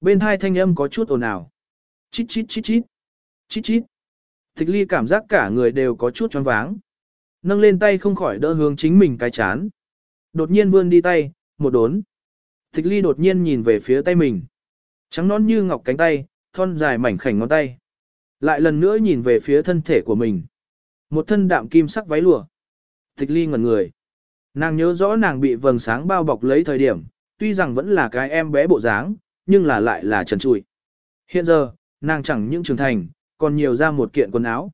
Bên hai thanh âm có chút ồn ào. Chít chít chít chít. Chít chít. Tịch ly cảm giác cả người đều có chút choáng váng. Nâng lên tay không khỏi đỡ hướng chính mình cái chán. Đột nhiên vươn đi tay, một đốn. Tịch ly đột nhiên nhìn về phía tay mình. Trắng nón như ngọc cánh tay, thon dài mảnh khảnh ngón tay. Lại lần nữa nhìn về phía thân thể của mình. Một thân đạm kim sắc váy lụa. Tịch ly ngẩn người. Nàng nhớ rõ nàng bị vầng sáng bao bọc lấy thời điểm, tuy rằng vẫn là cái em bé bộ dáng, nhưng là lại là trần trụi. Hiện giờ, nàng chẳng những trưởng thành, còn nhiều ra một kiện quần áo.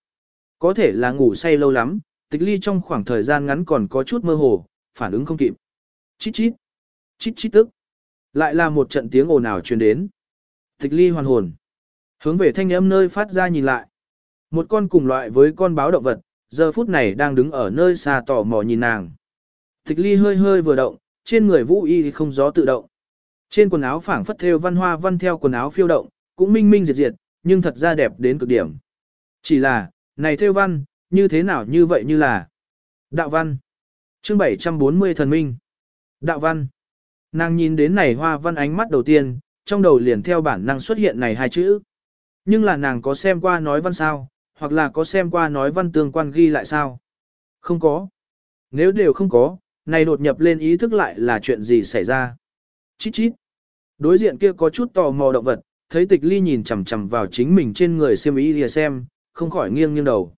Có thể là ngủ say lâu lắm, tịch ly trong khoảng thời gian ngắn còn có chút mơ hồ, phản ứng không kịp. Chít chít, chít chít tức. Lại là một trận tiếng ồn ào truyền đến. Tịch ly hoàn hồn. Hướng về thanh âm nơi phát ra nhìn lại. Một con cùng loại với con báo động vật, giờ phút này đang đứng ở nơi xa tò mò nhìn nàng. Tịch ly hơi hơi vừa động, trên người vũ y không gió tự động. Trên quần áo phảng phất theo văn hoa văn theo quần áo phiêu động, cũng minh minh diệt diệt, nhưng thật ra đẹp đến cực điểm. Chỉ là, này theo văn, như thế nào như vậy như là đạo văn. Chương 740 thần minh. Đạo văn. Nàng nhìn đến này hoa văn ánh mắt đầu tiên, trong đầu liền theo bản năng xuất hiện này hai chữ. Nhưng là nàng có xem qua nói văn sao, hoặc là có xem qua nói văn tương quan ghi lại sao? Không có. Nếu đều không có, này đột nhập lên ý thức lại là chuyện gì xảy ra? Chít chít. Đối diện kia có chút tò mò động vật, thấy tịch ly nhìn chằm chằm vào chính mình trên người xem ý lìa xem, không khỏi nghiêng nghiêng đầu.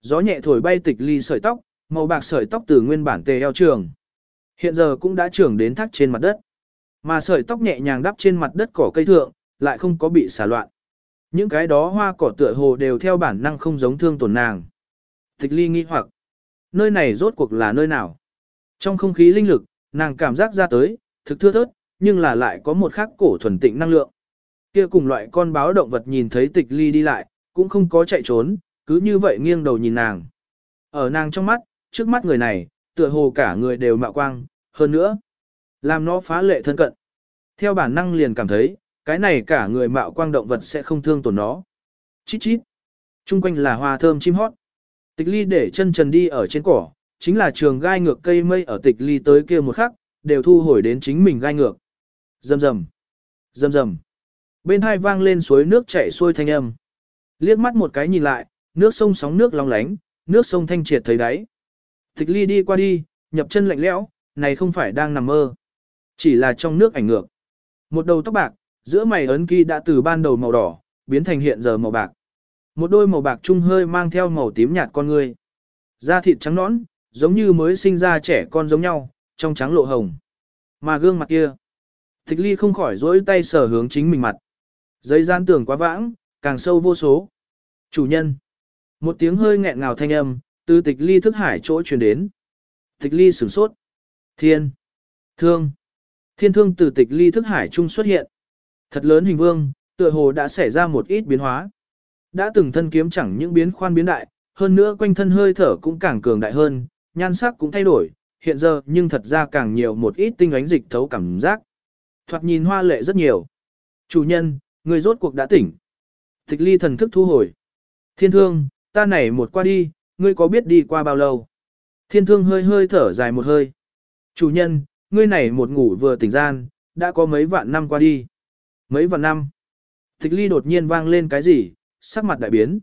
Gió nhẹ thổi bay tịch ly sợi tóc, màu bạc sợi tóc từ nguyên bản tề eo trường. Hiện giờ cũng đã trưởng đến thắt trên mặt đất. Mà sợi tóc nhẹ nhàng đắp trên mặt đất cỏ cây thượng, lại không có bị xả loạn. Những cái đó hoa cỏ tựa hồ đều theo bản năng không giống thương tổn nàng. Tịch ly nghi hoặc, nơi này rốt cuộc là nơi nào? Trong không khí linh lực, nàng cảm giác ra tới, thực thưa thớt, nhưng là lại có một khắc cổ thuần tịnh năng lượng. Kia cùng loại con báo động vật nhìn thấy tịch ly đi lại, cũng không có chạy trốn, cứ như vậy nghiêng đầu nhìn nàng. Ở nàng trong mắt, trước mắt người này, tựa hồ cả người đều mạo quang, hơn nữa, làm nó phá lệ thân cận. Theo bản năng liền cảm thấy, cái này cả người mạo quang động vật sẽ không thương tổn nó. Chít chít. Trung quanh là hoa thơm chim hót. Tịch ly để chân trần đi ở trên cỏ, chính là trường gai ngược cây mây ở tịch ly tới kia một khắc, đều thu hồi đến chính mình gai ngược. Rầm rầm. Rầm rầm. Bên hai vang lên suối nước chảy xuôi thanh âm. Liếc mắt một cái nhìn lại, nước sông sóng nước long lánh, nước sông thanh triệt thấy đáy. Tịch ly đi qua đi, nhập chân lạnh lẽo, này không phải đang nằm mơ. Chỉ là trong nước ảnh ngược. Một đầu tóc bạc, giữa mày ấn ký đã từ ban đầu màu đỏ, biến thành hiện giờ màu bạc. Một đôi màu bạc trung hơi mang theo màu tím nhạt con người. Da thịt trắng nõn, giống như mới sinh ra trẻ con giống nhau, trong trắng lộ hồng. Mà gương mặt kia. Tịch ly không khỏi dỗi tay sờ hướng chính mình mặt. Giấy gian tưởng quá vãng, càng sâu vô số. Chủ nhân. Một tiếng hơi nghẹn ngào thanh âm, từ tịch ly thức hải chỗ truyền đến. Tịch ly sửng sốt. Thiên. Thương. Thiên thương từ tịch ly thức hải trung xuất hiện. Thật lớn hình vương, tựa hồ đã xảy ra một ít biến hóa. Đã từng thân kiếm chẳng những biến khoan biến đại, hơn nữa quanh thân hơi thở cũng càng cường đại hơn, nhan sắc cũng thay đổi, hiện giờ nhưng thật ra càng nhiều một ít tinh ánh dịch thấu cảm giác. Thoạt nhìn hoa lệ rất nhiều. Chủ nhân, người rốt cuộc đã tỉnh. Tịch ly thần thức thu hồi. Thiên thương, ta này một qua đi, ngươi có biết đi qua bao lâu? Thiên thương hơi hơi thở dài một hơi. Chủ nhân, ngươi này một ngủ vừa tỉnh gian, đã có mấy vạn năm qua đi. Mấy vạn năm. Tịch ly đột nhiên vang lên cái gì, sắc mặt đại biến.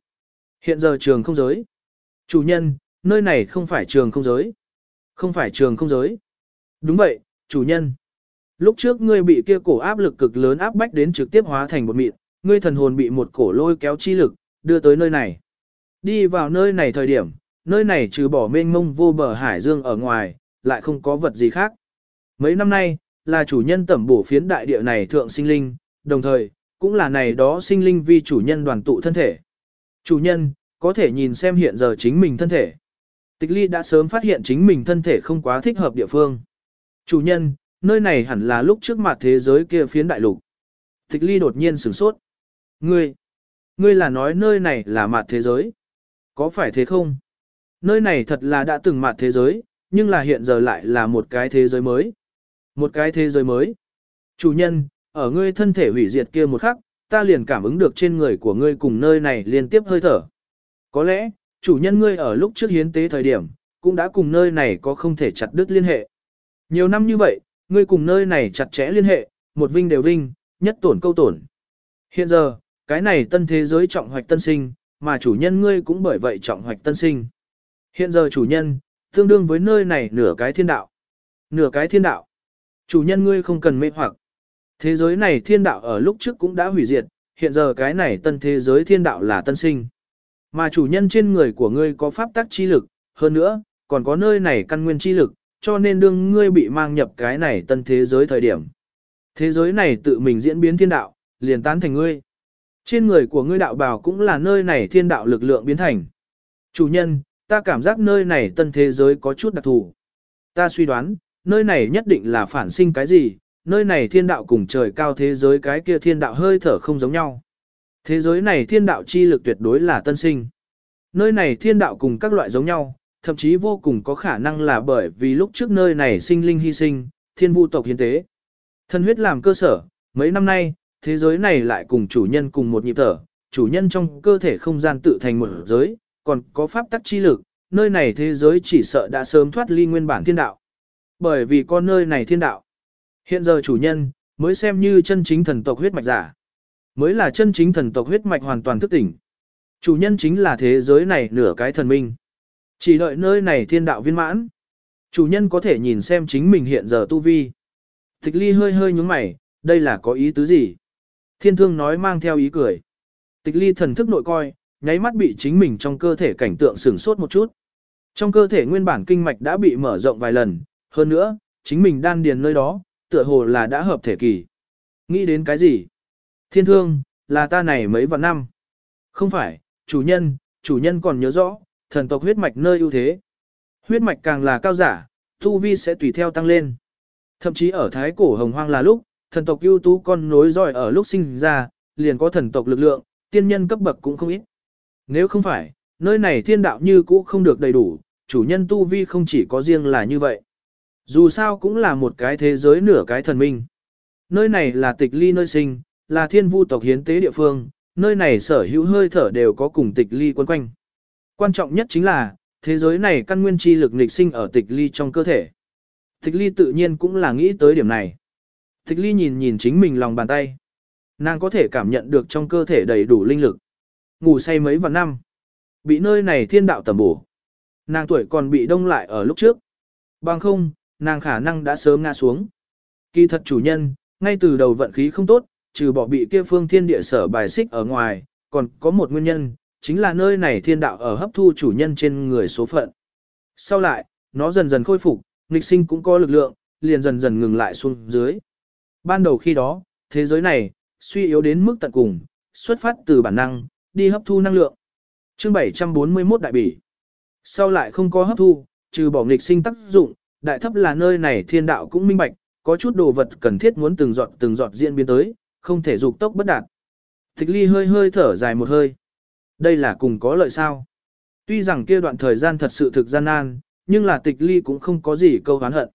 Hiện giờ trường không giới. Chủ nhân, nơi này không phải trường không giới. Không phải trường không giới. Đúng vậy, chủ nhân. Lúc trước ngươi bị kia cổ áp lực cực lớn áp bách đến trực tiếp hóa thành một mịn, ngươi thần hồn bị một cổ lôi kéo chi lực, đưa tới nơi này. Đi vào nơi này thời điểm, nơi này trừ bỏ mênh mông vô bờ hải dương ở ngoài, lại không có vật gì khác. Mấy năm nay, là chủ nhân tẩm bổ phiến đại địa này thượng sinh linh, đồng thời, cũng là này đó sinh linh vi chủ nhân đoàn tụ thân thể. Chủ nhân, có thể nhìn xem hiện giờ chính mình thân thể. Tịch ly đã sớm phát hiện chính mình thân thể không quá thích hợp địa phương. Chủ nhân, nơi này hẳn là lúc trước mặt thế giới kia phiến đại lục. Tịch ly đột nhiên sửng sốt. Ngươi, ngươi là nói nơi này là mặt thế giới. Có phải thế không? Nơi này thật là đã từng mặt thế giới, nhưng là hiện giờ lại là một cái thế giới mới. Một cái thế giới mới. Chủ nhân, ở ngươi thân thể hủy diệt kia một khắc, ta liền cảm ứng được trên người của ngươi cùng nơi này liên tiếp hơi thở. Có lẽ, chủ nhân ngươi ở lúc trước hiến tế thời điểm, cũng đã cùng nơi này có không thể chặt đứt liên hệ. Nhiều năm như vậy, ngươi cùng nơi này chặt chẽ liên hệ, một vinh đều vinh, nhất tổn câu tổn. Hiện giờ, cái này tân thế giới trọng hoạch tân sinh, mà chủ nhân ngươi cũng bởi vậy trọng hoạch tân sinh. Hiện giờ chủ nhân, tương đương với nơi này nửa cái thiên đạo. Nửa cái thiên đạo. Chủ nhân ngươi không cần mê hoặc. Thế giới này thiên đạo ở lúc trước cũng đã hủy diệt, hiện giờ cái này tân thế giới thiên đạo là tân sinh. Mà chủ nhân trên người của ngươi có pháp tắc chi lực, hơn nữa, còn có nơi này căn nguyên chi lực, cho nên đương ngươi bị mang nhập cái này tân thế giới thời điểm. Thế giới này tự mình diễn biến thiên đạo, liền tán thành ngươi. Trên người của ngươi đạo bào cũng là nơi này thiên đạo lực lượng biến thành. Chủ nhân, ta cảm giác nơi này tân thế giới có chút đặc thù. Ta suy đoán, nơi này nhất định là phản sinh cái gì, nơi này thiên đạo cùng trời cao thế giới cái kia thiên đạo hơi thở không giống nhau. Thế giới này thiên đạo chi lực tuyệt đối là tân sinh. Nơi này thiên đạo cùng các loại giống nhau, thậm chí vô cùng có khả năng là bởi vì lúc trước nơi này sinh linh hy sinh, thiên vu tộc hiến tế. Thân huyết làm cơ sở, mấy năm nay, thế giới này lại cùng chủ nhân cùng một nhịp thở, chủ nhân trong cơ thể không gian tự thành một giới, còn có pháp tắc chi lực, nơi này thế giới chỉ sợ đã sớm thoát ly nguyên bản thiên đạo. Bởi vì con nơi này thiên đạo. Hiện giờ chủ nhân, mới xem như chân chính thần tộc huyết mạch giả. Mới là chân chính thần tộc huyết mạch hoàn toàn thức tỉnh. Chủ nhân chính là thế giới này nửa cái thần minh. Chỉ đợi nơi này thiên đạo viên mãn. Chủ nhân có thể nhìn xem chính mình hiện giờ tu vi. Tịch ly hơi hơi nhúng mày, đây là có ý tứ gì? Thiên thương nói mang theo ý cười. Tịch ly thần thức nội coi, nháy mắt bị chính mình trong cơ thể cảnh tượng sửng sốt một chút. Trong cơ thể nguyên bản kinh mạch đã bị mở rộng vài lần, hơn nữa, chính mình đan điền nơi đó, tựa hồ là đã hợp thể kỳ. Nghĩ đến cái gì? Thiên thương, là ta này mấy vạn năm. Không phải, chủ nhân, chủ nhân còn nhớ rõ, thần tộc huyết mạch nơi ưu thế. Huyết mạch càng là cao giả, tu vi sẽ tùy theo tăng lên. Thậm chí ở thái cổ hồng hoang là lúc, thần tộc ưu tú con nối dõi ở lúc sinh ra, liền có thần tộc lực lượng, tiên nhân cấp bậc cũng không ít. Nếu không phải, nơi này thiên đạo như cũ không được đầy đủ, chủ nhân tu vi không chỉ có riêng là như vậy. Dù sao cũng là một cái thế giới nửa cái thần minh. Nơi này là tịch ly nơi sinh, là thiên vu tộc hiến tế địa phương, nơi này sở hữu hơi thở đều có cùng tịch ly quân quanh. Quan trọng nhất chính là, thế giới này căn nguyên chi lực nghịch sinh ở tịch ly trong cơ thể. Tịch ly tự nhiên cũng là nghĩ tới điểm này. Tịch ly nhìn nhìn chính mình lòng bàn tay. Nàng có thể cảm nhận được trong cơ thể đầy đủ linh lực. Ngủ say mấy vạn năm. Bị nơi này thiên đạo tầm bổ. Nàng tuổi còn bị đông lại ở lúc trước. Bằng không, nàng khả năng đã sớm ngã xuống. Kỳ thật chủ nhân, ngay từ đầu vận khí không tốt, trừ bỏ bị kia phương thiên địa sở bài xích ở ngoài, còn có một nguyên nhân, chính là nơi này thiên đạo ở hấp thu chủ nhân trên người số phận. Sau lại, nó dần dần khôi phục, nghịch sinh cũng có lực lượng, liền dần dần ngừng lại xuống dưới. Ban đầu khi đó, thế giới này, suy yếu đến mức tận cùng, xuất phát từ bản năng, đi hấp thu năng lượng. Chương 741 đại bỉ. Sau lại không có hấp thu, trừ bỏ nghịch sinh tác dụng, đại thấp là nơi này thiên đạo cũng minh bạch, có chút đồ vật cần thiết muốn từng giọt từng giọt diễn biến tới, không thể dục tốc bất đạt. Tịch ly hơi hơi thở dài một hơi. Đây là cùng có lợi sao. Tuy rằng kia đoạn thời gian thật sự thực gian nan, nhưng là tịch ly cũng không có gì câu hán hận.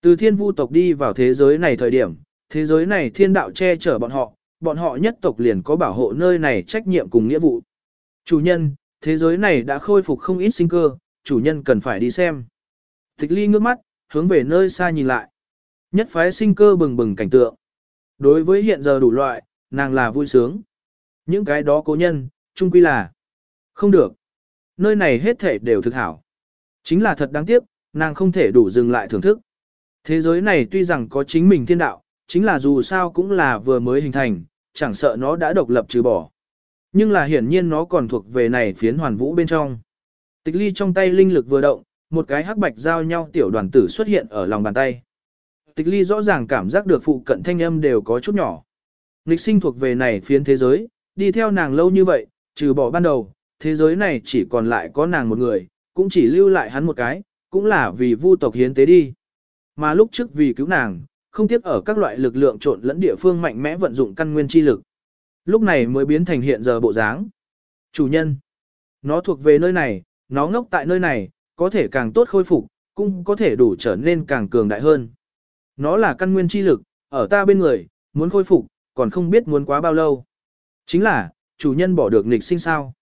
Từ thiên vu tộc đi vào thế giới này thời điểm, thế giới này thiên đạo che chở bọn họ, bọn họ nhất tộc liền có bảo hộ nơi này trách nhiệm cùng nghĩa vụ. Chủ nhân, thế giới này đã khôi phục không ít sinh cơ, chủ nhân cần phải đi xem. Tịch ly ngước mắt, hướng về nơi xa nhìn lại. Nhất phái sinh cơ bừng bừng cảnh tượng. Đối với hiện giờ đủ loại, nàng là vui sướng. Những cái đó cố nhân, chung quy là không được. Nơi này hết thể đều thực hảo. Chính là thật đáng tiếc, nàng không thể đủ dừng lại thưởng thức. Thế giới này tuy rằng có chính mình thiên đạo, chính là dù sao cũng là vừa mới hình thành, chẳng sợ nó đã độc lập trừ bỏ. Nhưng là hiển nhiên nó còn thuộc về này phiến hoàn vũ bên trong. Tịch ly trong tay linh lực vừa động, một cái hắc bạch giao nhau tiểu đoàn tử xuất hiện ở lòng bàn tay. Tịch ly rõ ràng cảm giác được phụ cận thanh âm đều có chút nhỏ. Nghịch sinh thuộc về này phiến thế giới, đi theo nàng lâu như vậy, trừ bỏ ban đầu, thế giới này chỉ còn lại có nàng một người, cũng chỉ lưu lại hắn một cái, cũng là vì vu tộc hiến tế đi. Mà lúc trước vì cứu nàng, không tiếc ở các loại lực lượng trộn lẫn địa phương mạnh mẽ vận dụng căn nguyên chi lực. Lúc này mới biến thành hiện giờ bộ dáng. Chủ nhân, nó thuộc về nơi này, nó ngốc tại nơi này, có thể càng tốt khôi phục, cũng có thể đủ trở nên càng cường đại hơn. Nó là căn nguyên chi lực, ở ta bên người, muốn khôi phục, còn không biết muốn quá bao lâu. Chính là, chủ nhân bỏ được nghịch sinh sao.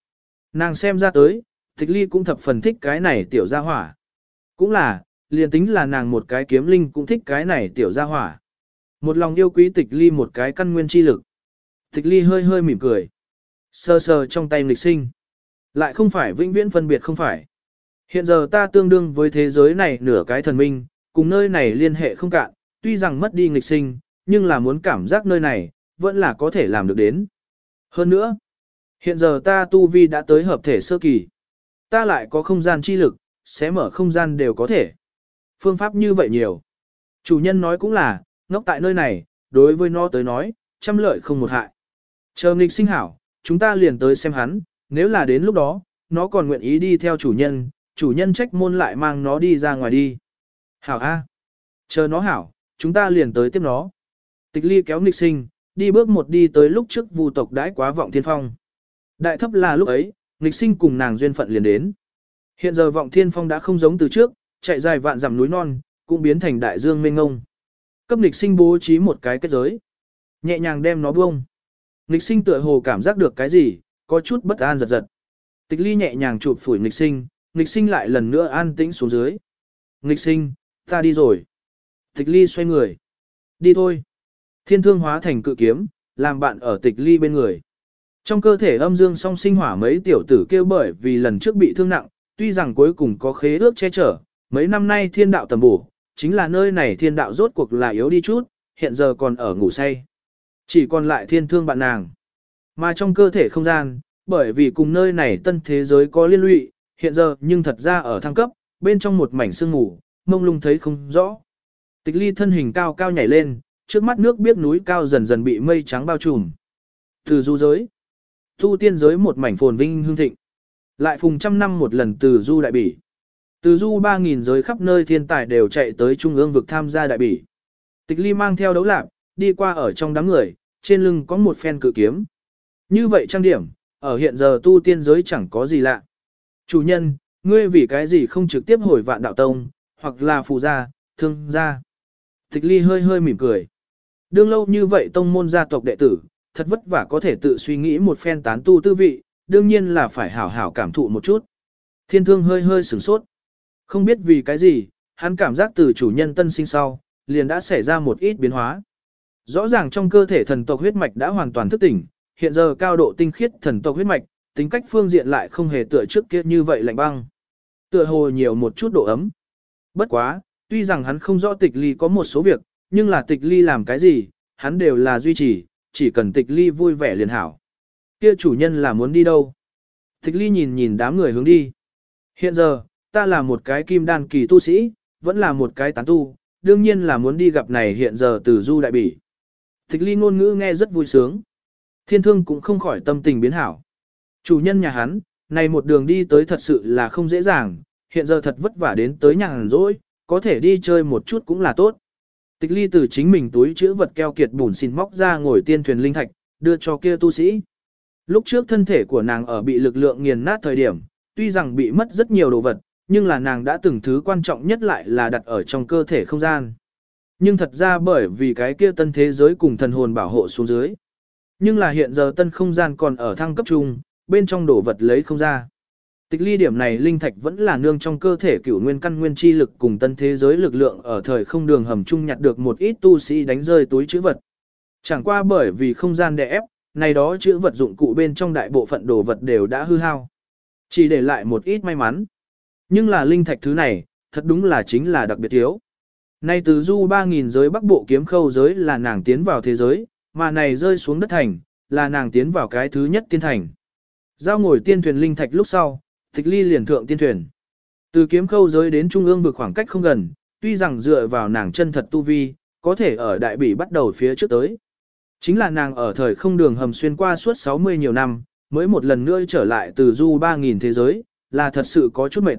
Nàng xem ra tới, tịch ly cũng thập phần thích cái này tiểu gia hỏa. Cũng là, liền tính là nàng một cái kiếm linh cũng thích cái này tiểu gia hỏa. Một lòng yêu quý tịch ly một cái căn nguyên chi lực. Tịch ly hơi hơi mỉm cười. Sơ sơ trong tay nghịch sinh. Lại không phải vĩnh viễn phân biệt không phải. Hiện giờ ta tương đương với thế giới này nửa cái thần minh, cùng nơi này liên hệ không cạn, tuy rằng mất đi nghịch sinh, nhưng là muốn cảm giác nơi này, vẫn là có thể làm được đến. Hơn nữa, hiện giờ ta tu vi đã tới hợp thể sơ kỳ. Ta lại có không gian chi lực, sẽ mở không gian đều có thể. Phương pháp như vậy nhiều. Chủ nhân nói cũng là, ngốc tại nơi này, đối với nó tới nói, trăm lợi không một hại. Chờ nghịch sinh hảo, chúng ta liền tới xem hắn, nếu là đến lúc đó, nó còn nguyện ý đi theo chủ nhân, chủ nhân trách môn lại mang nó đi ra ngoài đi. Hảo A. Chờ nó hảo, chúng ta liền tới tiếp nó. Tịch ly kéo nghịch sinh, đi bước một đi tới lúc trước vu tộc đãi quá vọng thiên phong. Đại thấp là lúc ấy, nghịch sinh cùng nàng duyên phận liền đến. Hiện giờ vọng thiên phong đã không giống từ trước, chạy dài vạn dặm núi non, cũng biến thành đại dương mênh ngông. Cấp nghịch sinh bố trí một cái kết giới. Nhẹ nhàng đem nó buông. Nghịch sinh tựa hồ cảm giác được cái gì, có chút bất an giật giật. Tịch ly nhẹ nhàng chụp phủi nghịch sinh, nghịch sinh lại lần nữa an tĩnh xuống dưới. Nghịch sinh, ta đi rồi. Tịch ly xoay người. Đi thôi. Thiên thương hóa thành cự kiếm, làm bạn ở tịch ly bên người. Trong cơ thể âm dương song sinh hỏa mấy tiểu tử kêu bởi vì lần trước bị thương nặng, tuy rằng cuối cùng có khế ước che chở, mấy năm nay thiên đạo tầm bổ, chính là nơi này thiên đạo rốt cuộc là yếu đi chút, hiện giờ còn ở ngủ say. Chỉ còn lại thiên thương bạn nàng. Mà trong cơ thể không gian, bởi vì cùng nơi này tân thế giới có liên lụy, hiện giờ nhưng thật ra ở thăng cấp, bên trong một mảnh sương ngủ, mông lung thấy không rõ. Tịch ly thân hình cao cao nhảy lên, trước mắt nước biết núi cao dần dần bị mây trắng bao trùm. Từ du giới, tu tiên giới một mảnh phồn vinh hương thịnh. Lại phùng trăm năm một lần từ du đại bỉ. Từ du 3.000 giới khắp nơi thiên tài đều chạy tới trung ương vực tham gia đại bỉ. Tịch ly mang theo đấu lạc, đi qua ở trong đám người, trên lưng có một phen cự kiếm. Như vậy trang điểm, ở hiện giờ tu tiên giới chẳng có gì lạ. Chủ nhân, ngươi vì cái gì không trực tiếp hồi vạn đạo tông, hoặc là phù gia, thương gia. Tịch ly hơi hơi mỉm cười. Đương lâu như vậy tông môn gia tộc đệ tử, thật vất vả có thể tự suy nghĩ một phen tán tu tư vị, đương nhiên là phải hảo hảo cảm thụ một chút. Thiên thương hơi hơi sửng sốt. Không biết vì cái gì, hắn cảm giác từ chủ nhân tân sinh sau, liền đã xảy ra một ít biến hóa. Rõ ràng trong cơ thể thần tộc huyết mạch đã hoàn toàn thức tỉnh, hiện giờ cao độ tinh khiết thần tộc huyết mạch, tính cách phương diện lại không hề tựa trước kia như vậy lạnh băng. Tựa hồ nhiều một chút độ ấm. Bất quá, tuy rằng hắn không rõ tịch ly có một số việc, nhưng là tịch ly làm cái gì, hắn đều là duy trì, chỉ cần tịch ly vui vẻ liền hảo. Kia chủ nhân là muốn đi đâu? Tịch ly nhìn nhìn đám người hướng đi. Hiện giờ, ta là một cái kim đan kỳ tu sĩ, vẫn là một cái tán tu, đương nhiên là muốn đi gặp này hiện giờ từ du đại bỉ. Tịch ly ngôn ngữ nghe rất vui sướng. Thiên thương cũng không khỏi tâm tình biến hảo. Chủ nhân nhà hắn, này một đường đi tới thật sự là không dễ dàng, hiện giờ thật vất vả đến tới nhà rỗi, có thể đi chơi một chút cũng là tốt. Tịch ly từ chính mình túi chữ vật keo kiệt bùn xin móc ra ngồi tiên thuyền linh thạch, đưa cho kia tu sĩ. Lúc trước thân thể của nàng ở bị lực lượng nghiền nát thời điểm, tuy rằng bị mất rất nhiều đồ vật, nhưng là nàng đã từng thứ quan trọng nhất lại là đặt ở trong cơ thể không gian. Nhưng thật ra bởi vì cái kia tân thế giới cùng thần hồn bảo hộ xuống dưới. Nhưng là hiện giờ tân không gian còn ở thăng cấp trung, bên trong đồ vật lấy không ra. Tịch ly điểm này linh thạch vẫn là nương trong cơ thể cửu nguyên căn nguyên chi lực cùng tân thế giới lực lượng ở thời không đường hầm trung nhặt được một ít tu sĩ đánh rơi túi chữ vật. Chẳng qua bởi vì không gian đè ép, này đó chữ vật dụng cụ bên trong đại bộ phận đồ vật đều đã hư hao. Chỉ để lại một ít may mắn. Nhưng là linh thạch thứ này, thật đúng là chính là đặc biệt thiếu. Nay từ du 3.000 giới bắc bộ kiếm khâu giới là nàng tiến vào thế giới, mà này rơi xuống đất thành, là nàng tiến vào cái thứ nhất tiên thành. Giao ngồi tiên thuyền linh thạch lúc sau, tịch ly liền thượng tiên thuyền. Từ kiếm khâu giới đến trung ương vực khoảng cách không gần, tuy rằng dựa vào nàng chân thật tu vi, có thể ở đại bỉ bắt đầu phía trước tới. Chính là nàng ở thời không đường hầm xuyên qua suốt 60 nhiều năm, mới một lần nữa trở lại từ du 3.000 thế giới, là thật sự có chút mệt.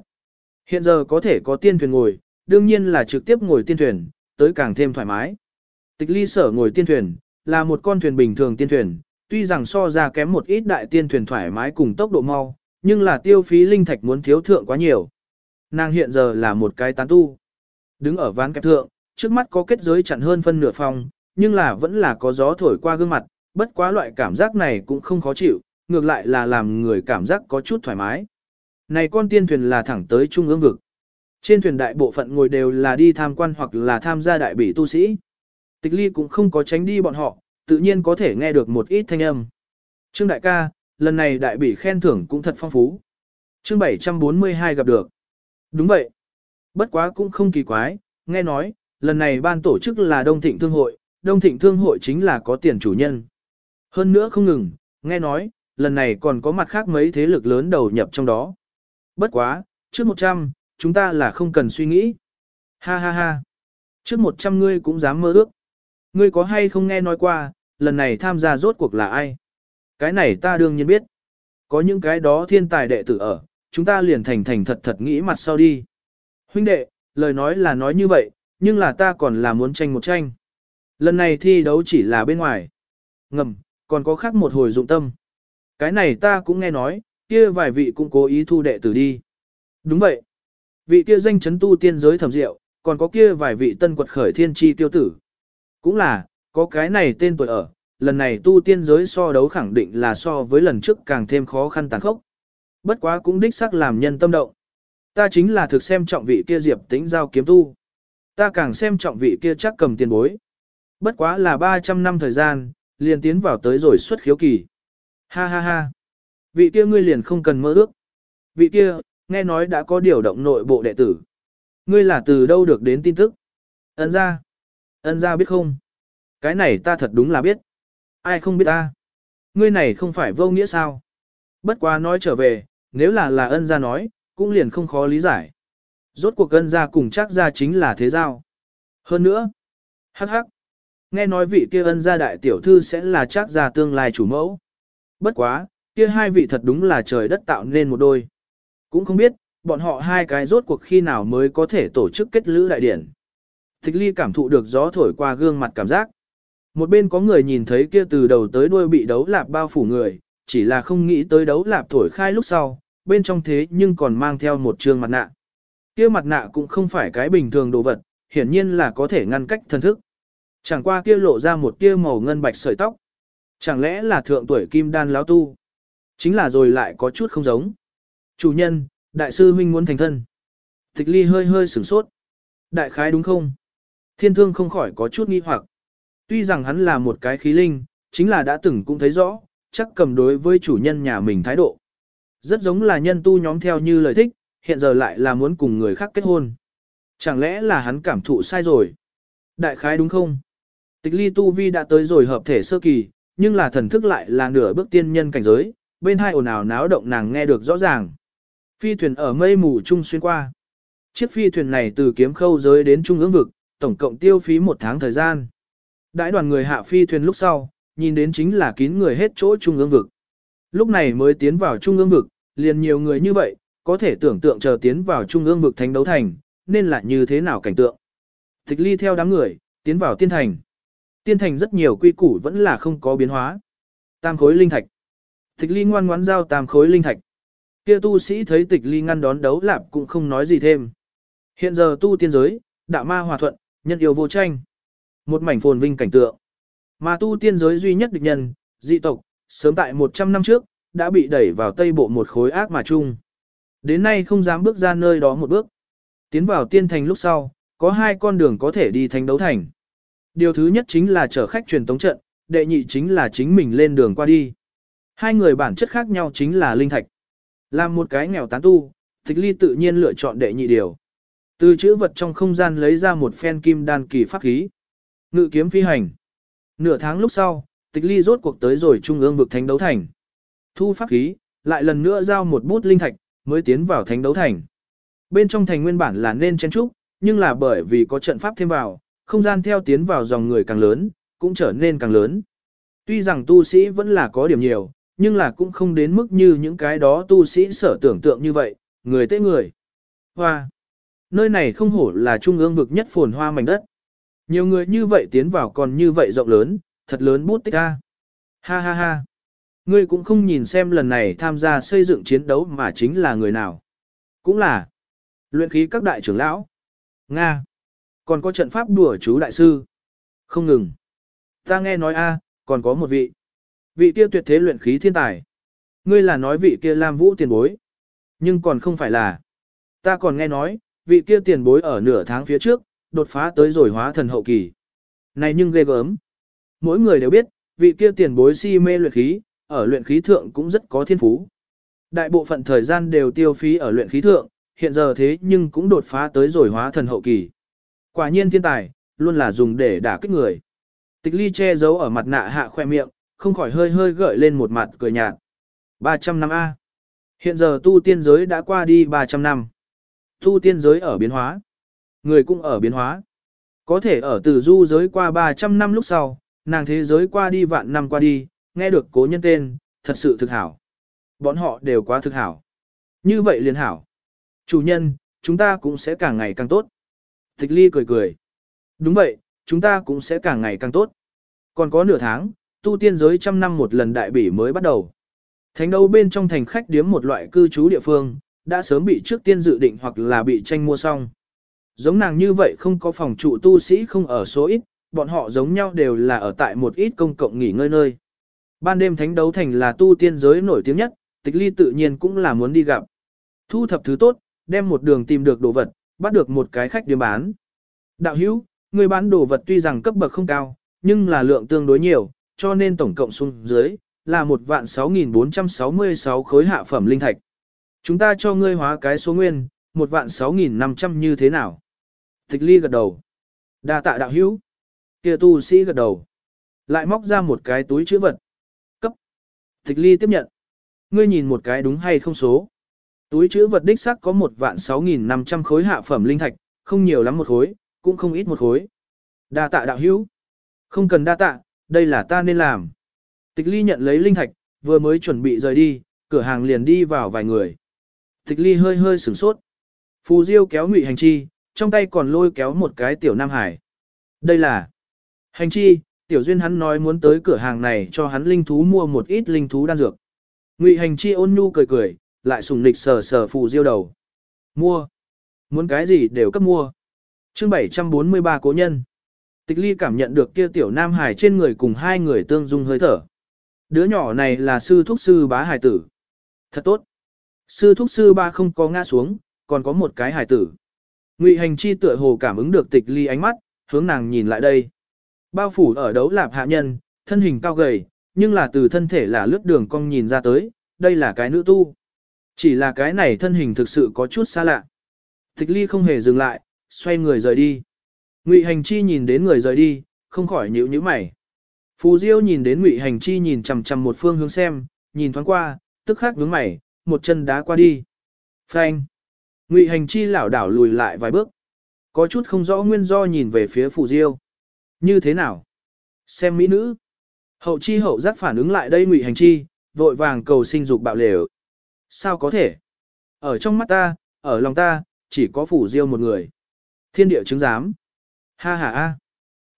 Hiện giờ có thể có tiên thuyền ngồi, đương nhiên là trực tiếp ngồi tiên thuyền, tới càng thêm thoải mái. Tịch ly sở ngồi tiên thuyền, là một con thuyền bình thường tiên thuyền, tuy rằng so ra kém một ít đại tiên thuyền thoải mái cùng tốc độ mau, nhưng là tiêu phí linh thạch muốn thiếu thượng quá nhiều. Nàng hiện giờ là một cái tán tu. Đứng ở ván kẹp thượng, trước mắt có kết giới chặn hơn phân nửa phòng, nhưng là vẫn là có gió thổi qua gương mặt, bất quá loại cảm giác này cũng không khó chịu, ngược lại là làm người cảm giác có chút thoải mái. Này con tiên thuyền là thẳng tới trung ương vực. Trên thuyền đại bộ phận ngồi đều là đi tham quan hoặc là tham gia đại bỉ tu sĩ. Tịch ly cũng không có tránh đi bọn họ, tự nhiên có thể nghe được một ít thanh âm. Trương đại ca, lần này đại bỉ khen thưởng cũng thật phong phú. Chương 742 gặp được. Đúng vậy. Bất quá cũng không kỳ quái, nghe nói, lần này ban tổ chức là Đông Thịnh Thương hội, Đông Thịnh Thương hội chính là có tiền chủ nhân. Hơn nữa không ngừng, nghe nói, lần này còn có mặt khác mấy thế lực lớn đầu nhập trong đó. Bất quá, trước 100, chúng ta là không cần suy nghĩ. Ha ha ha. Trước 100 ngươi cũng dám mơ ước. Ngươi có hay không nghe nói qua, lần này tham gia rốt cuộc là ai? Cái này ta đương nhiên biết. Có những cái đó thiên tài đệ tử ở, chúng ta liền thành thành thật thật nghĩ mặt sau đi. Huynh đệ, lời nói là nói như vậy, nhưng là ta còn là muốn tranh một tranh. Lần này thi đấu chỉ là bên ngoài. Ngầm, còn có khác một hồi dụng tâm. Cái này ta cũng nghe nói, kia vài vị cũng cố ý thu đệ tử đi. Đúng vậy. Vị kia danh chấn tu tiên giới thẩm diệu, còn có kia vài vị tân quật khởi thiên tri tiêu tử. Cũng là, có cái này tên tuổi ở, lần này tu tiên giới so đấu khẳng định là so với lần trước càng thêm khó khăn tàn khốc. Bất quá cũng đích xác làm nhân tâm động. Ta chính là thực xem trọng vị kia diệp tính giao kiếm tu. Ta càng xem trọng vị kia chắc cầm tiền bối. Bất quá là 300 năm thời gian, liền tiến vào tới rồi xuất khiếu kỳ. Ha ha ha. Vị kia ngươi liền không cần mơ ước. Vị kia, nghe nói đã có điều động nội bộ đệ tử. Ngươi là từ đâu được đến tin tức? Ấn ra. Ấn ra biết không? Cái này ta thật đúng là biết. Ai không biết ta? Ngươi này không phải vô nghĩa sao? Bất quá nói trở về, nếu là là ân gia nói, cũng liền không khó lý giải. Rốt cuộc ân gia cùng chắc gia chính là thế giao. Hơn nữa, hắc hắc, nghe nói vị kia ân gia đại tiểu thư sẽ là chắc gia tương lai chủ mẫu. Bất quá, kia hai vị thật đúng là trời đất tạo nên một đôi. Cũng không biết, bọn họ hai cái rốt cuộc khi nào mới có thể tổ chức kết lữ đại điển. Thích ly cảm thụ được gió thổi qua gương mặt cảm giác. Một bên có người nhìn thấy kia từ đầu tới đuôi bị đấu lạp bao phủ người, chỉ là không nghĩ tới đấu lạp thổi khai lúc sau, bên trong thế nhưng còn mang theo một trường mặt nạ. Kia mặt nạ cũng không phải cái bình thường đồ vật, hiển nhiên là có thể ngăn cách thân thức. Chẳng qua kia lộ ra một tia màu ngân bạch sợi tóc. Chẳng lẽ là thượng tuổi kim đan láo tu? Chính là rồi lại có chút không giống. Chủ nhân, đại sư huynh muốn thành thân. Tịch ly hơi hơi sửng sốt. Đại khái đúng không? Thiên thương không khỏi có chút nghi hoặc. Tuy rằng hắn là một cái khí linh, chính là đã từng cũng thấy rõ, chắc cầm đối với chủ nhân nhà mình thái độ. Rất giống là nhân tu nhóm theo như lời thích, hiện giờ lại là muốn cùng người khác kết hôn. Chẳng lẽ là hắn cảm thụ sai rồi? Đại khái đúng không? Tịch ly tu vi đã tới rồi hợp thể sơ kỳ, nhưng là thần thức lại là nửa bước tiên nhân cảnh giới, bên hai ồn ào náo động nàng nghe được rõ ràng. Phi thuyền ở mây mù trung xuyên qua. Chiếc phi thuyền này từ kiếm khâu giới đến trung ương vực, tổng cộng tiêu phí một tháng thời gian. Đãi đoàn người hạ phi thuyền lúc sau, nhìn đến chính là kín người hết chỗ trung ương vực. Lúc này mới tiến vào trung ương vực, liền nhiều người như vậy, có thể tưởng tượng chờ tiến vào trung ương vực thánh đấu thành, nên là như thế nào cảnh tượng. Tịch ly theo đám người, tiến vào tiên thành. Tiên thành rất nhiều quy củ vẫn là không có biến hóa. Tam khối linh thạch. Tịch ly ngoan ngoãn giao tam khối linh thạch. Kia tu sĩ thấy tịch ly ngăn đón đấu lạp cũng không nói gì thêm. Hiện giờ tu tiên giới, đạo ma hòa thuận, nhân yêu vô tranh. Một mảnh phồn vinh cảnh tượng. Mà tu tiên giới duy nhất địch nhân, dị tộc, sớm tại 100 năm trước, đã bị đẩy vào tây bộ một khối ác mà chung. Đến nay không dám bước ra nơi đó một bước. Tiến vào tiên thành lúc sau, có hai con đường có thể đi thành đấu thành. Điều thứ nhất chính là chở khách truyền tống trận, đệ nhị chính là chính mình lên đường qua đi. Hai người bản chất khác nhau chính là linh thạch. Làm một cái nghèo tán tu, tịch ly tự nhiên lựa chọn đệ nhị điều. Từ chữ vật trong không gian lấy ra một phen kim đan kỳ pháp khí. Ngự kiếm phi hành. Nửa tháng lúc sau, tịch ly rốt cuộc tới rồi trung ương vực thánh đấu thành. Thu pháp khí, lại lần nữa giao một bút linh thạch, mới tiến vào thánh đấu thành. Bên trong thành nguyên bản là nên chen trúc, nhưng là bởi vì có trận pháp thêm vào, không gian theo tiến vào dòng người càng lớn, cũng trở nên càng lớn. Tuy rằng tu sĩ vẫn là có điểm nhiều, nhưng là cũng không đến mức như những cái đó tu sĩ sở tưởng tượng như vậy, người tế người. Hoa! Nơi này không hổ là trung ương vực nhất phồn hoa mảnh đất. Nhiều người như vậy tiến vào còn như vậy rộng lớn, thật lớn bút tích a, Ha ha ha. Ngươi cũng không nhìn xem lần này tham gia xây dựng chiến đấu mà chính là người nào. Cũng là luyện khí các đại trưởng lão. Nga. Còn có trận pháp đùa chú đại sư. Không ngừng. Ta nghe nói a, còn có một vị. Vị kia tuyệt thế luyện khí thiên tài. Ngươi là nói vị kia Lam Vũ tiền bối. Nhưng còn không phải là. Ta còn nghe nói, vị kia tiền bối ở nửa tháng phía trước, đột phá tới rồi hóa thần hậu kỳ. Này nhưng ghê gớm. Mỗi người đều biết, vị kia tiền bối si mê luyện khí, ở luyện khí thượng cũng rất có thiên phú. Đại bộ phận thời gian đều tiêu phí ở luyện khí thượng, hiện giờ thế nhưng cũng đột phá tới rồi hóa thần hậu kỳ. Quả nhiên thiên tài, luôn là dùng để đả kích người. Tịch ly che giấu ở mặt nạ hạ khoe miệng, không khỏi hơi hơi gợi lên một mặt cười nhạt. 300 năm A. Hiện giờ tu tiên giới đã qua đi 300 năm. Tu tiên giới ở biến hóa. Người cũng ở biến hóa. Có thể ở từ du giới qua 300 năm lúc sau, nàng thế giới qua đi vạn năm qua đi, nghe được cố nhân tên, thật sự thực hảo. Bọn họ đều quá thực hảo. Như vậy liền hảo. Chủ nhân, chúng ta cũng sẽ càng ngày càng tốt. Tịch ly cười cười. Đúng vậy, chúng ta cũng sẽ càng ngày càng tốt. Còn có nửa tháng, tu tiên giới trăm năm một lần đại bỉ mới bắt đầu. Thánh đấu bên trong thành khách điếm một loại cư trú địa phương, đã sớm bị trước tiên dự định hoặc là bị tranh mua xong. Giống nàng như vậy không có phòng trụ tu sĩ không ở số ít, bọn họ giống nhau đều là ở tại một ít công cộng nghỉ ngơi nơi. Ban đêm thánh đấu thành là tu tiên giới nổi tiếng nhất, tịch ly tự nhiên cũng là muốn đi gặp. Thu thập thứ tốt, đem một đường tìm được đồ vật, bắt được một cái khách điểm bán. Đạo hữu, người bán đồ vật tuy rằng cấp bậc không cao, nhưng là lượng tương đối nhiều, cho nên tổng cộng xuống dưới, là một vạn 6.466 khối hạ phẩm linh thạch. Chúng ta cho ngươi hóa cái số nguyên, một vạn 6.500 như thế nào? Tịch ly gật đầu. đa tạ đạo hữu. kia tu sĩ gật đầu. Lại móc ra một cái túi chữ vật. Cấp. Tịch ly tiếp nhận. Ngươi nhìn một cái đúng hay không số. Túi chữ vật đích sắc có một vạn 6.500 khối hạ phẩm linh thạch, không nhiều lắm một khối, cũng không ít một khối. Đa tạ đạo hữu. Không cần đa tạ, đây là ta nên làm. Tịch ly nhận lấy linh thạch, vừa mới chuẩn bị rời đi, cửa hàng liền đi vào vài người. Tịch ly hơi hơi sửng sốt. Phù Diêu kéo ngụy hành chi, trong tay còn lôi kéo một cái tiểu Nam Hải. Đây là hành chi, tiểu duyên hắn nói muốn tới cửa hàng này cho hắn linh thú mua một ít linh thú đan dược. Ngụy hành chi ôn nhu cười cười, lại sùng nịch sờ sờ Phù Diêu đầu. Mua. Muốn cái gì đều cấp mua. chương 743 cố nhân. Tịch ly cảm nhận được kia tiểu Nam Hải trên người cùng hai người tương dung hơi thở. Đứa nhỏ này là sư thúc sư bá hải tử. Thật tốt. Sư thúc sư ba không có ngã xuống, còn có một cái hải tử. Ngụy hành chi tựa hồ cảm ứng được tịch ly ánh mắt, hướng nàng nhìn lại đây. Bao phủ ở đấu lạp hạ nhân, thân hình cao gầy, nhưng là từ thân thể là lướt đường cong nhìn ra tới, đây là cái nữ tu. Chỉ là cái này thân hình thực sự có chút xa lạ. Tịch ly không hề dừng lại, xoay người rời đi. Ngụy hành chi nhìn đến người rời đi, không khỏi nhíu nhíu mày. Phù Diêu nhìn đến Ngụy Hành Chi nhìn chằm chằm một phương hướng xem, nhìn thoáng qua, tức khắc nhướng mày, một chân đá qua đi. Phanh. Ngụy Hành Chi lảo đảo lùi lại vài bước. Có chút không rõ nguyên do nhìn về phía Phù Diêu. Như thế nào? Xem mỹ nữ. Hậu chi hậu giác phản ứng lại đây Ngụy Hành Chi, vội vàng cầu sinh dục bạo lều. Sao có thể? Ở trong mắt ta, ở lòng ta, chỉ có Phủ Diêu một người. Thiên địa chứng giám. Ha ha a.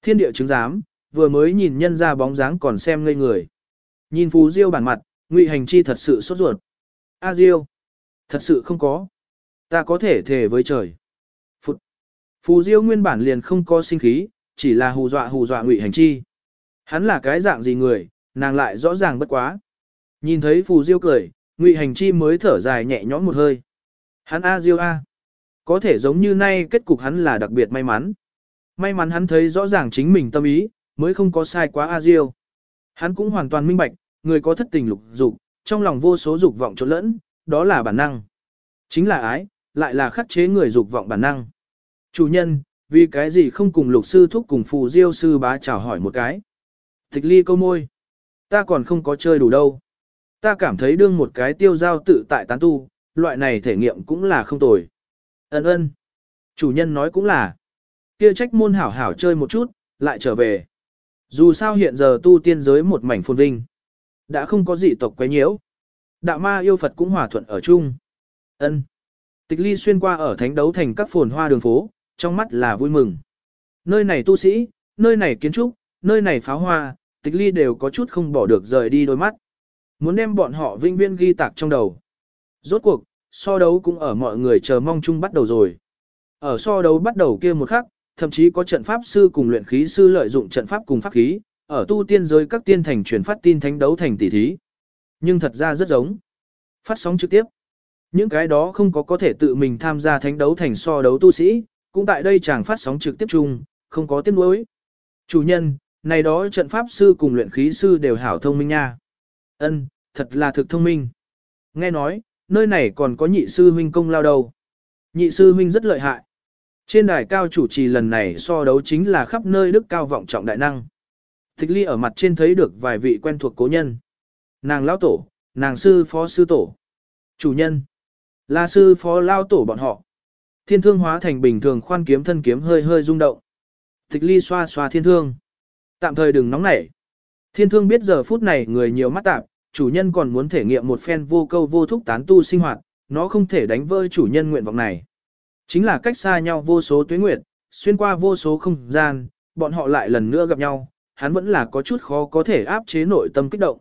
Thiên địa chứng giám, vừa mới nhìn nhân ra bóng dáng còn xem ngây người. Nhìn phù Diêu bản mặt, Ngụy Hành Chi thật sự sốt ruột. A Diêu, thật sự không có. Ta có thể thề với trời. Phụt. Phù Diêu nguyên bản liền không có sinh khí, chỉ là hù dọa hù dọa Ngụy Hành Chi. Hắn là cái dạng gì người, nàng lại rõ ràng bất quá. Nhìn thấy Phù Diêu cười, Ngụy Hành Chi mới thở dài nhẹ nhõm một hơi. Hắn A Diêu A. Có thể giống như nay kết cục hắn là đặc biệt may mắn. May mắn hắn thấy rõ ràng chính mình tâm ý, mới không có sai quá A Diêu. Hắn cũng hoàn toàn minh bạch, người có thất tình lục dục, trong lòng vô số dục vọng trộn lẫn, đó là bản năng. Chính là ái, lại là khắc chế người dục vọng bản năng. Chủ nhân, vì cái gì không cùng lục sư thúc cùng phù diêu sư bá chào hỏi một cái. Tịch ly câu môi. Ta còn không có chơi đủ đâu. Ta cảm thấy đương một cái tiêu giao tự tại tán tu, loại này thể nghiệm cũng là không tồi. Ấn ơn. Chủ nhân nói cũng là. Kia trách môn hảo hảo chơi một chút, lại trở về. Dù sao hiện giờ tu tiên giới một mảnh phồn vinh, đã không có gì tộc quấy nhiễu. Đạo ma yêu Phật cũng hòa thuận ở chung. Ân. Tịch ly xuyên qua ở thánh đấu thành các phồn hoa đường phố, trong mắt là vui mừng. Nơi này tu sĩ, nơi này kiến trúc, nơi này pháo hoa, tịch ly đều có chút không bỏ được rời đi đôi mắt. Muốn đem bọn họ vinh viên ghi tạc trong đầu. Rốt cuộc, so đấu cũng ở mọi người chờ mong chung bắt đầu rồi. Ở so đấu bắt đầu kia một khắc, thậm chí có trận pháp sư cùng luyện khí sư lợi dụng trận pháp cùng pháp khí, ở tu tiên giới các tiên thành truyền phát tin thánh đấu thành tỷ thí. Nhưng thật ra rất giống. Phát sóng trực tiếp. Những cái đó không có có thể tự mình tham gia thánh đấu thành so đấu tu sĩ, cũng tại đây chàng phát sóng trực tiếp chung, không có tiếc nuối. Chủ nhân, này đó trận pháp sư cùng luyện khí sư đều hảo thông minh nha. Ân, thật là thực thông minh. Nghe nói, nơi này còn có nhị sư huynh công lao đâu. Nhị sư huynh rất lợi hại. Trên đài cao chủ trì lần này so đấu chính là khắp nơi đức cao vọng trọng đại năng. thích ly ở mặt trên thấy được vài vị quen thuộc cố nhân. Nàng lão tổ, nàng sư phó sư tổ. Chủ nhân, là sư phó lao tổ bọn họ. Thiên thương hóa thành bình thường khoan kiếm thân kiếm hơi hơi rung động. Tịch ly xoa xoa thiên thương. Tạm thời đừng nóng nảy. Thiên thương biết giờ phút này người nhiều mắt tạp, chủ nhân còn muốn thể nghiệm một phen vô câu vô thúc tán tu sinh hoạt, nó không thể đánh vỡ chủ nhân nguyện vọng này. Chính là cách xa nhau vô số tuyến nguyệt, xuyên qua vô số không gian, bọn họ lại lần nữa gặp nhau, hắn vẫn là có chút khó có thể áp chế nội tâm kích động.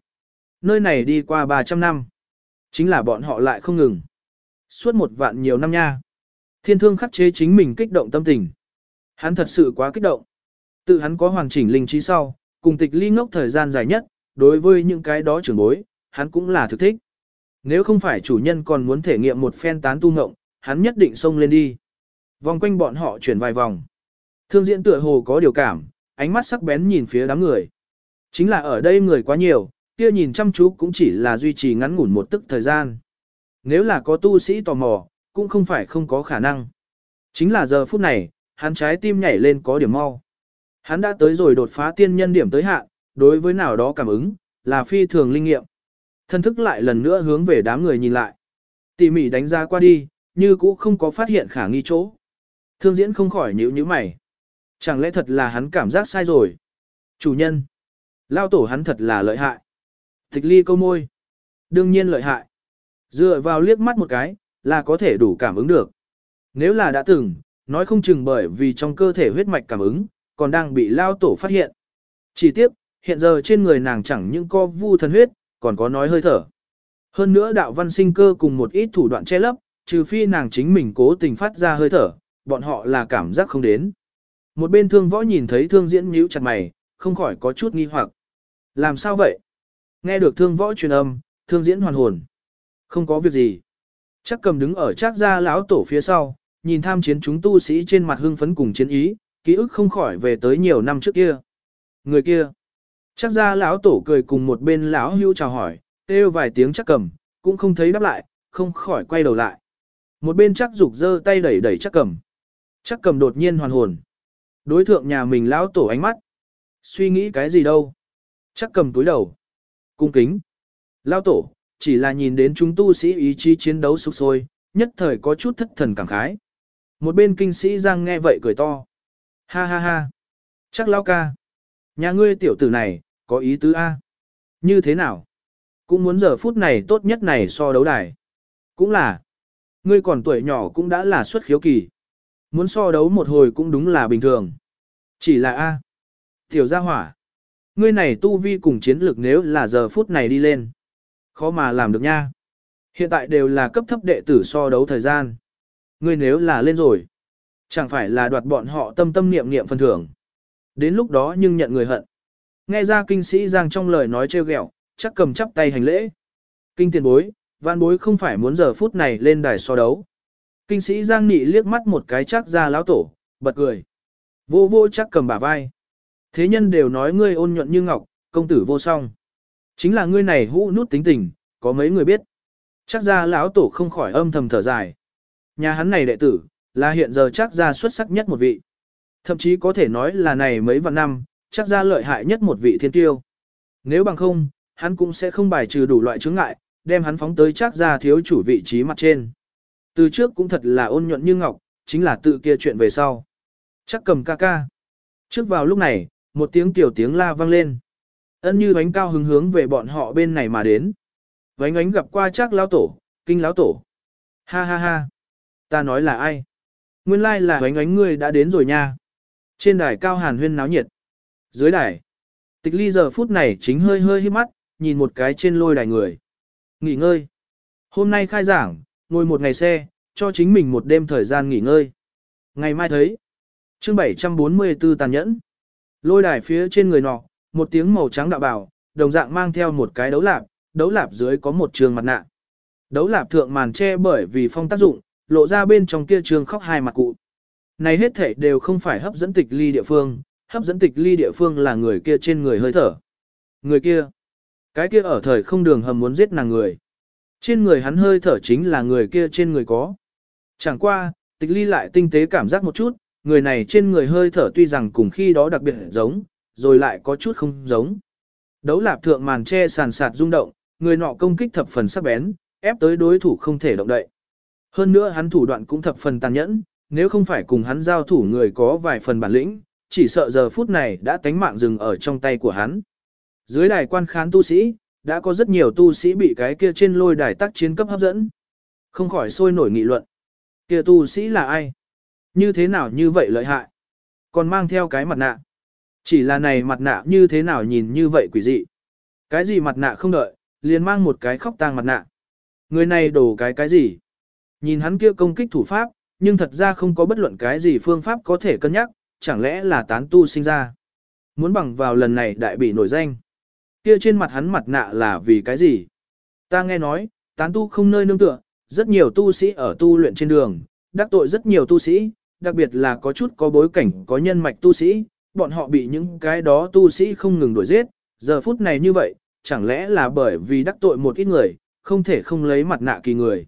Nơi này đi qua 300 năm, chính là bọn họ lại không ngừng. Suốt một vạn nhiều năm nha. Thiên thương khắc chế chính mình kích động tâm tình. Hắn thật sự quá kích động. Tự hắn có hoàn chỉnh linh trí sau, cùng tịch ly ngốc thời gian dài nhất, đối với những cái đó trưởng bối, hắn cũng là thực thích. Nếu không phải chủ nhân còn muốn thể nghiệm một phen tán tu ngộng, hắn nhất định xông lên đi. Vòng quanh bọn họ chuyển vài vòng. Thương diễn tựa hồ có điều cảm, ánh mắt sắc bén nhìn phía đám người. Chính là ở đây người quá nhiều, kia nhìn chăm chú cũng chỉ là duy trì ngắn ngủn một tức thời gian. Nếu là có tu sĩ tò mò, cũng không phải không có khả năng. Chính là giờ phút này, hắn trái tim nhảy lên có điểm mau. Hắn đã tới rồi đột phá tiên nhân điểm tới hạn, đối với nào đó cảm ứng, là phi thường linh nghiệm. Thân thức lại lần nữa hướng về đám người nhìn lại. Tỉ mỉ đánh ra qua đi, như cũ không có phát hiện khả nghi chỗ. Thương diễn không khỏi nhíu nhíu mày. Chẳng lẽ thật là hắn cảm giác sai rồi? Chủ nhân. Lao tổ hắn thật là lợi hại. Tịch ly câu môi. Đương nhiên lợi hại. Dựa vào liếc mắt một cái, là có thể đủ cảm ứng được. Nếu là đã từng, nói không chừng bởi vì trong cơ thể huyết mạch cảm ứng, còn đang bị lao tổ phát hiện. Chỉ tiếc, hiện giờ trên người nàng chẳng những co vu thần huyết, còn có nói hơi thở. Hơn nữa đạo văn sinh cơ cùng một ít thủ đoạn che lấp, trừ phi nàng chính mình cố tình phát ra hơi thở, bọn họ là cảm giác không đến. Một bên thương võ nhìn thấy thương diễn nhíu chặt mày, không khỏi có chút nghi hoặc. Làm sao vậy? Nghe được thương võ truyền âm, thương diễn hoàn hồn. Không có việc gì. Chắc cầm đứng ở chắc ra lão tổ phía sau, nhìn tham chiến chúng tu sĩ trên mặt hưng phấn cùng chiến ý, ký ức không khỏi về tới nhiều năm trước kia. Người kia. Chắc ra lão tổ cười cùng một bên lão hưu chào hỏi, kêu vài tiếng chắc cầm, cũng không thấy đáp lại, không khỏi quay đầu lại. Một bên chắc dục giơ tay đẩy đẩy chắc cầm. Chắc cầm đột nhiên hoàn hồn. Đối thượng nhà mình lão tổ ánh mắt. Suy nghĩ cái gì đâu. Chắc cầm túi đầu. Cung kính. Lão tổ, chỉ là nhìn đến chúng tu sĩ ý chí chiến đấu sục sôi, nhất thời có chút thất thần cảm khái. Một bên kinh sĩ Giang nghe vậy cười to. Ha ha ha. Chắc lao ca. Nhà ngươi tiểu tử này, có ý tứ A. Như thế nào? Cũng muốn giờ phút này tốt nhất này so đấu đài. Cũng là. Ngươi còn tuổi nhỏ cũng đã là xuất khiếu kỳ. Muốn so đấu một hồi cũng đúng là bình thường. Chỉ là A. Tiểu gia hỏa. Ngươi này tu vi cùng chiến lược nếu là giờ phút này đi lên. Khó mà làm được nha. Hiện tại đều là cấp thấp đệ tử so đấu thời gian. Ngươi nếu là lên rồi. Chẳng phải là đoạt bọn họ tâm tâm niệm niệm phần thưởng. Đến lúc đó nhưng nhận người hận. Nghe ra kinh sĩ Giang trong lời nói trêu ghẹo, chắc cầm chắp tay hành lễ. Kinh tiền bối, văn bối không phải muốn giờ phút này lên đài so đấu. Kinh sĩ Giang nị liếc mắt một cái chắc ra lão tổ, bật cười. Vô vô chắc cầm bả vai. Thế nhân đều nói ngươi ôn nhuận như ngọc, công tử vô song. Chính là ngươi này hũ nút tính tình, có mấy người biết. Chắc ra lão tổ không khỏi âm thầm thở dài. Nhà hắn này đệ tử, là hiện giờ chắc ra xuất sắc nhất một vị. Thậm chí có thể nói là này mấy vạn năm, chắc ra lợi hại nhất một vị thiên tiêu. Nếu bằng không, hắn cũng sẽ không bài trừ đủ loại chướng ngại, đem hắn phóng tới chắc ra thiếu chủ vị trí mặt trên. Từ trước cũng thật là ôn nhuận như ngọc, chính là tự kia chuyện về sau. Chắc cầm ca ca. Trước vào lúc này, một tiếng tiểu tiếng la vang lên. Ân như bánh cao hứng hướng về bọn họ bên này mà đến. Vánh ánh gặp qua chắc lão tổ, kinh lão tổ. Ha ha ha. Ta nói là ai? Nguyên lai là vánh ánh ngươi đã đến rồi nha. Trên đài cao hàn huyên náo nhiệt. Dưới đài. Tịch ly giờ phút này chính hơi hơi hít mắt, nhìn một cái trên lôi đài người. Nghỉ ngơi. Hôm nay khai giảng, ngồi một ngày xe, cho chính mình một đêm thời gian nghỉ ngơi. Ngày mai thấy. chương 744 tàn nhẫn. Lôi đài phía trên người nọ, một tiếng màu trắng đạo bảo, đồng dạng mang theo một cái đấu lạp, đấu lạp dưới có một trường mặt nạ. Đấu lạp thượng màn che bởi vì phong tác dụng, lộ ra bên trong kia trường khóc hai mặt cụ. Này hết thể đều không phải hấp dẫn tịch ly địa phương, hấp dẫn tịch ly địa phương là người kia trên người hơi thở. Người kia, cái kia ở thời không đường hầm muốn giết nàng người. Trên người hắn hơi thở chính là người kia trên người có. Chẳng qua, tịch ly lại tinh tế cảm giác một chút, người này trên người hơi thở tuy rằng cùng khi đó đặc biệt giống, rồi lại có chút không giống. Đấu lạp thượng màn che sàn sạt rung động, người nọ công kích thập phần sắc bén, ép tới đối thủ không thể động đậy. Hơn nữa hắn thủ đoạn cũng thập phần tàn nhẫn, nếu không phải cùng hắn giao thủ người có vài phần bản lĩnh, chỉ sợ giờ phút này đã tánh mạng dừng ở trong tay của hắn. Dưới đài quan khán tu sĩ, đã có rất nhiều tu sĩ bị cái kia trên lôi đài tác chiến cấp hấp dẫn. Không khỏi sôi nổi nghị luận. Kia tu sĩ là ai? Như thế nào như vậy lợi hại? Còn mang theo cái mặt nạ. Chỉ là này mặt nạ như thế nào nhìn như vậy quỷ dị. Cái gì mặt nạ không đợi, liền mang một cái khóc tang mặt nạ. Người này đổ cái cái gì? Nhìn hắn kia công kích thủ pháp, nhưng thật ra không có bất luận cái gì phương pháp có thể cân nhắc, chẳng lẽ là tán tu sinh ra. Muốn bằng vào lần này đại bị nổi danh. Kia trên mặt hắn mặt nạ là vì cái gì? Ta nghe nói, tán tu không nơi nương tựa, rất nhiều tu sĩ ở tu luyện trên đường, đắc tội rất nhiều tu sĩ, đặc biệt là có chút có bối cảnh có nhân mạch tu sĩ, bọn họ bị những cái đó tu sĩ không ngừng đuổi giết, giờ phút này như vậy, chẳng lẽ là bởi vì đắc tội một ít người, không thể không lấy mặt nạ kỳ người.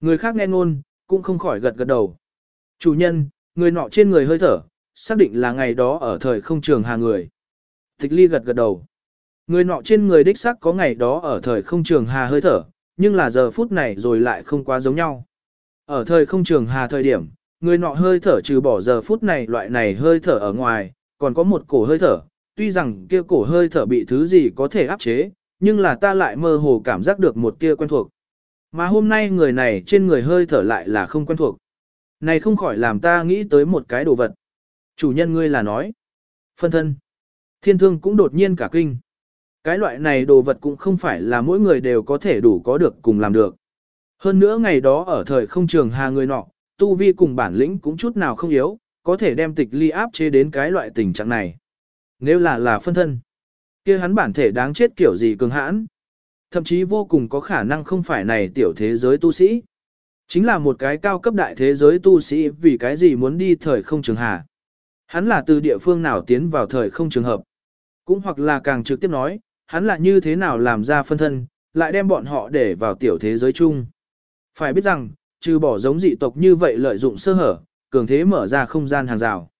Người khác nghe ngôn, cũng không khỏi gật gật đầu. Chủ nhân, người nọ trên người hơi thở, xác định là ngày đó ở thời không trường hà người. Tịch ly gật gật đầu. Người nọ trên người đích xác có ngày đó ở thời không trường hà hơi thở, nhưng là giờ phút này rồi lại không quá giống nhau. Ở thời không trường hà thời điểm, người nọ hơi thở trừ bỏ giờ phút này loại này hơi thở ở ngoài, còn có một cổ hơi thở, tuy rằng kia cổ hơi thở bị thứ gì có thể áp chế, nhưng là ta lại mơ hồ cảm giác được một tia quen thuộc. Mà hôm nay người này trên người hơi thở lại là không quen thuộc. Này không khỏi làm ta nghĩ tới một cái đồ vật. Chủ nhân ngươi là nói. Phân thân. Thiên thương cũng đột nhiên cả kinh. Cái loại này đồ vật cũng không phải là mỗi người đều có thể đủ có được cùng làm được. Hơn nữa ngày đó ở thời không trường hà người nọ, tu vi cùng bản lĩnh cũng chút nào không yếu, có thể đem tịch ly áp chế đến cái loại tình trạng này. Nếu là là phân thân, kia hắn bản thể đáng chết kiểu gì cường hãn. Thậm chí vô cùng có khả năng không phải này tiểu thế giới tu sĩ. Chính là một cái cao cấp đại thế giới tu sĩ vì cái gì muốn đi thời không trường hà. Hắn là từ địa phương nào tiến vào thời không trường hợp. Cũng hoặc là càng trực tiếp nói, hắn là như thế nào làm ra phân thân, lại đem bọn họ để vào tiểu thế giới chung. Phải biết rằng, trừ bỏ giống dị tộc như vậy lợi dụng sơ hở, cường thế mở ra không gian hàng rào.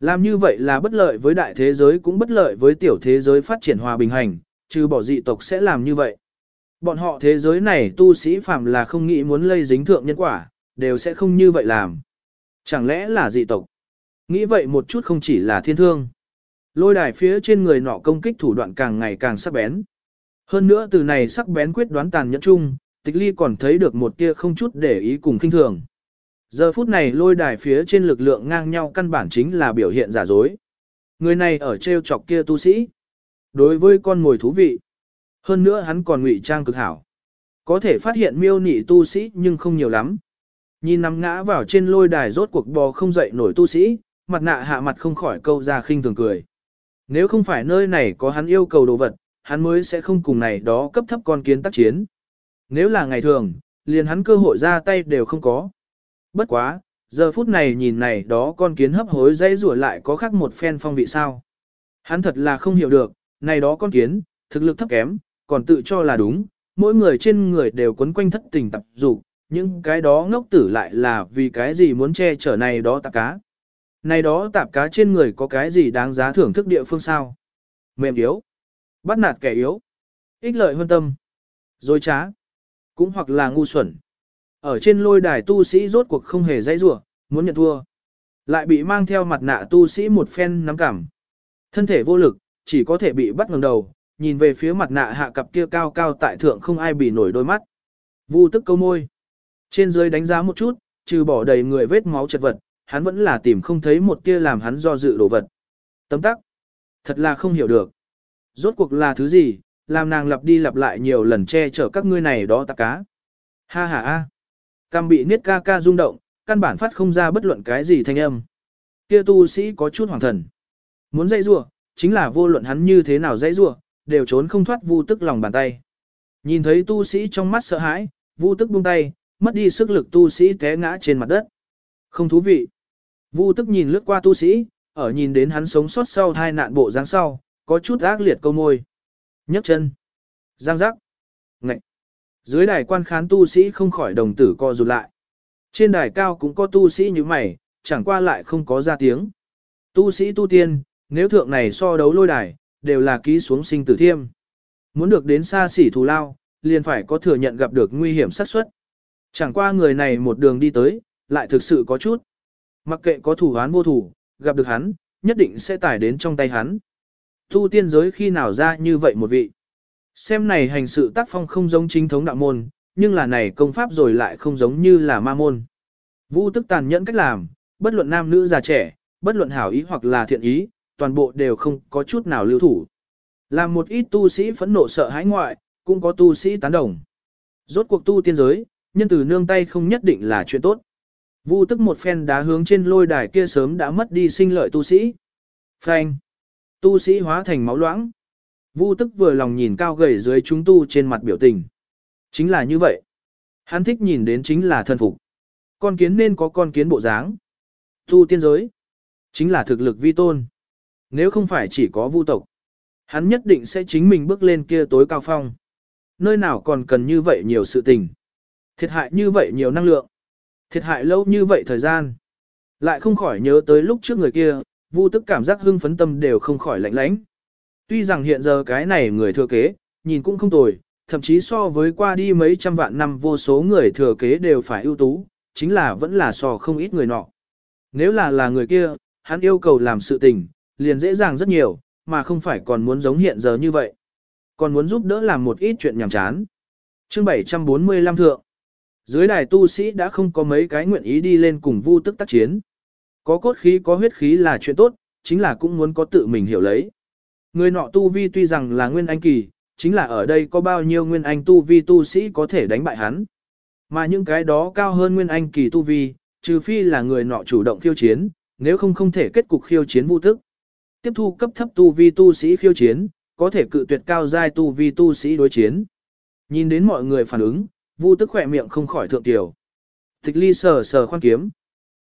Làm như vậy là bất lợi với đại thế giới cũng bất lợi với tiểu thế giới phát triển hòa bình hành, trừ bỏ dị tộc sẽ làm như vậy. Bọn họ thế giới này tu sĩ phạm là không nghĩ muốn lây dính thượng nhân quả, đều sẽ không như vậy làm. Chẳng lẽ là dị tộc? Nghĩ vậy một chút không chỉ là thiên thương. Lôi đài phía trên người nọ công kích thủ đoạn càng ngày càng sắc bén. Hơn nữa từ này sắc bén quyết đoán tàn nhẫn chung, tịch ly còn thấy được một tia không chút để ý cùng kinh thường. Giờ phút này lôi đài phía trên lực lượng ngang nhau căn bản chính là biểu hiện giả dối. Người này ở treo chọc kia tu sĩ. Đối với con mồi thú vị. Hơn nữa hắn còn ngụy trang cực hảo. Có thể phát hiện miêu nị tu sĩ nhưng không nhiều lắm. Nhìn nằm ngã vào trên lôi đài rốt cuộc bò không dậy nổi tu sĩ, mặt nạ hạ mặt không khỏi câu ra khinh thường cười. Nếu không phải nơi này có hắn yêu cầu đồ vật, hắn mới sẽ không cùng này đó cấp thấp con kiến tác chiến. Nếu là ngày thường, liền hắn cơ hội ra tay đều không có. Bất quá, giờ phút này nhìn này đó con kiến hấp hối dây rủa lại có khác một phen phong vị sao. Hắn thật là không hiểu được, này đó con kiến, thực lực thấp kém, còn tự cho là đúng, mỗi người trên người đều quấn quanh thất tình tập dục những cái đó ngốc tử lại là vì cái gì muốn che chở này đó tạp cá. Này đó tạp cá trên người có cái gì đáng giá thưởng thức địa phương sao? Mềm yếu, bắt nạt kẻ yếu, ích lợi hơn tâm, dối trá, cũng hoặc là ngu xuẩn. Ở trên lôi đài tu sĩ rốt cuộc không hề dãy rủa, muốn nhận thua. Lại bị mang theo mặt nạ tu sĩ một phen nắm cảm. Thân thể vô lực, chỉ có thể bị bắt ngẩng đầu, nhìn về phía mặt nạ hạ cặp kia cao cao tại thượng không ai bị nổi đôi mắt. Vu tức câu môi. Trên dưới đánh giá một chút, trừ bỏ đầy người vết máu chật vật, hắn vẫn là tìm không thấy một tia làm hắn do dự đồ vật. Tấm tắc. Thật là không hiểu được. Rốt cuộc là thứ gì, làm nàng lặp đi lặp lại nhiều lần che chở các ngươi này đó tạc cá. Ha ha ha. Cam bị niết ca ca rung động, căn bản phát không ra bất luận cái gì thanh âm. Kia tu sĩ có chút hoàng thần. Muốn dãy rua, chính là vô luận hắn như thế nào dãy rua, đều trốn không thoát vu tức lòng bàn tay. Nhìn thấy tu sĩ trong mắt sợ hãi, vu tức buông tay, mất đi sức lực tu sĩ té ngã trên mặt đất. Không thú vị. Vu tức nhìn lướt qua tu sĩ, ở nhìn đến hắn sống sót sau hai nạn bộ dáng sau, có chút ác liệt câu môi. nhấc chân. Giang giác. Ngậy. Dưới đài quan khán tu sĩ không khỏi đồng tử co rụt lại. Trên đài cao cũng có tu sĩ như mày, chẳng qua lại không có ra tiếng. Tu sĩ tu tiên, nếu thượng này so đấu lôi đài, đều là ký xuống sinh tử thiêm. Muốn được đến xa xỉ thù lao, liền phải có thừa nhận gặp được nguy hiểm xác suất. Chẳng qua người này một đường đi tới, lại thực sự có chút. Mặc kệ có thủ án vô thủ, gặp được hắn, nhất định sẽ tải đến trong tay hắn. Tu tiên giới khi nào ra như vậy một vị. Xem này hành sự tác phong không giống chính thống đạo môn, nhưng là này công pháp rồi lại không giống như là ma môn. Vu tức tàn nhẫn cách làm, bất luận nam nữ già trẻ, bất luận hảo ý hoặc là thiện ý, toàn bộ đều không có chút nào lưu thủ. Làm một ít tu sĩ phẫn nộ sợ hãi ngoại, cũng có tu sĩ tán đồng. Rốt cuộc tu tiên giới, nhân từ nương tay không nhất định là chuyện tốt. Vu tức một phen đá hướng trên lôi đài kia sớm đã mất đi sinh lợi tu sĩ. Phanh. Tu sĩ hóa thành máu loãng. Vu tức vừa lòng nhìn cao gầy dưới chúng tu trên mặt biểu tình. Chính là như vậy. Hắn thích nhìn đến chính là thân phục. Con kiến nên có con kiến bộ dáng. Tu tiên giới. Chính là thực lực vi tôn. Nếu không phải chỉ có vu tộc. Hắn nhất định sẽ chính mình bước lên kia tối cao phong. Nơi nào còn cần như vậy nhiều sự tình. Thiệt hại như vậy nhiều năng lượng. Thiệt hại lâu như vậy thời gian. Lại không khỏi nhớ tới lúc trước người kia, vu tức cảm giác hưng phấn tâm đều không khỏi lạnh lãnh. Tuy rằng hiện giờ cái này người thừa kế, nhìn cũng không tồi, thậm chí so với qua đi mấy trăm vạn năm vô số người thừa kế đều phải ưu tú, chính là vẫn là so không ít người nọ. Nếu là là người kia, hắn yêu cầu làm sự tình, liền dễ dàng rất nhiều, mà không phải còn muốn giống hiện giờ như vậy. Còn muốn giúp đỡ làm một ít chuyện nhảm chán. Chương 745 thượng. Dưới đài tu sĩ đã không có mấy cái nguyện ý đi lên cùng vu tức tác chiến. Có cốt khí có huyết khí là chuyện tốt, chính là cũng muốn có tự mình hiểu lấy. Người nọ tu vi tuy rằng là nguyên anh kỳ, chính là ở đây có bao nhiêu nguyên anh tu vi tu sĩ có thể đánh bại hắn. Mà những cái đó cao hơn nguyên anh kỳ tu vi, trừ phi là người nọ chủ động khiêu chiến, nếu không không thể kết cục khiêu chiến vu tức. Tiếp thu cấp thấp tu vi tu sĩ khiêu chiến, có thể cự tuyệt cao giai tu vi tu sĩ đối chiến. Nhìn đến mọi người phản ứng, vu tức khỏe miệng không khỏi thượng tiểu. Tịch ly sờ sờ khoan kiếm.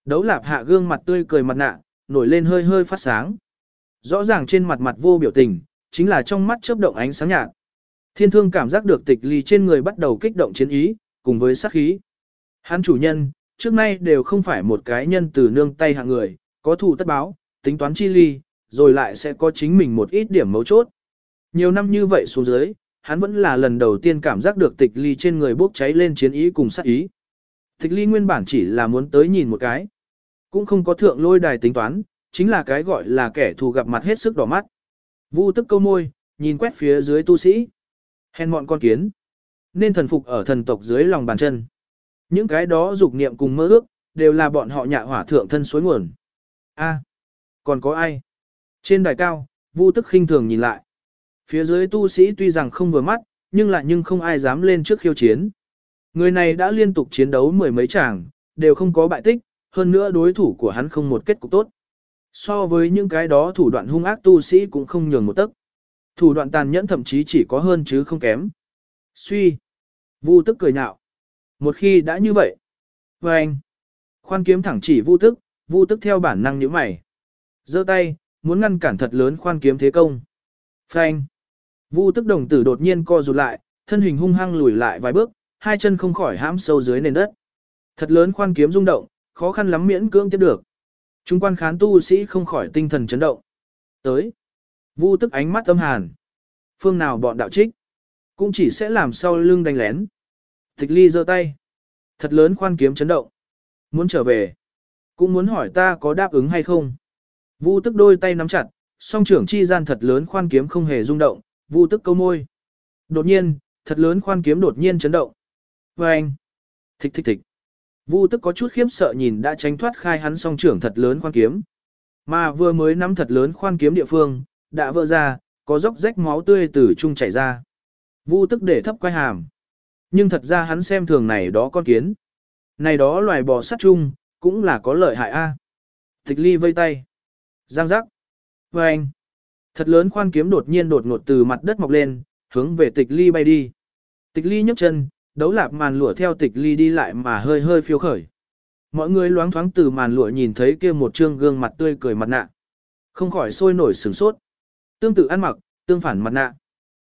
Đấu lạp hạ gương mặt tươi cười mặt nạ, nổi lên hơi hơi phát sáng. Rõ ràng trên mặt mặt vô biểu tình, chính là trong mắt chớp động ánh sáng nhạt. Thiên thương cảm giác được tịch ly trên người bắt đầu kích động chiến ý, cùng với sát khí. Hắn chủ nhân, trước nay đều không phải một cái nhân từ nương tay hạng người, có thù tất báo, tính toán chi ly, rồi lại sẽ có chính mình một ít điểm mấu chốt. Nhiều năm như vậy xuống dưới, hắn vẫn là lần đầu tiên cảm giác được tịch ly trên người bốc cháy lên chiến ý cùng sát ý. Tịch ly nguyên bản chỉ là muốn tới nhìn một cái. Cũng không có thượng lôi đài tính toán, chính là cái gọi là kẻ thù gặp mặt hết sức đỏ mắt. Vu tức câu môi, nhìn quét phía dưới tu sĩ. Hèn mọn con kiến. Nên thần phục ở thần tộc dưới lòng bàn chân. Những cái đó dục niệm cùng mơ ước, đều là bọn họ nhạ hỏa thượng thân suối nguồn. A, còn có ai? Trên đài cao, Vu tức khinh thường nhìn lại. Phía dưới tu sĩ tuy rằng không vừa mắt, nhưng lại nhưng không ai dám lên trước khiêu chiến. Người này đã liên tục chiến đấu mười mấy tràng, đều không có bại tích, hơn nữa đối thủ của hắn không một kết cục tốt. So với những cái đó thủ đoạn hung ác tu sĩ cũng không nhường một tấc. Thủ đoạn tàn nhẫn thậm chí chỉ có hơn chứ không kém. Suy. Vu tức cười nhạo. Một khi đã như vậy. Và anh. Khoan kiếm thẳng chỉ vu tức, vu tức theo bản năng như mày. giơ tay, muốn ngăn cản thật lớn khoan kiếm thế công. Phanh. Vu tức đồng tử đột nhiên co rụt lại, thân hình hung hăng lùi lại vài bước, hai chân không khỏi hãm sâu dưới nền đất. Thật lớn khoan kiếm rung động, khó khăn lắm miễn cưỡng tiếp được. Chúng quan khán tu sĩ không khỏi tinh thần chấn động. Tới. Vu tức ánh mắt âm hàn. Phương nào bọn đạo trích. Cũng chỉ sẽ làm sau lưng đánh lén. Tịch ly giơ tay. Thật lớn khoan kiếm chấn động. Muốn trở về. Cũng muốn hỏi ta có đáp ứng hay không. Vu tức đôi tay nắm chặt. Song trưởng chi gian thật lớn khoan kiếm không hề rung động. Vu tức câu môi. Đột nhiên, thật lớn khoan kiếm đột nhiên chấn động. Và anh. Thích thích thích. Vu tức có chút khiếp sợ nhìn đã tránh thoát khai hắn song trưởng thật lớn khoan kiếm. Mà vừa mới nắm thật lớn khoan kiếm địa phương, đã vỡ ra, có dốc rách máu tươi từ trung chảy ra. Vu tức để thấp quay hàm. Nhưng thật ra hắn xem thường này đó con kiến. Này đó loài bò sắt chung, cũng là có lợi hại a. Tịch ly vây tay. Giang giác. Và anh. Thật lớn khoan kiếm đột nhiên đột ngột từ mặt đất mọc lên, hướng về tịch ly bay đi. Tịch ly nhấc chân, đấu lạp màn lụa theo tịch ly đi lại mà hơi hơi phiêu khởi. Mọi người loáng thoáng từ màn lụa nhìn thấy kia một trương gương mặt tươi cười mặt nạ. Không khỏi sôi nổi sửng sốt. Tương tự ăn mặc, tương phản mặt nạ.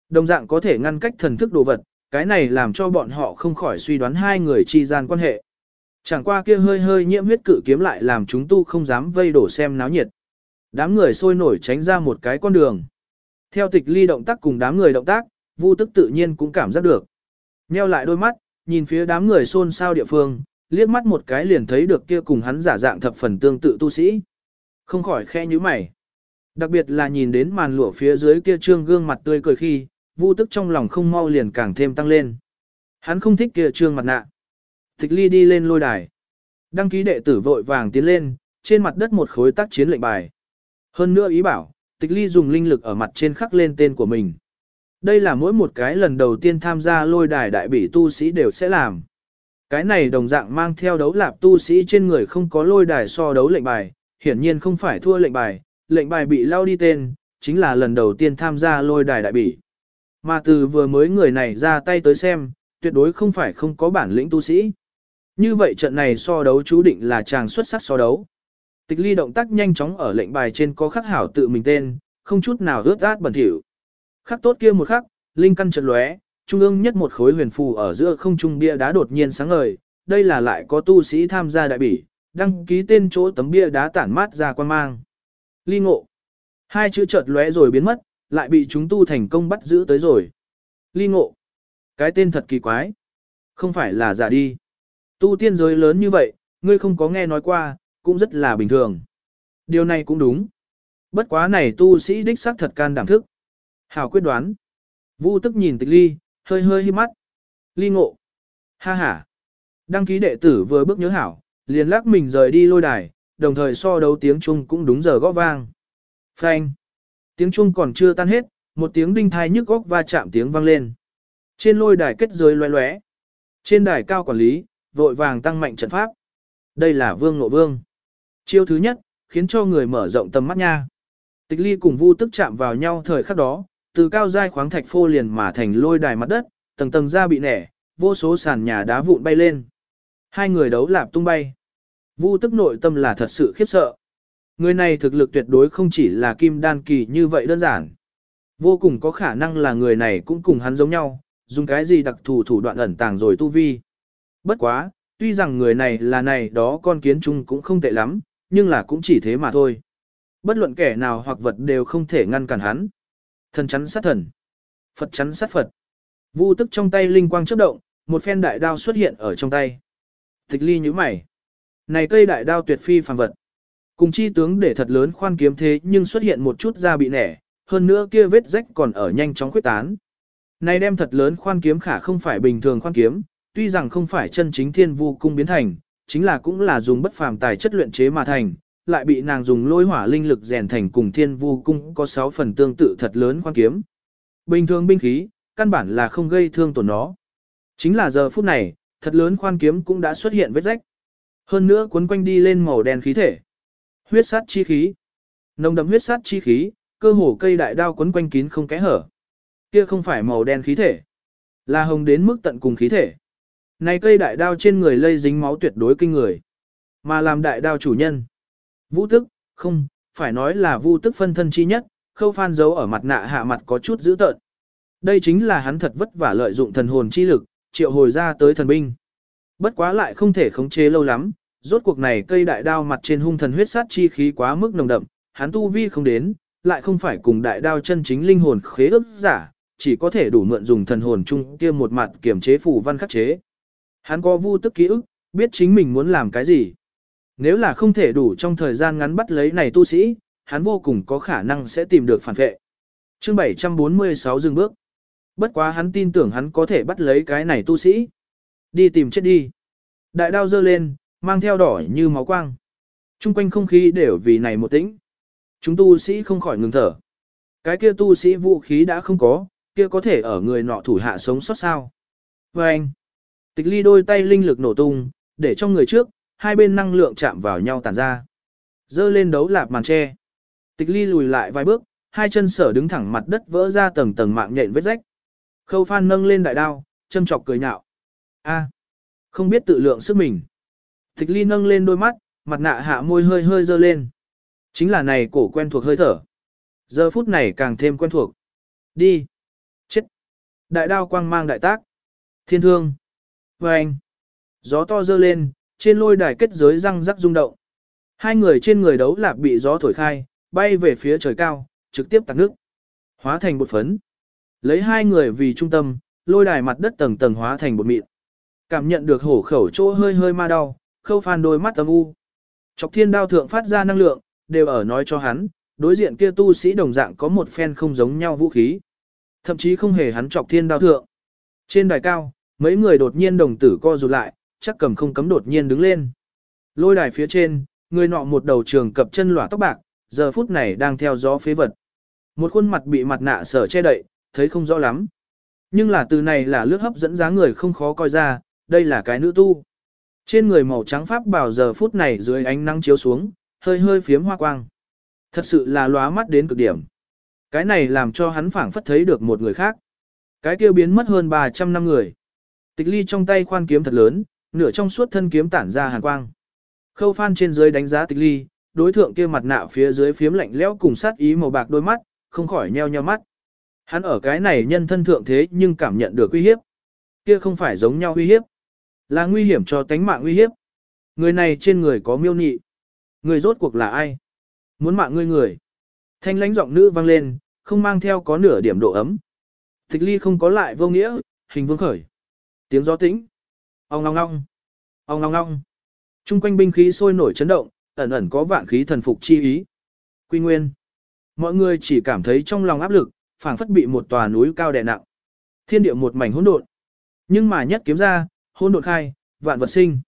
Đồng dạng có thể ngăn cách thần thức đồ vật, cái này làm cho bọn họ không khỏi suy đoán hai người chi gian quan hệ. Chẳng qua kia hơi hơi nhiễm huyết cự kiếm lại làm chúng tu không dám vây đổ xem náo nhiệt. Đám người sôi nổi tránh ra một cái con đường. Theo tịch ly động tác cùng đám người động tác, Vu tức tự nhiên cũng cảm giác được. Nheo lại đôi mắt, nhìn phía đám người xôn xao địa phương, liếc mắt một cái liền thấy được kia cùng hắn giả dạng thập phần tương tự tu sĩ. Không khỏi khe như mày. Đặc biệt là nhìn đến màn lụa phía dưới kia trương gương mặt tươi cười khi, Vu tức trong lòng không mau liền càng thêm tăng lên. Hắn không thích kia trương mặt nạ. Tịch ly đi lên lôi đài. Đăng ký đệ tử vội vàng tiến lên, trên mặt đất một khối tác chiến lệnh bài. Hơn nữa ý bảo, tịch ly dùng linh lực ở mặt trên khắc lên tên của mình. Đây là mỗi một cái lần đầu tiên tham gia lôi đài đại bỉ tu sĩ đều sẽ làm. Cái này đồng dạng mang theo đấu lạp tu sĩ trên người không có lôi đài so đấu lệnh bài, hiển nhiên không phải thua lệnh bài, lệnh bài bị lao đi tên, chính là lần đầu tiên tham gia lôi đài đại bỉ. Mà từ vừa mới người này ra tay tới xem, tuyệt đối không phải không có bản lĩnh tu sĩ. Như vậy trận này so đấu chú định là chàng xuất sắc so đấu. Tịch ly động tác nhanh chóng ở lệnh bài trên có khắc hảo tự mình tên, không chút nào ướt át bẩn thỉu. Khắc tốt kia một khắc, linh căn chợt lóe, trung ương nhất một khối huyền phù ở giữa không trung bia đá đột nhiên sáng ngời, đây là lại có tu sĩ tham gia đại bỉ, đăng ký tên chỗ tấm bia đá tản mát ra quan mang. Ly ngộ. Hai chữ chợt lóe rồi biến mất, lại bị chúng tu thành công bắt giữ tới rồi. Ly ngộ. Cái tên thật kỳ quái. Không phải là giả đi. Tu tiên giới lớn như vậy, ngươi không có nghe nói qua, cũng rất là bình thường. Điều này cũng đúng. Bất quá này tu sĩ đích xác thật can đảm thức. Hảo quyết đoán. Vu tức nhìn tịch ly, hơi hơi hi mắt. Ly ngộ. Ha ha. Đăng ký đệ tử vừa bước nhớ hảo, liền lắc mình rời đi lôi đài, đồng thời so đấu tiếng Trung cũng đúng giờ gõ vang. Phanh. Tiếng Trung còn chưa tan hết, một tiếng đinh thai nhức góc va chạm tiếng vang lên. Trên lôi đài kết giới loé loé. Trên đài cao quản lý, vội vàng tăng mạnh trận pháp. Đây là Vương Ngộ Vương. Chiêu thứ nhất, khiến cho người mở rộng tầm mắt nha. Tịch ly cùng vu tức chạm vào nhau thời khắc đó, từ cao giai khoáng thạch phô liền mà thành lôi đài mặt đất, tầng tầng ra bị nẻ, vô số sàn nhà đá vụn bay lên. Hai người đấu lạp tung bay. Vu tức nội tâm là thật sự khiếp sợ. Người này thực lực tuyệt đối không chỉ là kim đan kỳ như vậy đơn giản. Vô cùng có khả năng là người này cũng cùng hắn giống nhau, dùng cái gì đặc thù thủ đoạn ẩn tàng rồi tu vi. Bất quá, tuy rằng người này là này đó con kiến chung cũng không tệ lắm, nhưng là cũng chỉ thế mà thôi. Bất luận kẻ nào hoặc vật đều không thể ngăn cản hắn. Thần chắn sát thần. Phật chắn sát Phật. Vu tức trong tay linh quang chớp động, một phen đại đao xuất hiện ở trong tay. Tịch ly như mày. Này cây đại đao tuyệt phi phàm vật. Cùng chi tướng để thật lớn khoan kiếm thế nhưng xuất hiện một chút da bị nẻ, hơn nữa kia vết rách còn ở nhanh chóng khuyết tán. Này đem thật lớn khoan kiếm khả không phải bình thường khoan kiếm, tuy rằng không phải chân chính thiên vu cung biến thành, chính là cũng là dùng bất phàm tài chất luyện chế mà thành, lại bị nàng dùng lôi hỏa linh lực rèn thành cùng thiên vu cung có 6 phần tương tự thật lớn khoan kiếm. Bình thường binh khí, căn bản là không gây thương tổn nó. Chính là giờ phút này, thật lớn khoan kiếm cũng đã xuất hiện vết rách. Hơn nữa cuốn quanh đi lên màu đen khí thể. Huyết sát chi khí. Nồng đậm huyết sát chi khí, cơ hồ cây đại đao quấn quanh kín không kẽ hở. Kia không phải màu đen khí thể, là hồng đến mức tận cùng khí thể. Này cây đại đao trên người lây dính máu tuyệt đối kinh người, mà làm đại đao chủ nhân. Vũ tức, không, phải nói là vu tức phân thân chi nhất, khâu phan giấu ở mặt nạ hạ mặt có chút dữ tợn. Đây chính là hắn thật vất vả lợi dụng thần hồn chi lực, triệu hồi ra tới thần binh. Bất quá lại không thể khống chế lâu lắm, rốt cuộc này cây đại đao mặt trên hung thần huyết sát chi khí quá mức nồng đậm, hắn tu vi không đến, lại không phải cùng đại đao chân chính linh hồn khế ước giả, chỉ có thể đủ mượn dùng thần hồn chung kia một mặt kiểm chế phủ văn khắc chế. Hắn có vu tức ký ức, biết chính mình muốn làm cái gì. Nếu là không thể đủ trong thời gian ngắn bắt lấy này tu sĩ, hắn vô cùng có khả năng sẽ tìm được phản vệ. Chương 746 dừng bước. Bất quá hắn tin tưởng hắn có thể bắt lấy cái này tu sĩ. Đi tìm chết đi. Đại đao dơ lên, mang theo đỏ như máu quang. Trung quanh không khí đều vì này một tĩnh. Chúng tu sĩ không khỏi ngừng thở. Cái kia tu sĩ vũ khí đã không có, kia có thể ở người nọ thủ hạ sống sót sao. Và anh, tịch ly đôi tay linh lực nổ tung, để cho người trước, hai bên năng lượng chạm vào nhau tản ra. Dơ lên đấu lạp màn tre. Tịch ly lùi lại vài bước, hai chân sở đứng thẳng mặt đất vỡ ra tầng tầng mạng nhện vết rách. Khâu phan nâng lên đại đao, châm chọc cười nhạo. A, không biết tự lượng sức mình. Tịch ly nâng lên đôi mắt, mặt nạ hạ môi hơi hơi dơ lên. Chính là này cổ quen thuộc hơi thở. Giờ phút này càng thêm quen thuộc. Đi. Chết. Đại đao quang mang đại tác. Thiên thương. Và anh. Gió to dơ lên, trên lôi đài kết giới răng rắc rung động. Hai người trên người đấu lạp bị gió thổi khai, bay về phía trời cao, trực tiếp tạc nước. Hóa thành bột phấn. Lấy hai người vì trung tâm, lôi đài mặt đất tầng tầng hóa thành bột mịn. Cảm nhận được hổ khẩu chỗ hơi hơi ma đau, khâu phan đôi mắt âm u. Chọc thiên đao thượng phát ra năng lượng, đều ở nói cho hắn, đối diện kia tu sĩ đồng dạng có một phen không giống nhau vũ khí. Thậm chí không hề hắn chọc thiên đao thượng. Trên đài cao, mấy người đột nhiên đồng tử co rụt lại, chắc cầm không cấm đột nhiên đứng lên. Lôi đài phía trên, người nọ một đầu trường cập chân lỏa tóc bạc, giờ phút này đang theo gió phế vật. Một khuôn mặt bị mặt nạ sở che đậy, thấy không rõ lắm. Nhưng là từ này là lướt hấp dẫn giá người không khó coi ra, đây là cái nữ tu. Trên người màu trắng pháp bảo giờ phút này dưới ánh nắng chiếu xuống, hơi hơi phiếm hoa quang. Thật sự là lóa mắt đến cực điểm. Cái này làm cho hắn phảng phất thấy được một người khác. Cái kia biến mất hơn 300 năm người. Tịch ly trong tay khoan kiếm thật lớn, nửa trong suốt thân kiếm tản ra hàn quang. Khâu phan trên dưới đánh giá tịch ly, đối thượng kia mặt nạ phía dưới phiếm lạnh lẽo cùng sát ý màu bạc đôi mắt, không khỏi nheo nheo mắt. Hắn ở cái này nhân thân thượng thế nhưng cảm nhận được uy hiếp. Kia không phải giống nhau uy hiếp. Là nguy hiểm cho tánh mạng uy hiếp. Người này trên người có miêu nị. Người rốt cuộc là ai? Muốn mạng ngươi người. Thanh lãnh giọng nữ vang lên, không mang theo có nửa điểm độ ấm. Tịch ly không có lại vô nghĩa, hình vương khởi. Tiếng gió tĩnh. Ông ngong ngong. Ông ngong ngong. Trung quanh binh khí sôi nổi chấn động, ẩn ẩn có vạn khí thần phục chi ý. Quy nguyên. Mọi người chỉ cảm thấy trong lòng áp lực, phảng phất bị một tòa núi cao đè nặng. Thiên địa một mảnh hỗn độn. Nhưng mà nhất kiếm ra, hỗn độn khai, vạn vật sinh.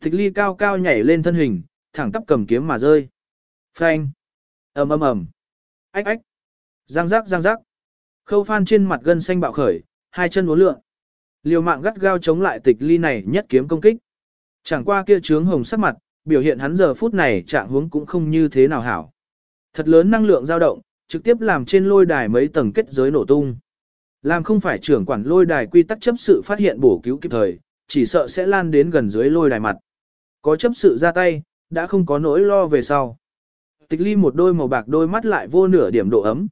Tịch ly cao cao nhảy lên thân hình, thẳng tắp cầm kiếm mà rơi. Phanh. ầm ầm ầm. Ách ách. Giang giác giang giác. Khâu phan trên mặt gân xanh bạo khởi, hai chân uốn lượn. Liều mạng gắt gao chống lại tịch ly này nhất kiếm công kích. Chẳng qua kia trướng hồng sắc mặt, biểu hiện hắn giờ phút này trạng huống cũng không như thế nào hảo. Thật lớn năng lượng dao động, trực tiếp làm trên lôi đài mấy tầng kết giới nổ tung. Làm không phải trưởng quản lôi đài quy tắc chấp sự phát hiện bổ cứu kịp thời, chỉ sợ sẽ lan đến gần dưới lôi đài mặt. Có chấp sự ra tay, đã không có nỗi lo về sau. Tịch ly một đôi màu bạc đôi mắt lại vô nửa điểm độ ấm.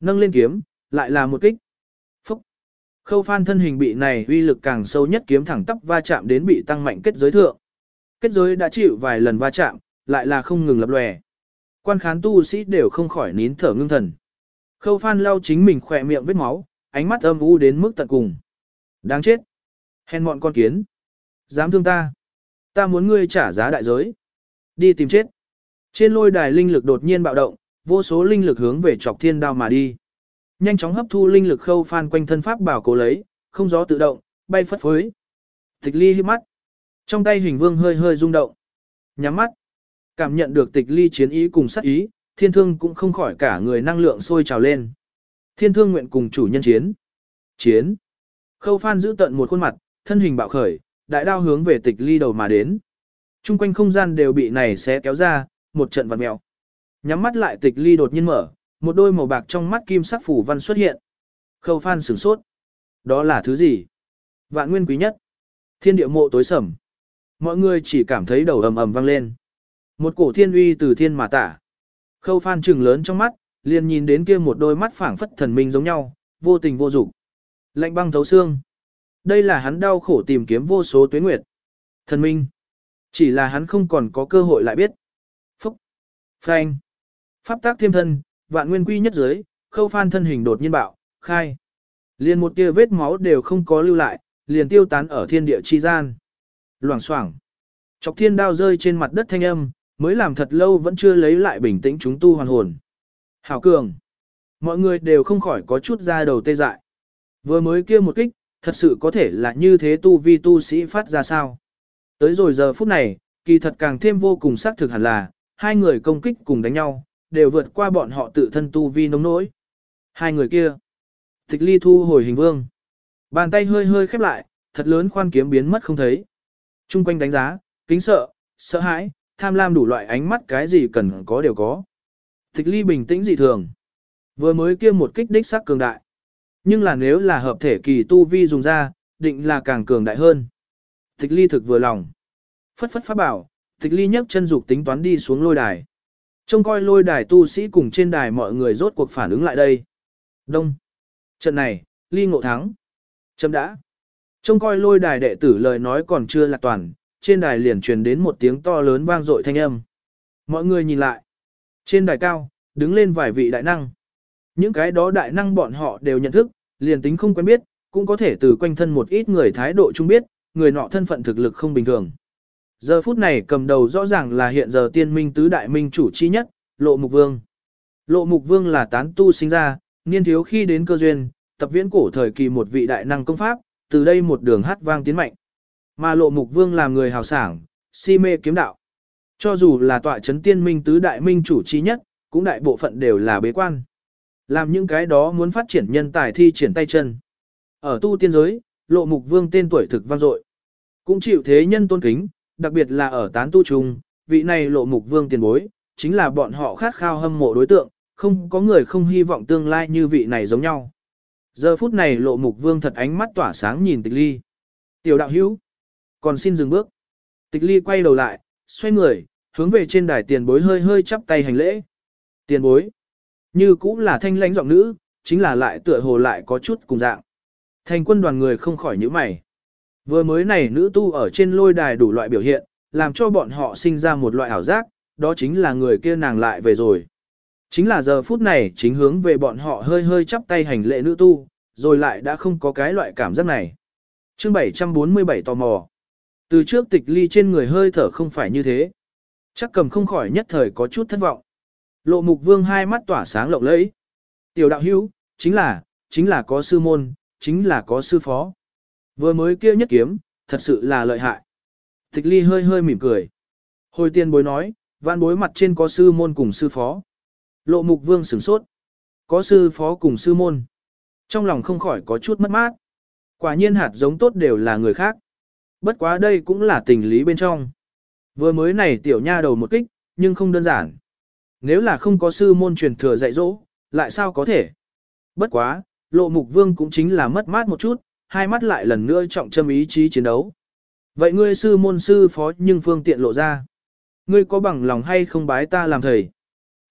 Nâng lên kiếm, lại là một kích. Khâu phan thân hình bị này uy lực càng sâu nhất kiếm thẳng tắp va chạm đến bị tăng mạnh kết giới thượng. Kết giới đã chịu vài lần va chạm, lại là không ngừng lập lòe. Quan khán tu sĩ đều không khỏi nín thở ngưng thần. Khâu phan lau chính mình khỏe miệng vết máu, ánh mắt âm u đến mức tận cùng. Đáng chết. Hèn mọn con kiến. Dám thương ta. Ta muốn ngươi trả giá đại giới. Đi tìm chết. Trên lôi đài linh lực đột nhiên bạo động, vô số linh lực hướng về chọc thiên đao mà đi. Nhanh chóng hấp thu linh lực khâu phan quanh thân pháp bảo cố lấy, không gió tự động, bay phất phới. Tịch ly hít mắt. Trong tay hình vương hơi hơi rung động. Nhắm mắt. Cảm nhận được tịch ly chiến ý cùng sát ý, thiên thương cũng không khỏi cả người năng lượng sôi trào lên. Thiên thương nguyện cùng chủ nhân chiến. Chiến. Khâu phan giữ tận một khuôn mặt, thân hình bạo khởi, đại đao hướng về tịch ly đầu mà đến. Trung quanh không gian đều bị này xé kéo ra, một trận vật mèo. Nhắm mắt lại tịch ly đột nhiên mở, một đôi màu bạc trong mắt kim sắc phủ văn xuất hiện. Khâu phan sửng sốt. Đó là thứ gì? Vạn nguyên quý nhất. Thiên địa mộ tối sầm. Mọi người chỉ cảm thấy đầu ầm ầm vang lên. Một cổ thiên uy từ thiên mà tả. Khâu phan trừng lớn trong mắt, liền nhìn đến kia một đôi mắt phảng phất thần minh giống nhau, vô tình vô dục. Lạnh băng thấu xương. Đây là hắn đau khổ tìm kiếm vô số tuyến nguyệt. Thần minh. Chỉ là hắn không còn có cơ hội lại biết. Phúc. Phanh. Pháp tác thêm thân, vạn nguyên quy nhất giới, khâu phan thân hình đột nhiên bạo, khai. Liền một tia vết máu đều không có lưu lại, liền tiêu tán ở thiên địa chi gian. Loảng xoảng. Chọc thiên đao rơi trên mặt đất thanh âm, mới làm thật lâu vẫn chưa lấy lại bình tĩnh chúng tu hoàn hồn. Hảo cường. Mọi người đều không khỏi có chút ra đầu tê dại. Vừa mới kia một kích, thật sự có thể là như thế tu vi tu sĩ phát ra sao. Tới rồi giờ phút này, kỳ thật càng thêm vô cùng xác thực hẳn là, hai người công kích cùng đánh nhau, đều vượt qua bọn họ tự thân tu vi nông nỗi. Hai người kia. Tịch ly thu hồi hình vương. Bàn tay hơi hơi khép lại, thật lớn khoan kiếm biến mất không thấy. Trung quanh đánh giá, kính sợ, sợ hãi, tham lam đủ loại ánh mắt cái gì cần có đều có. Tịch ly bình tĩnh dị thường. Vừa mới kia một kích đích sắc cường đại. Nhưng là nếu là hợp thể kỳ tu vi dùng ra, định là càng cường đại hơn. Tịch ly thực vừa lòng. Phất phất pháp bảo, tịch ly nhấc chân dục tính toán đi xuống lôi đài. Trông coi lôi đài tu sĩ cùng trên đài mọi người rốt cuộc phản ứng lại đây. Đông. Trận này, ly ngộ thắng. Chấm đã. Trông coi lôi đài đệ tử lời nói còn chưa lạc toàn, trên đài liền truyền đến một tiếng to lớn vang dội thanh âm. Mọi người nhìn lại. Trên đài cao, đứng lên vài vị đại năng. Những cái đó đại năng bọn họ đều nhận thức, liền tính không quen biết, cũng có thể từ quanh thân một ít người thái độ chung biết, người nọ thân phận thực lực không bình thường. Giờ phút này cầm đầu rõ ràng là hiện giờ tiên minh tứ đại minh chủ chi nhất, Lộ Mục Vương. Lộ Mục Vương là tán tu sinh ra, niên thiếu khi đến cơ duyên, tập viễn cổ thời kỳ một vị đại năng công pháp, từ đây một đường hát vang tiến mạnh. Mà Lộ Mục Vương làm người hào sảng, si mê kiếm đạo. Cho dù là tọa chấn tiên minh tứ đại minh chủ chi nhất, cũng đại bộ phận đều là bế quan. Làm những cái đó muốn phát triển nhân tài thi triển tay chân. Ở tu tiên giới, Lộ Mục Vương tên tuổi thực vang dội, cũng chịu thế nhân tôn kính, đặc biệt là ở tán tu trùng, vị này Lộ Mục Vương tiền bối, chính là bọn họ khát khao hâm mộ đối tượng, không có người không hy vọng tương lai như vị này giống nhau. Giờ phút này Lộ Mục Vương thật ánh mắt tỏa sáng nhìn Tịch Ly. Tiểu đạo hữu, còn xin dừng bước. Tịch Ly quay đầu lại, xoay người, hướng về trên đài tiền bối hơi hơi chắp tay hành lễ. Tiền bối, như cũng là thanh lãnh giọng nữ, chính là lại tựa hồ lại có chút cùng dạng. Thành quân đoàn người không khỏi nhíu mày. Vừa mới này nữ tu ở trên lôi đài đủ loại biểu hiện, làm cho bọn họ sinh ra một loại ảo giác, đó chính là người kia nàng lại về rồi. Chính là giờ phút này chính hướng về bọn họ hơi hơi chắp tay hành lễ nữ tu, rồi lại đã không có cái loại cảm giác này. Chương 747 tò mò. Từ trước tịch ly trên người hơi thở không phải như thế. Chắc cầm không khỏi nhất thời có chút thất vọng. Lộ mục vương hai mắt tỏa sáng lộng lẫy. Tiểu đạo hữu, chính là, chính là có sư môn, chính là có sư phó. Vừa mới kia nhất kiếm, thật sự là lợi hại. Tịch ly hơi hơi mỉm cười. Hồi tiên bối nói, vạn bối mặt trên có sư môn cùng sư phó. Lộ mục vương sửng sốt. Có sư phó cùng sư môn. Trong lòng không khỏi có chút mất mát. Quả nhiên hạt giống tốt đều là người khác. Bất quá đây cũng là tình lý bên trong. Vừa mới này tiểu nha đầu một kích, nhưng không đơn giản. Nếu là không có sư môn truyền thừa dạy dỗ, lại sao có thể? Bất quá, lộ mục vương cũng chính là mất mát một chút, hai mắt lại lần nữa trọng châm ý chí chiến đấu. Vậy ngươi sư môn sư phó nhưng phương tiện lộ ra. Ngươi có bằng lòng hay không bái ta làm thầy?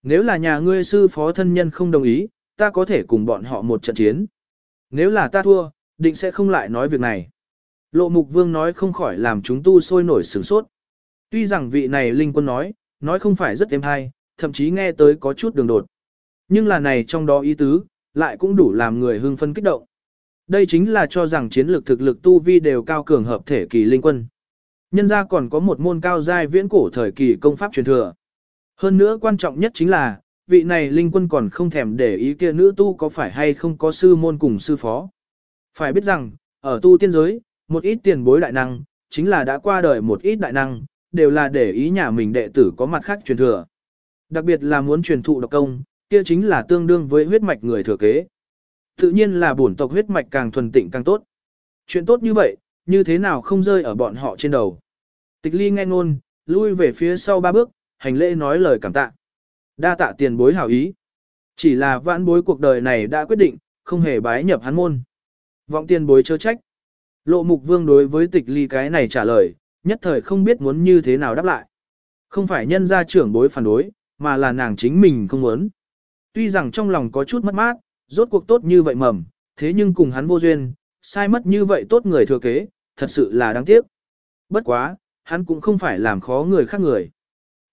Nếu là nhà ngươi sư phó thân nhân không đồng ý, ta có thể cùng bọn họ một trận chiến. Nếu là ta thua, định sẽ không lại nói việc này. Lộ mục vương nói không khỏi làm chúng tu sôi nổi sửng sốt. Tuy rằng vị này linh quân nói, nói không phải rất êm hay, thậm chí nghe tới có chút đường đột. Nhưng là này trong đó ý tứ, lại cũng đủ làm người hưng phân kích động. Đây chính là cho rằng chiến lược thực lực tu vi đều cao cường hợp thể kỳ linh quân. Nhân ra còn có một môn cao giai viễn cổ thời kỳ công pháp truyền thừa. Hơn nữa quan trọng nhất chính là, vị này linh quân còn không thèm để ý kia nữ tu có phải hay không có sư môn cùng sư phó. Phải biết rằng, ở tu tiên giới, một ít tiền bối đại năng, chính là đã qua đời một ít đại năng, đều là để ý nhà mình đệ tử có mặt khác truyền thừa. Đặc biệt là muốn truyền thụ độc công, kia chính là tương đương với huyết mạch người thừa kế. Tự nhiên là bổn tộc huyết mạch càng thuần tịnh càng tốt. Chuyện tốt như vậy, như thế nào không rơi ở bọn họ trên đầu. Tịch ly nghe ngôn, lui về phía sau ba bước, hành lễ nói lời cảm tạ. Đa tạ tiền bối hảo ý. Chỉ là vãn bối cuộc đời này đã quyết định, không hề bái nhập hắn môn. Vọng tiền bối chớ trách. Lộ mục vương đối với tịch ly cái này trả lời, nhất thời không biết muốn như thế nào đáp lại. Không phải nhân gia trưởng bối phản đối, mà là nàng chính mình không muốn. Tuy rằng trong lòng có chút mất mát, rốt cuộc tốt như vậy mầm, thế nhưng cùng hắn vô duyên, sai mất như vậy tốt người thừa kế, thật sự là đáng tiếc. Bất quá, hắn cũng không phải làm khó người khác người.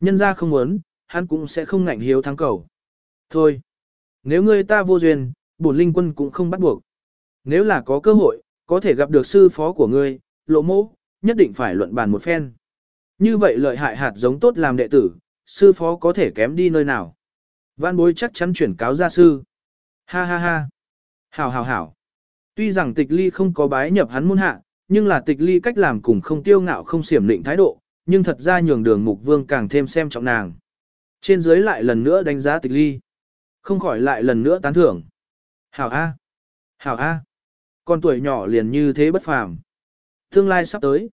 Nhân ra không muốn, hắn cũng sẽ không ngạnh hiếu thắng cầu. Thôi, nếu ngươi ta vô duyên, bổn linh quân cũng không bắt buộc. Nếu là có cơ hội, có thể gặp được sư phó của ngươi, lộ mô, nhất định phải luận bàn một phen. Như vậy lợi hại hạt giống tốt làm đệ tử, sư phó có thể kém đi nơi nào. Văn bối chắc chắn chuyển cáo gia sư. Ha ha ha. Hảo hảo hảo. Tuy rằng tịch ly không có bái nhập hắn môn hạ, nhưng là tịch ly cách làm cùng không tiêu ngạo không xiểm định thái độ, nhưng thật ra nhường đường mục vương càng thêm xem trọng nàng. Trên dưới lại lần nữa đánh giá tịch ly. Không khỏi lại lần nữa tán thưởng. Hảo A. Hảo A. Con tuổi nhỏ liền như thế bất phàm. Tương lai sắp tới.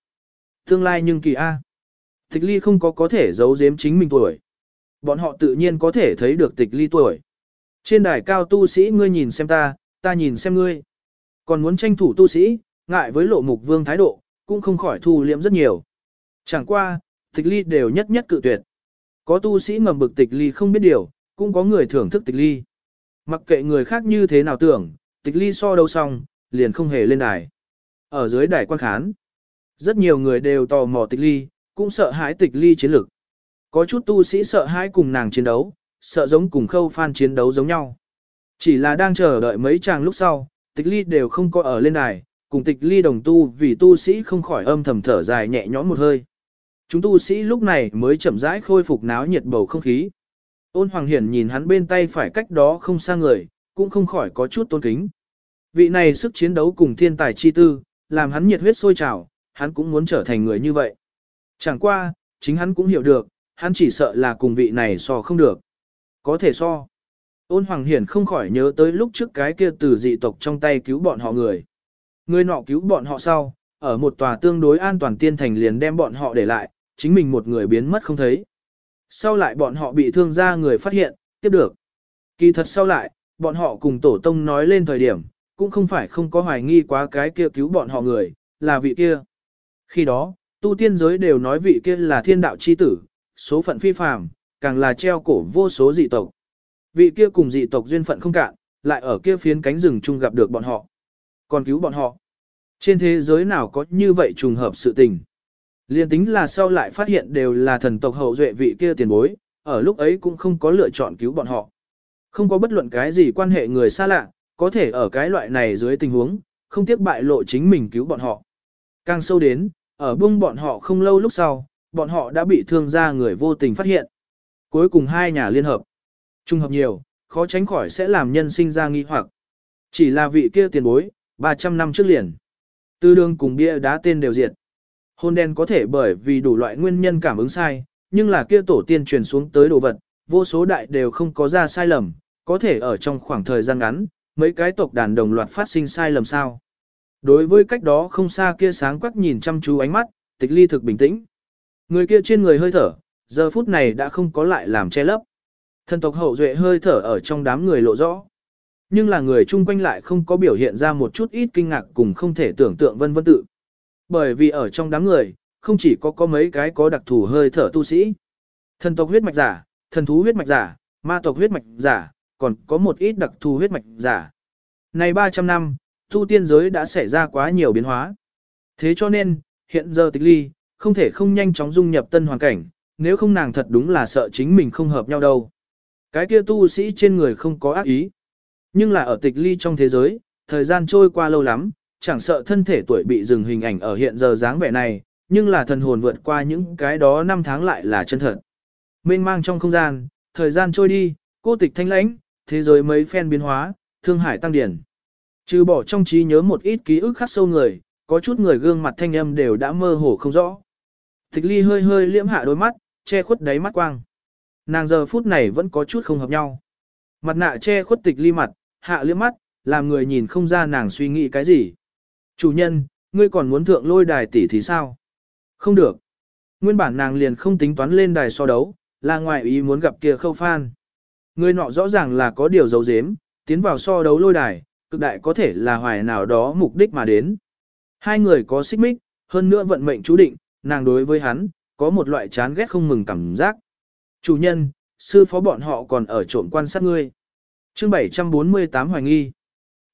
Tương lai nhưng kỳ A. Tịch ly không có có thể giấu giếm chính mình tuổi. Bọn họ tự nhiên có thể thấy được tịch ly tuổi. Trên đài cao tu sĩ ngươi nhìn xem ta, ta nhìn xem ngươi. Còn muốn tranh thủ tu sĩ, ngại với lộ mục vương thái độ, cũng không khỏi thu liễm rất nhiều. Chẳng qua, tịch ly đều nhất nhất cự tuyệt. Có tu sĩ ngầm bực tịch ly không biết điều, cũng có người thưởng thức tịch ly. Mặc kệ người khác như thế nào tưởng, tịch ly so đâu xong, liền không hề lên đài. Ở dưới đài quan khán, rất nhiều người đều tò mò tịch ly, cũng sợ hãi tịch ly chiến lực. Có chút tu sĩ sợ hãi cùng nàng chiến đấu, sợ giống cùng khâu phan chiến đấu giống nhau. Chỉ là đang chờ đợi mấy chàng lúc sau, tịch ly đều không có ở lên đài, cùng tịch ly đồng tu vì tu sĩ không khỏi âm thầm thở dài nhẹ nhõm một hơi. Chúng tu sĩ lúc này mới chậm rãi khôi phục náo nhiệt bầu không khí. Ôn Hoàng Hiển nhìn hắn bên tay phải cách đó không xa người, cũng không khỏi có chút tôn kính. Vị này sức chiến đấu cùng thiên tài chi tư, làm hắn nhiệt huyết sôi trào, hắn cũng muốn trở thành người như vậy. Chẳng qua, chính hắn cũng hiểu được, hắn chỉ sợ là cùng vị này so không được. Có thể so. Ôn Hoàng Hiển không khỏi nhớ tới lúc trước cái kia từ dị tộc trong tay cứu bọn họ người. Người nọ cứu bọn họ sau, ở một tòa tương đối an toàn tiên thành liền đem bọn họ để lại, chính mình một người biến mất không thấy. Sau lại bọn họ bị thương ra người phát hiện, tiếp được. Kỳ thật sau lại, bọn họ cùng tổ tông nói lên thời điểm, cũng không phải không có hoài nghi quá cái kia cứu bọn họ người, là vị kia. Khi đó, tu tiên giới đều nói vị kia là thiên đạo chi tử, số phận phi phàm, càng là treo cổ vô số dị tộc. Vị kia cùng dị tộc duyên phận không cạn, lại ở kia phiến cánh rừng chung gặp được bọn họ. Còn cứu bọn họ. Trên thế giới nào có như vậy trùng hợp sự tình. Liên tính là sau lại phát hiện đều là thần tộc hậu duệ vị kia tiền bối, ở lúc ấy cũng không có lựa chọn cứu bọn họ. Không có bất luận cái gì quan hệ người xa lạ, có thể ở cái loại này dưới tình huống, không tiếc bại lộ chính mình cứu bọn họ. Càng sâu đến, ở bung bọn họ không lâu lúc sau, bọn họ đã bị thương ra người vô tình phát hiện. Cuối cùng hai nhà liên hợp. Trung hợp nhiều, khó tránh khỏi sẽ làm nhân sinh ra nghi hoặc. Chỉ là vị kia tiền bối, 300 năm trước liền. Tư đương cùng bia đá tên đều diệt. Hôn đen có thể bởi vì đủ loại nguyên nhân cảm ứng sai, nhưng là kia tổ tiên truyền xuống tới đồ vật, vô số đại đều không có ra sai lầm, có thể ở trong khoảng thời gian ngắn, mấy cái tộc đàn đồng loạt phát sinh sai lầm sao. Đối với cách đó không xa kia sáng quắc nhìn chăm chú ánh mắt, tịch ly thực bình tĩnh. Người kia trên người hơi thở, giờ phút này đã không có lại làm che lấp. Thần tộc hậu duệ hơi thở ở trong đám người lộ rõ. Nhưng là người chung quanh lại không có biểu hiện ra một chút ít kinh ngạc cùng không thể tưởng tượng vân vân tự. Bởi vì ở trong đám người, không chỉ có có mấy cái có đặc thù hơi thở tu sĩ. Thần tộc huyết mạch giả, thần thú huyết mạch giả, ma tộc huyết mạch giả, còn có một ít đặc thù huyết mạch giả. Này 300 năm, tu tiên giới đã xảy ra quá nhiều biến hóa. Thế cho nên, hiện giờ tịch ly, không thể không nhanh chóng dung nhập tân hoàn cảnh, nếu không nàng thật đúng là sợ chính mình không hợp nhau đâu. Cái kia tu sĩ trên người không có ác ý. Nhưng là ở tịch ly trong thế giới, thời gian trôi qua lâu lắm, chẳng sợ thân thể tuổi bị dừng hình ảnh ở hiện giờ dáng vẻ này, nhưng là thần hồn vượt qua những cái đó năm tháng lại là chân thật. Mênh mang trong không gian, thời gian trôi đi, cô tịch thanh lãnh, thế giới mấy phen biến hóa, thương hải tăng điển. Trừ bỏ trong trí nhớ một ít ký ức khắc sâu người, có chút người gương mặt thanh âm đều đã mơ hồ không rõ. Tịch ly hơi hơi liễm hạ đôi mắt, che khuất đáy mắt quang. Nàng giờ phút này vẫn có chút không hợp nhau. Mặt nạ che khuất tịch ly mặt, hạ liếc mắt, làm người nhìn không ra nàng suy nghĩ cái gì. Chủ nhân, ngươi còn muốn thượng lôi đài tỷ thì sao? Không được. Nguyên bản nàng liền không tính toán lên đài so đấu, là ngoại ý muốn gặp kia khâu phan. Người nọ rõ ràng là có điều giấu giếm, tiến vào so đấu lôi đài, cực đại có thể là hoài nào đó mục đích mà đến. Hai người có xích mích, hơn nữa vận mệnh chú định, nàng đối với hắn, có một loại chán ghét không mừng cảm giác. Chủ nhân, sư phó bọn họ còn ở trộm quan sát ngươi. chương 748 hoài nghi.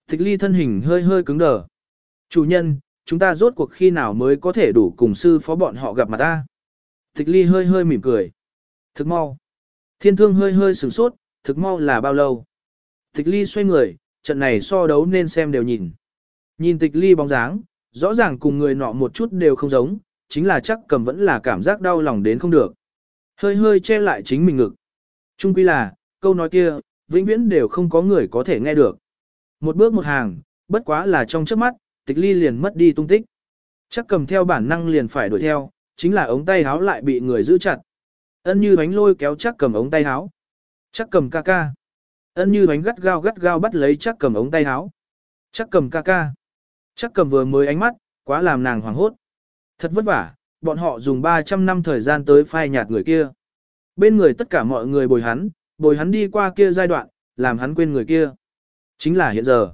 Tịch ly thân hình hơi hơi cứng đờ. Chủ nhân, chúng ta rốt cuộc khi nào mới có thể đủ cùng sư phó bọn họ gặp mặt ta. Tịch ly hơi hơi mỉm cười. Thực mau. Thiên thương hơi hơi sửng sốt, thực mau là bao lâu. Tịch ly xoay người, trận này so đấu nên xem đều nhìn. Nhìn tịch ly bóng dáng, rõ ràng cùng người nọ một chút đều không giống, chính là chắc cầm vẫn là cảm giác đau lòng đến không được. Hơi hơi che lại chính mình ngực. Trung quy là, câu nói kia, vĩnh viễn đều không có người có thể nghe được. Một bước một hàng, bất quá là trong trước mắt, tịch ly liền mất đi tung tích. Chắc cầm theo bản năng liền phải đuổi theo, chính là ống tay háo lại bị người giữ chặt. Ân như bánh lôi kéo chắc cầm ống tay háo. Chắc cầm ca ca. Ân như bánh gắt gao gắt gao bắt lấy chắc cầm ống tay háo. Chắc cầm ca ca. Chắc cầm vừa mới ánh mắt, quá làm nàng hoảng hốt. Thật vất vả, bọn họ dùng 300 năm thời gian tới phai nhạt người kia. Bên người tất cả mọi người bồi hắn, bồi hắn đi qua kia giai đoạn, làm hắn quên người kia. Chính là hiện giờ.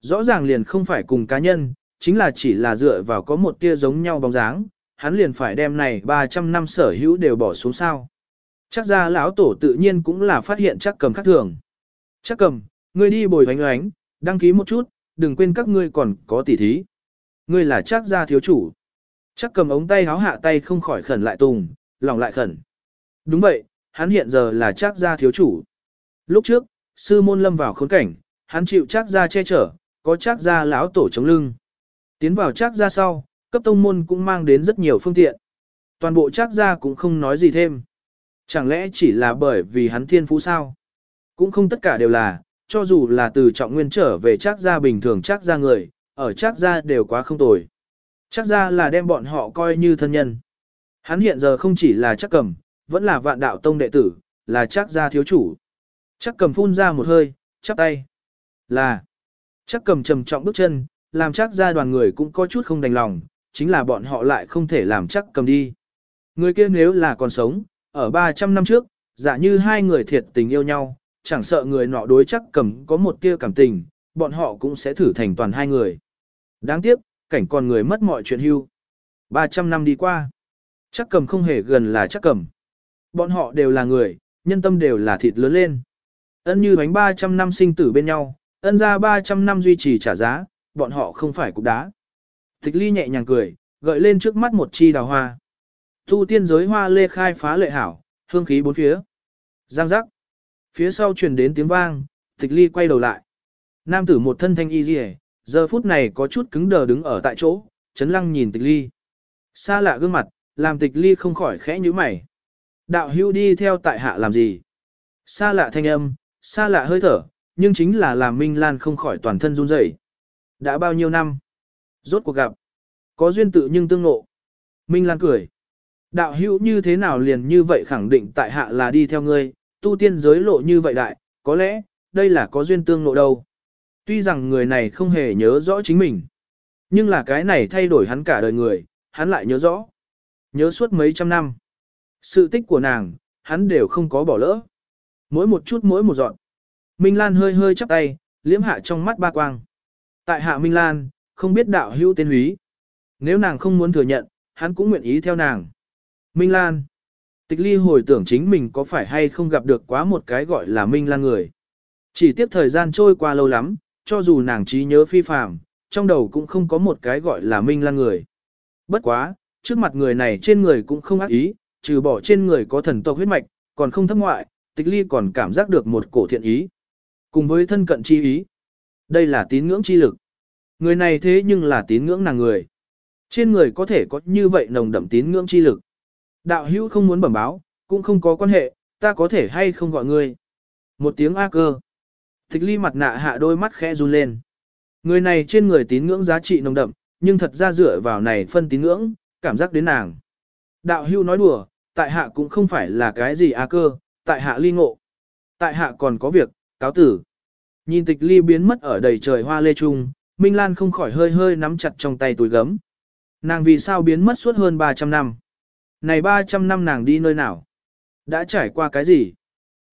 Rõ ràng liền không phải cùng cá nhân, chính là chỉ là dựa vào có một tia giống nhau bóng dáng, hắn liền phải đem này 300 năm sở hữu đều bỏ xuống sao. Chắc ra lão tổ tự nhiên cũng là phát hiện chắc cầm khác thường. Chắc cầm, ngươi đi bồi oánh oánh, đăng ký một chút, đừng quên các ngươi còn có tỉ thí. Ngươi là chắc gia thiếu chủ. Chắc cầm ống tay háo hạ tay không khỏi khẩn lại tùng, lòng lại khẩn. Đúng vậy, hắn hiện giờ là chắc gia thiếu chủ. Lúc trước, sư môn lâm vào khốn cảnh, hắn chịu chắc gia che chở, có chắc gia lão tổ chống lưng. Tiến vào chắc gia sau, cấp tông môn cũng mang đến rất nhiều phương tiện. Toàn bộ chắc gia cũng không nói gì thêm. Chẳng lẽ chỉ là bởi vì hắn thiên phú sao? Cũng không tất cả đều là, cho dù là từ trọng nguyên trở về chắc gia bình thường chắc gia người, ở chắc gia đều quá không tồi. Chắc ra là đem bọn họ coi như thân nhân. Hắn hiện giờ không chỉ là chắc cầm, vẫn là vạn đạo tông đệ tử, là chắc gia thiếu chủ. Chắc cầm phun ra một hơi, chắp tay. Là, chắc cầm trầm trọng bước chân, làm chắc gia đoàn người cũng có chút không đành lòng, chính là bọn họ lại không thể làm chắc cầm đi. Người kia nếu là còn sống, ở 300 năm trước, giả như hai người thiệt tình yêu nhau, chẳng sợ người nọ đối chắc cầm có một tia cảm tình, bọn họ cũng sẽ thử thành toàn hai người. Đáng tiếc, cảnh còn người mất mọi chuyện hưu. 300 năm đi qua, chắc cầm không hề gần là chắc cầm. Bọn họ đều là người, nhân tâm đều là thịt lớn lên. Ân như bánh 300 năm sinh tử bên nhau, ân ra 300 năm duy trì trả giá, bọn họ không phải cục đá. Tịch ly nhẹ nhàng cười, gợi lên trước mắt một chi đào hoa. Thu tiên giới hoa lê khai phá lệ hảo, hương khí bốn phía. Giang giác. Phía sau truyền đến tiếng vang, tịch ly quay đầu lại. Nam tử một thân thanh y rìa, giờ phút này có chút cứng đờ đứng ở tại chỗ, chấn lăng nhìn tịch ly. Xa lạ gương mặt, làm tịch ly không khỏi khẽ như mày. Đạo hưu đi theo tại hạ làm gì? Xa lạ thanh âm, xa lạ hơi thở, nhưng chính là làm Minh Lan không khỏi toàn thân run rẩy. Đã bao nhiêu năm? Rốt cuộc gặp. Có duyên tự nhưng tương ngộ. Minh Lan cười. Đạo hữu như thế nào liền như vậy khẳng định tại hạ là đi theo ngươi, tu tiên giới lộ như vậy đại, có lẽ, đây là có duyên tương ngộ đâu. Tuy rằng người này không hề nhớ rõ chính mình, nhưng là cái này thay đổi hắn cả đời người, hắn lại nhớ rõ. Nhớ suốt mấy trăm năm. Sự tích của nàng, hắn đều không có bỏ lỡ. Mỗi một chút mỗi một dọn. Minh Lan hơi hơi chắp tay, liếm hạ trong mắt ba quang. Tại hạ Minh Lan, không biết đạo hữu tên húy. Nếu nàng không muốn thừa nhận, hắn cũng nguyện ý theo nàng. Minh Lan. Tịch ly hồi tưởng chính mình có phải hay không gặp được quá một cái gọi là Minh Lan người. Chỉ tiếp thời gian trôi qua lâu lắm, cho dù nàng trí nhớ phi phàm, trong đầu cũng không có một cái gọi là Minh Lan người. Bất quá, trước mặt người này trên người cũng không ác ý, trừ bỏ trên người có thần tộc huyết mạch, còn không thấp ngoại, tịch ly còn cảm giác được một cổ thiện ý. Cùng với thân cận chi ý. Đây là tín ngưỡng chi lực. Người này thế nhưng là tín ngưỡng nàng người. Trên người có thể có như vậy nồng đậm tín ngưỡng chi lực. Đạo hữu không muốn bẩm báo, cũng không có quan hệ, ta có thể hay không gọi ngươi. Một tiếng A cơ. Tịch ly mặt nạ hạ đôi mắt khẽ run lên. Người này trên người tín ngưỡng giá trị nồng đậm, nhưng thật ra dựa vào này phân tín ngưỡng, cảm giác đến nàng. Đạo hưu nói đùa, tại hạ cũng không phải là cái gì A cơ, tại hạ ly ngộ. Tại hạ còn có việc, cáo tử. Nhìn tịch ly biến mất ở đầy trời hoa lê trung, Minh Lan không khỏi hơi hơi nắm chặt trong tay túi gấm. Nàng vì sao biến mất suốt hơn 300 năm? Này 300 năm nàng đi nơi nào? Đã trải qua cái gì?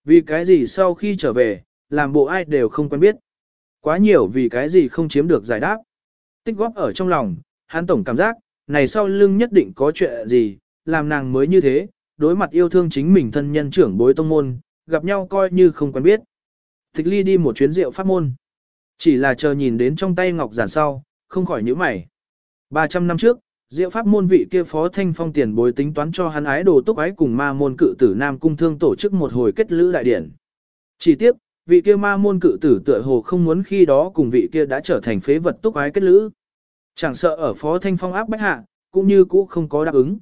Vì cái gì sau khi trở về, làm bộ ai đều không quen biết. Quá nhiều vì cái gì không chiếm được giải đáp. Tích góp ở trong lòng, hắn tổng cảm giác, này sau lưng nhất định có chuyện gì, làm nàng mới như thế, đối mặt yêu thương chính mình thân nhân trưởng bối tông môn, gặp nhau coi như không quen biết. Tịch ly đi một chuyến rượu pháp môn. Chỉ là chờ nhìn đến trong tay ngọc giản sau, không khỏi nhíu mày. 300 năm trước, Diệu pháp môn vị kia phó thanh phong tiền bối tính toán cho hắn ái đồ túc ái cùng ma môn cự tử Nam Cung Thương tổ chức một hồi kết lữ đại điển. Chỉ tiếp, vị kia ma môn cự tử tựa hồ không muốn khi đó cùng vị kia đã trở thành phế vật túc ái kết lữ. Chẳng sợ ở phó thanh phong áp bách hạ, cũng như cũ không có đáp ứng.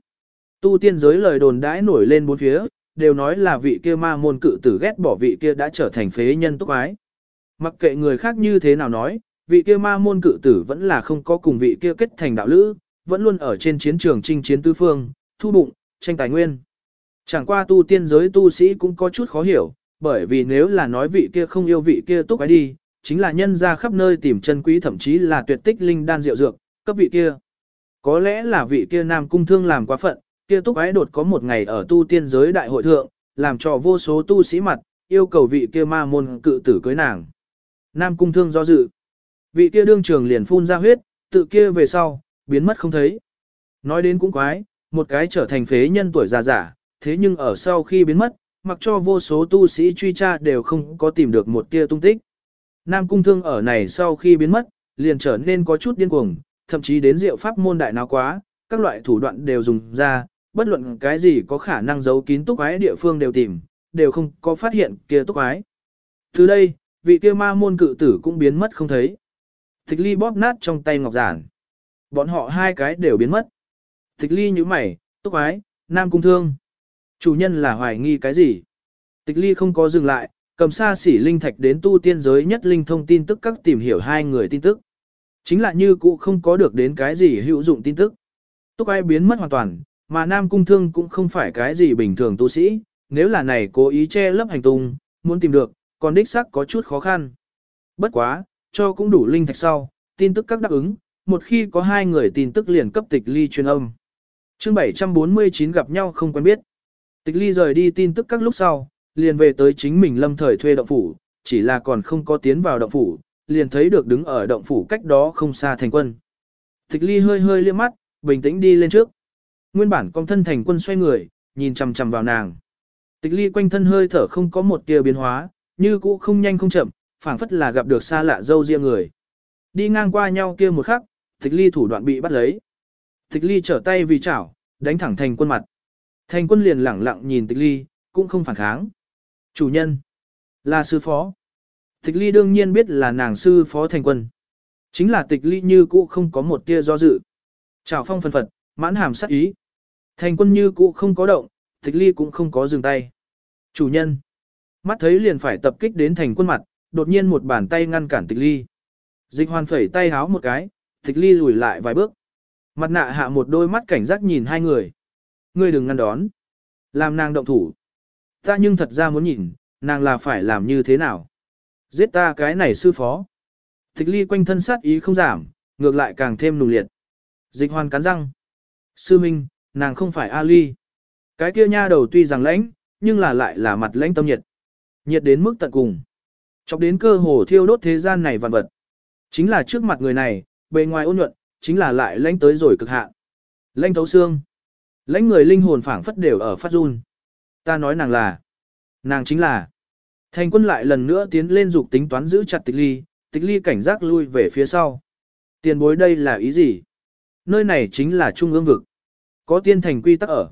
Tu tiên giới lời đồn đãi nổi lên bốn phía, đều nói là vị kia ma môn cự tử ghét bỏ vị kia đã trở thành phế nhân túc ái. Mặc kệ người khác như thế nào nói, vị kia ma môn cự tử vẫn là không có cùng vị kia kết thành đạo lữ, vẫn luôn ở trên chiến trường chinh chiến tứ phương, thu bụng, tranh tài nguyên. Chẳng qua tu tiên giới tu sĩ cũng có chút khó hiểu, bởi vì nếu là nói vị kia không yêu vị kia túc ái đi, chính là nhân ra khắp nơi tìm chân quý thậm chí là tuyệt tích linh đan rượu dược, cấp vị kia. Có lẽ là vị kia nam cung thương làm quá phận, kia túc ái đột có một ngày ở tu tiên giới đại hội thượng, làm cho vô số tu sĩ mặt, yêu cầu vị kia ma môn cự tử cưới nàng. Nam cung thương do dự. Vị kia đương trường liền phun ra huyết, tự kia về sau, biến mất không thấy. Nói đến cũng quái, một cái trở thành phế nhân tuổi già giả, thế nhưng ở sau khi biến mất, mặc cho vô số tu sĩ truy tra đều không có tìm được một tia tung tích. Nam cung thương ở này sau khi biến mất, liền trở nên có chút điên cuồng, thậm chí đến diệu pháp môn đại nào quá, các loại thủ đoạn đều dùng ra, bất luận cái gì có khả năng giấu kín túc ái địa phương đều tìm, đều không có phát hiện kia túc ái. Từ đây, vị kia ma môn cự tử cũng biến mất không thấy. Tịch ly bóp nát trong tay ngọc giản. Bọn họ hai cái đều biến mất. Tịch ly như mày, túc ái, nam cung thương. Chủ nhân là hoài nghi cái gì? Tịch ly không có dừng lại, cầm xa xỉ linh thạch đến tu tiên giới nhất linh thông tin tức các tìm hiểu hai người tin tức. Chính là như cũ không có được đến cái gì hữu dụng tin tức. Túc ai biến mất hoàn toàn, mà nam cung thương cũng không phải cái gì bình thường tu sĩ, nếu là này cố ý che lấp hành tung, muốn tìm được, còn đích xác có chút khó khăn. Bất quá, cho cũng đủ linh thạch sau, tin tức các đáp ứng, một khi có hai người tin tức liền cấp tịch ly truyền âm. chương 749 gặp nhau không quen biết. Tịch ly rời đi tin tức các lúc sau, liền về tới chính mình lâm thời thuê động phủ, chỉ là còn không có tiến vào động phủ, liền thấy được đứng ở động phủ cách đó không xa thành quân. Tịch ly hơi hơi liếc mắt, bình tĩnh đi lên trước. Nguyên bản con thân thành quân xoay người, nhìn chằm chằm vào nàng. Tịch ly quanh thân hơi thở không có một tia biến hóa, như cũ không nhanh không chậm, phảng phất là gặp được xa lạ dâu riêng người. Đi ngang qua nhau kia một khắc, tịch ly thủ đoạn bị bắt lấy. Tịch ly trở tay vì chảo, đánh thẳng thành quân mặt. Thành quân liền lẳng lặng nhìn tịch ly, cũng không phản kháng. Chủ nhân, là sư phó. Tịch ly đương nhiên biết là nàng sư phó thành quân. Chính là tịch ly như cũ không có một tia do dự. Chào phong phân phật, mãn hàm sát ý. Thành quân như cũ không có động, tịch ly cũng không có dừng tay. Chủ nhân, mắt thấy liền phải tập kích đến thành quân mặt, đột nhiên một bàn tay ngăn cản tịch ly. Dịch hoàn phẩy tay háo một cái, tịch ly lùi lại vài bước. Mặt nạ hạ một đôi mắt cảnh giác nhìn hai người. Ngươi đừng ngăn đón. Làm nàng động thủ. Ta nhưng thật ra muốn nhìn, nàng là phải làm như thế nào. Giết ta cái này sư phó. Tịch ly quanh thân sát ý không giảm, ngược lại càng thêm nùng liệt. Dịch hoàn cắn răng. Sư Minh, nàng không phải Ali. Cái kia nha đầu tuy rằng lãnh, nhưng là lại là mặt lãnh tâm nhiệt. Nhiệt đến mức tận cùng. Chọc đến cơ hồ thiêu đốt thế gian này vạn vật. Chính là trước mặt người này, bề ngoài ôn nhuận, chính là lại lãnh tới rồi cực hạn. Lãnh thấu xương. Lãnh người linh hồn phảng phất đều ở phát run. Ta nói nàng là. Nàng chính là. Thành quân lại lần nữa tiến lên dục tính toán giữ chặt tịch ly, tịch ly cảnh giác lui về phía sau. Tiền bối đây là ý gì? Nơi này chính là trung ương vực. Có tiên thành quy tắc ở.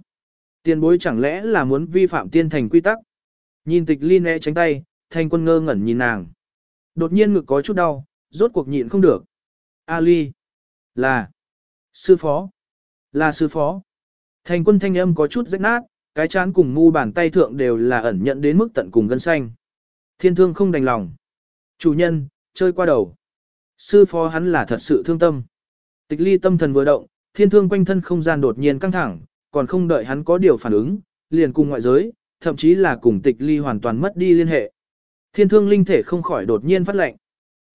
Tiền bối chẳng lẽ là muốn vi phạm tiên thành quy tắc? Nhìn tịch ly né tránh tay, thành quân ngơ ngẩn nhìn nàng. Đột nhiên ngực có chút đau, rốt cuộc nhịn không được. Ali. Là. Sư phó. Là sư phó. Thành quân thanh âm có chút rách nát, cái chán cùng mu bàn tay thượng đều là ẩn nhận đến mức tận cùng gân xanh. Thiên thương không đành lòng. Chủ nhân, chơi qua đầu. Sư phó hắn là thật sự thương tâm. Tịch ly tâm thần vừa động, thiên thương quanh thân không gian đột nhiên căng thẳng, còn không đợi hắn có điều phản ứng, liền cùng ngoại giới, thậm chí là cùng tịch ly hoàn toàn mất đi liên hệ. Thiên thương linh thể không khỏi đột nhiên phát lệnh.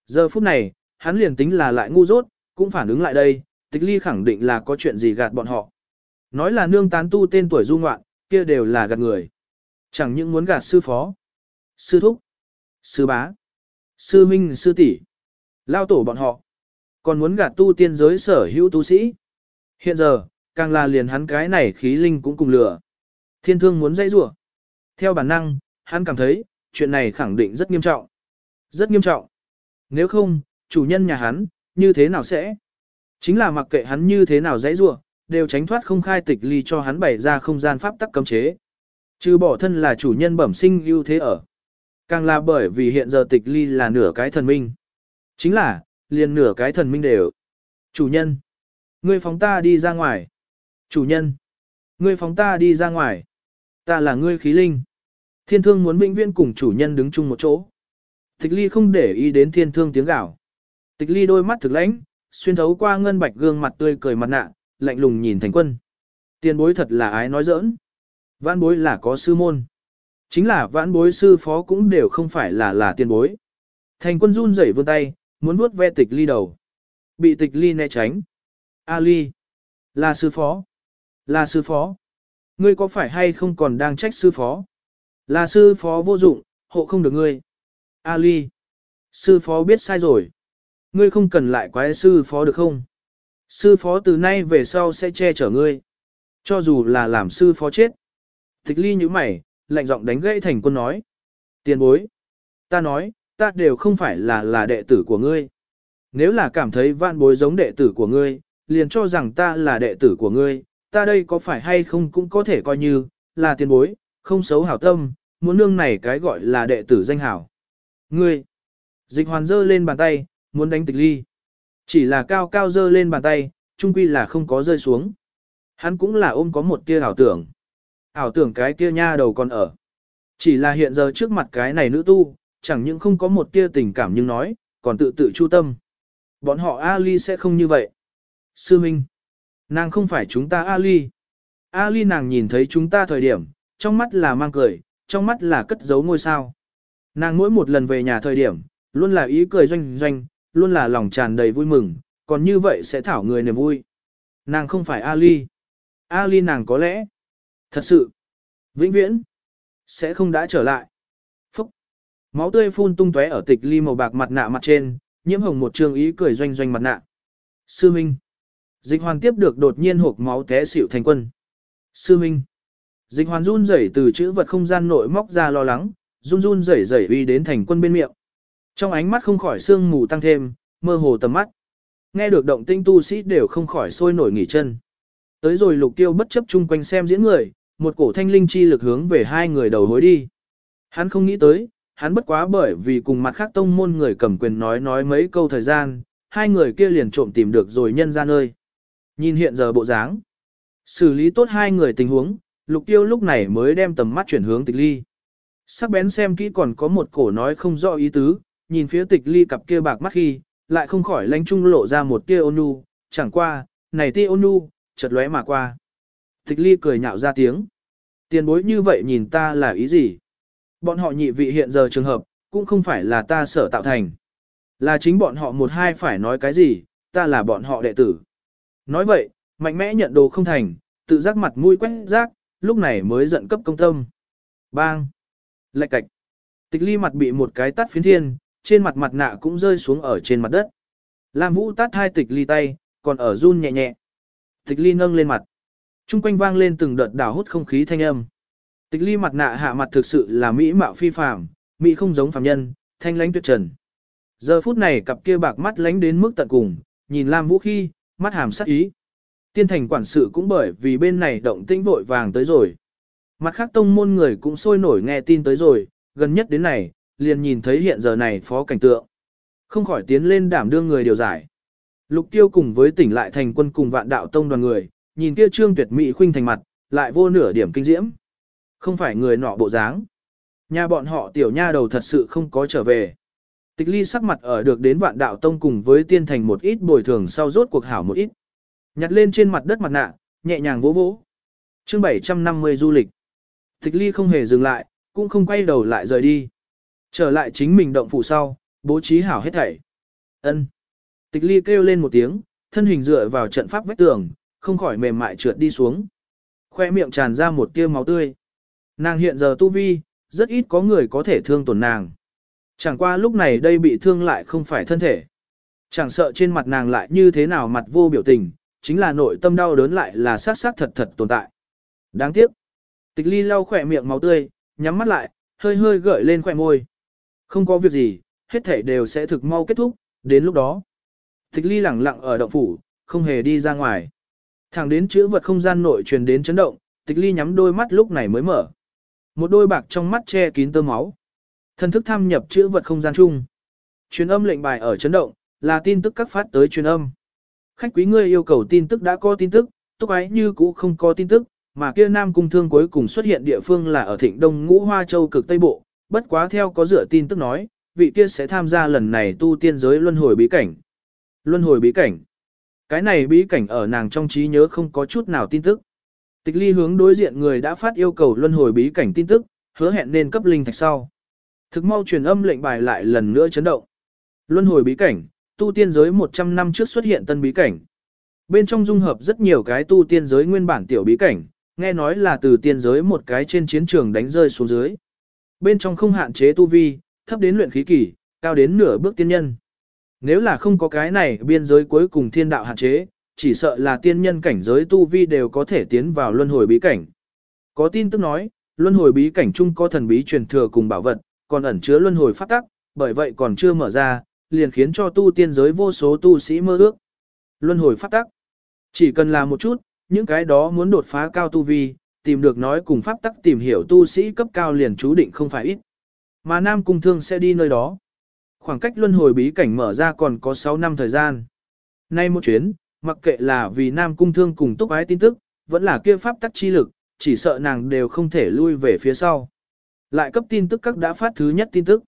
Giờ phút này, hắn liền tính là lại ngu dốt, cũng phản ứng lại đây, tịch ly khẳng định là có chuyện gì gạt bọn họ. Nói là nương tán tu tên tuổi du ngoạn, kia đều là gạt người. Chẳng những muốn gạt sư phó, sư thúc, sư bá, sư minh sư tỷ, lao tổ bọn họ, còn muốn gạt tu tiên giới sở hữu tu sĩ. Hiện giờ, càng là liền hắn cái này khí linh cũng cùng lửa. Thiên thương muốn dây rủa Theo bản năng, hắn cảm thấy, chuyện này khẳng định rất nghiêm trọng. Rất nghiêm trọng. Nếu không, chủ nhân nhà hắn, như thế nào sẽ? Chính là mặc kệ hắn như thế nào dãy rủa đều tránh thoát không khai tịch ly cho hắn bày ra không gian pháp tắc cấm chế. Trừ bỏ thân là chủ nhân bẩm sinh ưu thế ở. Càng là bởi vì hiện giờ tịch ly là nửa cái thần minh. Chính là, liền nửa cái thần minh đều. Chủ nhân, ngươi phóng ta đi ra ngoài. Chủ nhân, ngươi phóng ta đi ra ngoài. Ta là ngươi khí linh. Thiên thương muốn vĩnh viên cùng chủ nhân đứng chung một chỗ. Tịch ly không để ý đến thiên thương tiếng gào. Tịch ly đôi mắt thực lãnh, xuyên thấu qua ngân bạch gương mặt tươi cười mặt nạ, lạnh lùng nhìn thành quân. Tiền bối thật là ái nói giỡn. Vãn bối là có sư môn. Chính là vãn bối sư phó cũng đều không phải là là tiền bối. Thành quân run rẩy vươn tay, muốn vuốt ve tịch ly đầu. Bị tịch ly né tránh. A ly. Là sư phó. Là sư phó. Ngươi có phải hay không còn đang trách sư phó? Là sư phó vô dụng, hộ không được ngươi. A ly. Sư phó biết sai rồi. Ngươi không cần lại quái sư phó được không? Sư phó từ nay về sau sẽ che chở ngươi. Cho dù là làm sư phó chết. Tịch ly như mày, lạnh giọng đánh gãy thành quân nói. Tiền bối. Ta nói, ta đều không phải là là đệ tử của ngươi. Nếu là cảm thấy vạn bối giống đệ tử của ngươi, liền cho rằng ta là đệ tử của ngươi, ta đây có phải hay không cũng có thể coi như, là tiền bối, không xấu hảo tâm, muốn nương này cái gọi là đệ tử danh hảo. Ngươi, dịch hoàn dơ lên bàn tay, muốn đánh tịch ly. Chỉ là cao cao dơ lên bàn tay, trung quy là không có rơi xuống. Hắn cũng là ôm có một tia ảo tưởng. Ảo tưởng cái kia nha đầu còn ở. Chỉ là hiện giờ trước mặt cái này nữ tu, chẳng những không có một tia tình cảm nhưng nói, còn tự tự chu tâm. Bọn họ Ali sẽ không như vậy. Sư Minh, nàng không phải chúng ta Ali. Ali nàng nhìn thấy chúng ta thời điểm, trong mắt là mang cười, trong mắt là cất giấu ngôi sao. Nàng mỗi một lần về nhà thời điểm, luôn là ý cười doanh doanh, luôn là lòng tràn đầy vui mừng, còn như vậy sẽ thảo người niềm vui. Nàng không phải Ali. Ali nàng có lẽ, thật sự, vĩnh viễn, sẽ không đã trở lại. Phúc! Máu tươi phun tung tóe ở tịch ly màu bạc mặt nạ mặt trên, nhiễm hồng một trường ý cười doanh doanh mặt nạ. Sư Minh! Dịch hoàn tiếp được đột nhiên hộp máu té xỉu thành quân. Sư Minh! Dịch hoàn run rẩy từ chữ vật không gian nội móc ra lo lắng, run run rẩy rẩy uy đến thành quân bên miệng. Trong ánh mắt không khỏi sương mù tăng thêm, mơ hồ tầm mắt. Nghe được động tinh tu sĩ đều không khỏi sôi nổi nghỉ chân. Tới rồi lục tiêu bất chấp chung quanh xem diễn người, một cổ thanh linh chi lực hướng về hai người đầu hối đi. Hắn không nghĩ tới, hắn bất quá bởi vì cùng mặt khác tông môn người cầm quyền nói nói mấy câu thời gian, hai người kia liền trộm tìm được rồi nhân ra nơi. Nhìn hiện giờ bộ dáng, xử lý tốt hai người tình huống, lục tiêu lúc này mới đem tầm mắt chuyển hướng tịch ly. Sắc bén xem kỹ còn có một cổ nói không rõ ý tứ, nhìn phía tịch ly cặp kia bạc mắt khi, lại không khỏi lánh trung lộ ra một tia ôn nhu, chẳng qua, này tia ôn nhu, chợt lóe mà qua. Tịch ly cười nhạo ra tiếng. Tiền bối như vậy nhìn ta là ý gì? Bọn họ nhị vị hiện giờ trường hợp, cũng không phải là ta sở tạo thành. Là chính bọn họ một hai phải nói cái gì, ta là bọn họ đệ tử. Nói vậy, mạnh mẽ nhận đồ không thành, tự giác mặt mũi quét rác, lúc này mới giận cấp công tâm. Bang! Lạch cạch! Tịch ly mặt bị một cái tắt phiến thiên, trên mặt mặt nạ cũng rơi xuống ở trên mặt đất. Lam Vũ tát hai tịch ly tay, còn ở run nhẹ nhẹ. Tịch ly nâng lên mặt. Trung quanh vang lên từng đợt đảo hút không khí thanh âm. Tịch ly mặt nạ hạ mặt thực sự là mỹ mạo phi phàm, mỹ không giống phàm nhân, thanh lãnh tuyệt trần. Giờ phút này cặp kia bạc mắt lánh đến mức tận cùng, nhìn Lam Vũ khi, mắt hàm sắc ý. Tiên thành quản sự cũng bởi vì bên này động tĩnh vội vàng tới rồi. Mặt khác tông môn người cũng sôi nổi nghe tin tới rồi, gần nhất đến này, liền nhìn thấy hiện giờ này phó cảnh tượng. Không khỏi tiến lên đảm đương người điều giải. Lục tiêu cùng với tỉnh lại thành quân cùng vạn đạo tông đoàn người, nhìn kia trương tuyệt mỹ khuynh thành mặt, lại vô nửa điểm kinh diễm. Không phải người nọ bộ dáng. Nhà bọn họ tiểu nha đầu thật sự không có trở về. Tịch ly sắc mặt ở được đến vạn đạo tông cùng với tiên thành một ít bồi thường sau rốt cuộc hảo một ít. Nhặt lên trên mặt đất mặt nạ, nhẹ nhàng vỗ vỗ. chương 750 du lịch. Tịch ly không hề dừng lại, cũng không quay đầu lại rời đi. Trở lại chính mình động phủ sau, bố trí hảo hết thảy. ân Tịch ly kêu lên một tiếng, thân hình dựa vào trận pháp vách tường, không khỏi mềm mại trượt đi xuống. Khoe miệng tràn ra một tia máu tươi. Nàng hiện giờ tu vi, rất ít có người có thể thương tổn nàng. Chẳng qua lúc này đây bị thương lại không phải thân thể. Chẳng sợ trên mặt nàng lại như thế nào mặt vô biểu tình, chính là nội tâm đau đớn lại là sát sát thật thật tồn tại. Đáng tiếc. Tịch ly lau khỏe miệng máu tươi, nhắm mắt lại, hơi hơi gợi lên khỏe môi. Không có việc gì, hết thể đều sẽ thực mau kết thúc, đến lúc đó. Tịch ly lẳng lặng ở động phủ, không hề đi ra ngoài. Thẳng đến chữ vật không gian nội truyền đến chấn động, tịch ly nhắm đôi mắt lúc này mới mở. Một đôi bạc trong mắt che kín tơ máu. Thần thức thăm nhập chữ vật không gian chung. Truyền âm lệnh bài ở chấn động, là tin tức các phát tới truyền âm. Khách quý ngươi yêu cầu tin tức đã có tin tức, túc ái như cũ không có tin tức, mà kia Nam Cung Thương cuối cùng xuất hiện địa phương là ở thịnh Đông Ngũ Hoa Châu cực Tây Bộ, bất quá theo có dựa tin tức nói, vị kia sẽ tham gia lần này tu tiên giới luân hồi bí cảnh. Luân hồi bí cảnh. Cái này bí cảnh ở nàng trong trí nhớ không có chút nào tin tức. Tịch ly hướng đối diện người đã phát yêu cầu luân hồi bí cảnh tin tức, hứa hẹn nên cấp linh thạch sau. Thực mau truyền âm lệnh bài lại lần nữa chấn động. Luân hồi bí cảnh, tu tiên giới 100 năm trước xuất hiện tân bí cảnh. Bên trong dung hợp rất nhiều cái tu tiên giới nguyên bản tiểu bí cảnh, nghe nói là từ tiên giới một cái trên chiến trường đánh rơi xuống dưới. Bên trong không hạn chế tu vi, thấp đến luyện khí kỳ, cao đến nửa bước tiên nhân. Nếu là không có cái này biên giới cuối cùng thiên đạo hạn chế, chỉ sợ là tiên nhân cảnh giới tu vi đều có thể tiến vào luân hồi bí cảnh. Có tin tức nói, luân hồi bí cảnh chung có thần bí truyền thừa cùng bảo vật, còn ẩn chứa luân hồi pháp tắc, bởi vậy còn chưa mở ra, liền khiến cho tu tiên giới vô số tu sĩ mơ ước. Luân hồi pháp tắc. Chỉ cần làm một chút, những cái đó muốn đột phá cao tu vi, tìm được nói cùng pháp tắc tìm hiểu tu sĩ cấp cao liền chú định không phải ít. Mà Nam Cung Thương sẽ đi nơi đó. Khoảng cách luân hồi bí cảnh mở ra còn có 6 năm thời gian. Nay một chuyến, mặc kệ là vì Nam Cung Thương cùng túc ái tin tức, vẫn là kia pháp tắc chi lực, chỉ sợ nàng đều không thể lui về phía sau. Lại cấp tin tức các đã phát thứ nhất tin tức.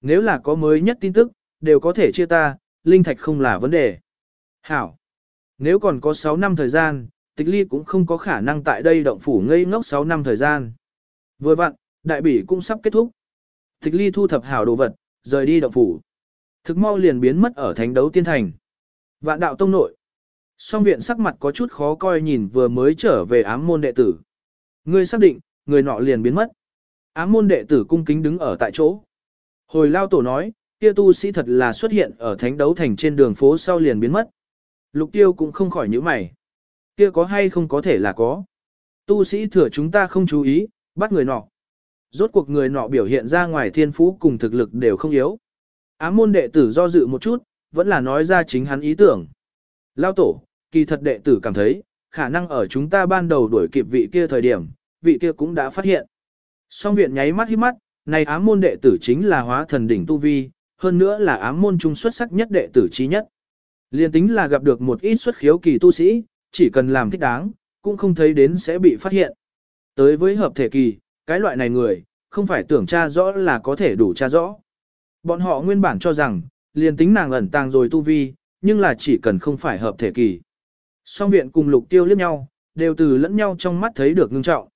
Nếu là có mới nhất tin tức, đều có thể chia ta, linh thạch không là vấn đề. Hảo. Nếu còn có 6 năm thời gian, tịch ly cũng không có khả năng tại đây động phủ ngây ngốc 6 năm thời gian. Vừa vặn, đại bỉ cũng sắp kết thúc. Tịch ly thu thập hảo đồ vật, rời đi động phủ. Thực mau liền biến mất ở thánh đấu tiên thành. Vạn đạo tông nội. Song viện sắc mặt có chút khó coi nhìn vừa mới trở về ám môn đệ tử. Ngươi xác định, người nọ liền biến mất. Ám môn đệ tử cung kính đứng ở tại chỗ. Hồi lao tổ nói, kia tu sĩ thật là xuất hiện ở thánh đấu thành trên đường phố sau liền biến mất. Lục tiêu cũng không khỏi nhíu mày. Kia có hay không có thể là có. Tu sĩ thừa chúng ta không chú ý, bắt người nọ. Rốt cuộc người nọ biểu hiện ra ngoài thiên phú cùng thực lực đều không yếu. Ám môn đệ tử do dự một chút, vẫn là nói ra chính hắn ý tưởng. Lao tổ, kỳ thật đệ tử cảm thấy, khả năng ở chúng ta ban đầu đuổi kịp vị kia thời điểm, vị kia cũng đã phát hiện. Song viện nháy mắt hít mắt, này ám môn đệ tử chính là hóa thần đỉnh tu vi, hơn nữa là ám môn trung xuất sắc nhất đệ tử trí nhất. Liên tính là gặp được một ít xuất khiếu kỳ tu sĩ, chỉ cần làm thích đáng, cũng không thấy đến sẽ bị phát hiện. Tới với hợp thể kỳ, cái loại này người, không phải tưởng tra rõ là có thể đủ tra rõ. Bọn họ nguyên bản cho rằng, liền tính nàng ẩn tàng rồi tu vi, nhưng là chỉ cần không phải hợp thể kỳ. Song viện cùng lục tiêu liếc nhau, đều từ lẫn nhau trong mắt thấy được ngưng trọng.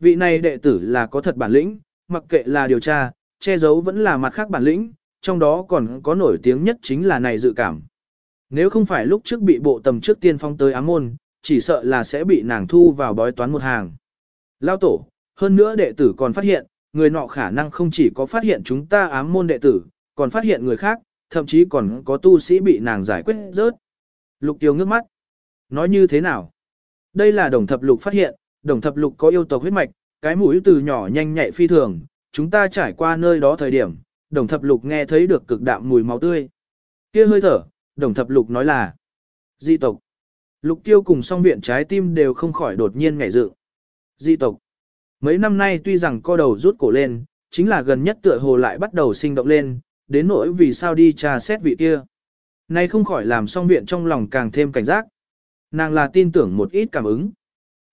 Vị này đệ tử là có thật bản lĩnh, mặc kệ là điều tra, che giấu vẫn là mặt khác bản lĩnh, trong đó còn có nổi tiếng nhất chính là này dự cảm. Nếu không phải lúc trước bị bộ tầm trước tiên phong tới ám môn, chỉ sợ là sẽ bị nàng thu vào bói toán một hàng. Lao tổ, hơn nữa đệ tử còn phát hiện, người nọ khả năng không chỉ có phát hiện chúng ta ám môn đệ tử, còn phát hiện người khác, thậm chí còn có tu sĩ bị nàng giải quyết rớt. Lục tiêu ngước mắt. Nói như thế nào? Đây là đồng thập lục phát hiện, đồng thập lục có yêu tộc huyết mạch, cái mũi từ nhỏ nhanh nhạy phi thường, chúng ta trải qua nơi đó thời điểm, đồng thập lục nghe thấy được cực đạm mùi máu tươi. kia hơi thở, đồng thập lục nói là di tộc. Lục tiêu cùng song viện trái tim đều không khỏi đột nhiên ngảy dự. Di tộc. Mấy năm nay tuy rằng co đầu rút cổ lên, chính là gần nhất tựa hồ lại bắt đầu sinh động lên, đến nỗi vì sao đi trà xét vị kia. Nay không khỏi làm song viện trong lòng càng thêm cảnh giác. Nàng là tin tưởng một ít cảm ứng.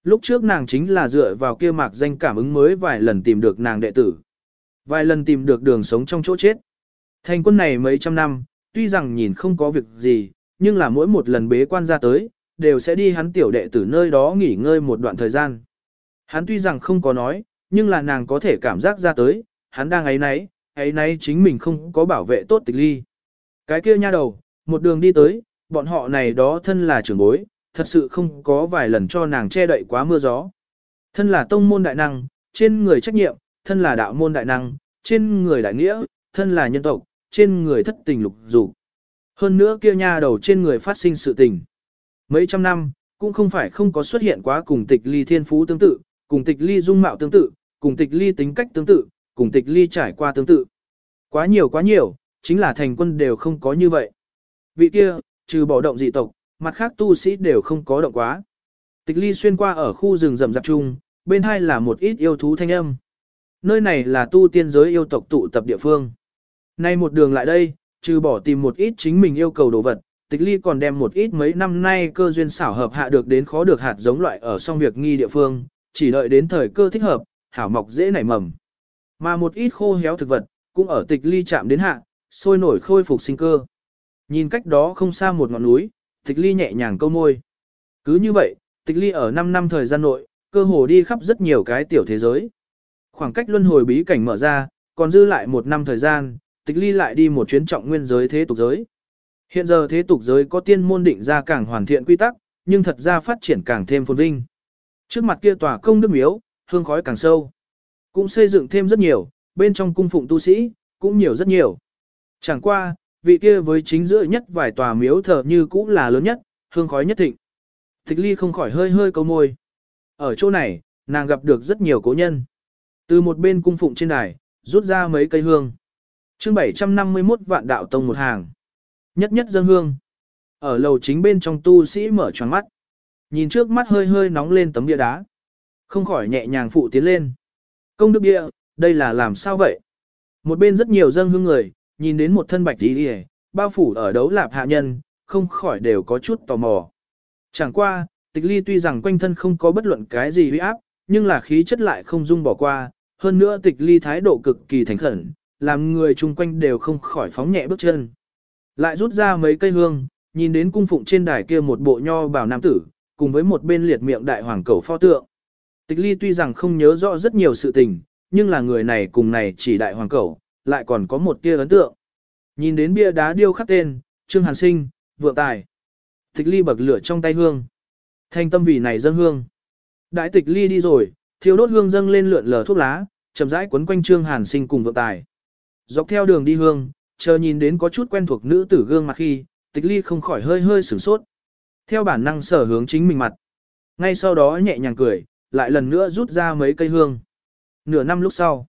Lúc trước nàng chính là dựa vào kia mạc danh cảm ứng mới vài lần tìm được nàng đệ tử. Vài lần tìm được đường sống trong chỗ chết. Thành quân này mấy trăm năm, tuy rằng nhìn không có việc gì, nhưng là mỗi một lần bế quan ra tới, đều sẽ đi hắn tiểu đệ từ nơi đó nghỉ ngơi một đoạn thời gian. Hắn tuy rằng không có nói, nhưng là nàng có thể cảm giác ra tới, hắn đang ấy nấy, ấy nấy chính mình không có bảo vệ tốt tịch ly. Cái kia nha đầu, một đường đi tới, bọn họ này đó thân là trưởng bối, thật sự không có vài lần cho nàng che đậy quá mưa gió. Thân là tông môn đại năng, trên người trách nhiệm, thân là đạo môn đại năng, trên người đại nghĩa, thân là nhân tộc, trên người thất tình lục dục. Hơn nữa kia nha đầu trên người phát sinh sự tình. Mấy trăm năm, cũng không phải không có xuất hiện quá cùng tịch ly thiên phú tương tự, cùng tịch ly dung mạo tương tự, cùng tịch ly tính cách tương tự, cùng tịch ly trải qua tương tự. Quá nhiều quá nhiều, chính là thành quân đều không có như vậy. Vị kia, trừ bỏ động dị tộc, mặt khác tu sĩ đều không có động quá. Tịch ly xuyên qua ở khu rừng rậm rạp chung, bên hai là một ít yêu thú thanh âm. Nơi này là tu tiên giới yêu tộc tụ tập địa phương. Nay một đường lại đây, trừ bỏ tìm một ít chính mình yêu cầu đồ vật, tịch ly còn đem một ít mấy năm nay cơ duyên xảo hợp hạ được đến khó được hạt giống loại ở song việc nghi địa phương, chỉ đợi đến thời cơ thích hợp, hảo mọc dễ nảy mầm. Mà một ít khô héo thực vật, cũng ở tịch ly chạm đến hạ, sôi nổi khôi phục sinh cơ. Nhìn cách đó không xa một ngọn núi, tịch ly nhẹ nhàng câu môi. Cứ như vậy, tịch ly ở 5 năm thời gian nội, cơ hồ đi khắp rất nhiều cái tiểu thế giới. Khoảng cách luân hồi bí cảnh mở ra, còn dư lại một năm thời gian, tịch ly lại đi một chuyến trọng nguyên giới thế tục giới. Hiện giờ thế tục giới có tiên môn định ra càng hoàn thiện quy tắc, nhưng thật ra phát triển càng thêm phồn vinh. Trước mặt kia tòa công đức miếu, hương khói càng sâu. Cũng xây dựng thêm rất nhiều, bên trong cung phụng tu sĩ, cũng nhiều rất nhiều. Chẳng qua, vị kia với chính giữa nhất vài tòa miếu thờ như cũng là lớn nhất, hương khói nhất thịnh. Tịch ly không khỏi hơi hơi câu môi. Ở chỗ này, nàng gặp được rất nhiều cố nhân. Từ một bên cung phụng trên đài, rút ra mấy cây hương chương 751 vạn đạo tông một hàng. Nhất nhất dân hương. Ở lầu chính bên trong tu sĩ mở tròn mắt. Nhìn trước mắt hơi hơi nóng lên tấm bia đá. Không khỏi nhẹ nhàng phụ tiến lên. Công đức địa, đây là làm sao vậy? Một bên rất nhiều dân hương người, nhìn đến một thân bạch tí đi bao phủ ở đấu lạp hạ nhân, không khỏi đều có chút tò mò. Chẳng qua, tịch ly tuy rằng quanh thân không có bất luận cái gì uy áp, nhưng là khí chất lại không dung bỏ qua, hơn nữa tịch ly thái độ cực kỳ thành khẩn, làm người chung quanh đều không khỏi phóng nhẹ bước chân. Lại rút ra mấy cây hương, nhìn đến cung phụng trên đài kia một bộ nho bảo nam tử, cùng với một bên liệt miệng đại hoàng cầu pho tượng. Tịch ly tuy rằng không nhớ rõ rất nhiều sự tình, nhưng là người này cùng này chỉ đại hoàng cầu, lại còn có một tia ấn tượng. Nhìn đến bia đá điêu khắc tên, Trương Hàn Sinh, vượng tài. Tịch ly bậc lửa trong tay hương. Thanh tâm vì này dâng hương. Đại tịch ly đi rồi, thiêu đốt hương dâng lên lượn lờ thuốc lá, chậm rãi quấn quanh Trương Hàn Sinh cùng vượng tài. Dọc theo đường đi hương, chờ nhìn đến có chút quen thuộc nữ tử gương mặt khi, tịch ly không khỏi hơi hơi sửng sốt. Theo bản năng sở hướng chính mình mặt. Ngay sau đó nhẹ nhàng cười, lại lần nữa rút ra mấy cây hương. Nửa năm lúc sau,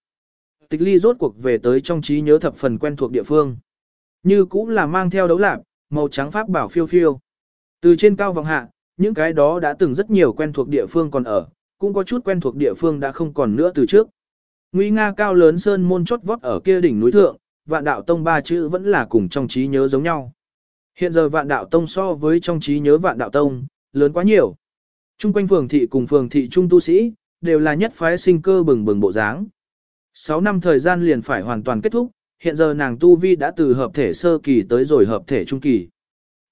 tịch ly rốt cuộc về tới trong trí nhớ thập phần quen thuộc địa phương. Như cũng là mang theo đấu lạc, màu trắng pháp bảo phiêu phiêu. Từ trên cao vòng hạ, những cái đó đã từng rất nhiều quen thuộc địa phương còn ở, cũng có chút quen thuộc địa phương đã không còn nữa từ trước. Nguy nga cao lớn sơn môn chót vót ở kia đỉnh núi thượng, vạn đạo tông ba chữ vẫn là cùng trong trí nhớ giống nhau. Hiện giờ vạn đạo tông so với trong trí nhớ vạn đạo tông, lớn quá nhiều. Trung quanh phường thị cùng phường thị trung tu sĩ, đều là nhất phái sinh cơ bừng bừng bộ dáng. 6 năm thời gian liền phải hoàn toàn kết thúc, hiện giờ nàng tu vi đã từ hợp thể sơ kỳ tới rồi hợp thể trung kỳ.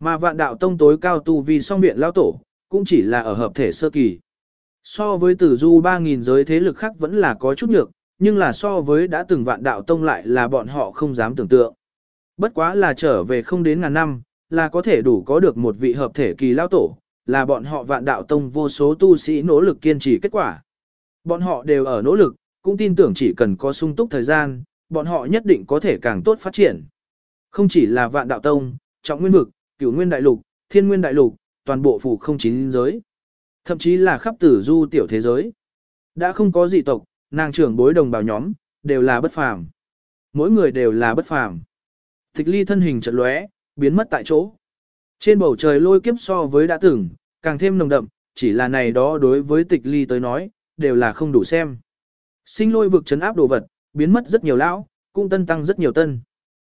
Mà vạn đạo tông tối cao tu vi song viện lao tổ, cũng chỉ là ở hợp thể sơ kỳ. So với tử du 3.000 giới thế lực khác vẫn là có chút nhược, nhưng là so với đã từng vạn đạo tông lại là bọn họ không dám tưởng tượng. Bất quá là trở về không đến ngàn năm, là có thể đủ có được một vị hợp thể kỳ lao tổ, là bọn họ vạn đạo tông vô số tu sĩ nỗ lực kiên trì kết quả. Bọn họ đều ở nỗ lực, cũng tin tưởng chỉ cần có sung túc thời gian, bọn họ nhất định có thể càng tốt phát triển. Không chỉ là vạn đạo tông, trọng nguyên vực, cửu nguyên đại lục, thiên nguyên đại lục, toàn bộ phủ không chín giới. Thậm chí là khắp tử du tiểu thế giới. Đã không có dị tộc, nàng trưởng bối đồng bào nhóm, đều là bất phàm. Mỗi người đều là bất phàm. Tịch ly thân hình chợt lóe, biến mất tại chỗ. Trên bầu trời lôi kiếp so với đã từng, càng thêm nồng đậm, chỉ là này đó đối với tịch ly tới nói, đều là không đủ xem. Sinh lôi vực chấn áp đồ vật, biến mất rất nhiều lão, cũng tân tăng rất nhiều tân.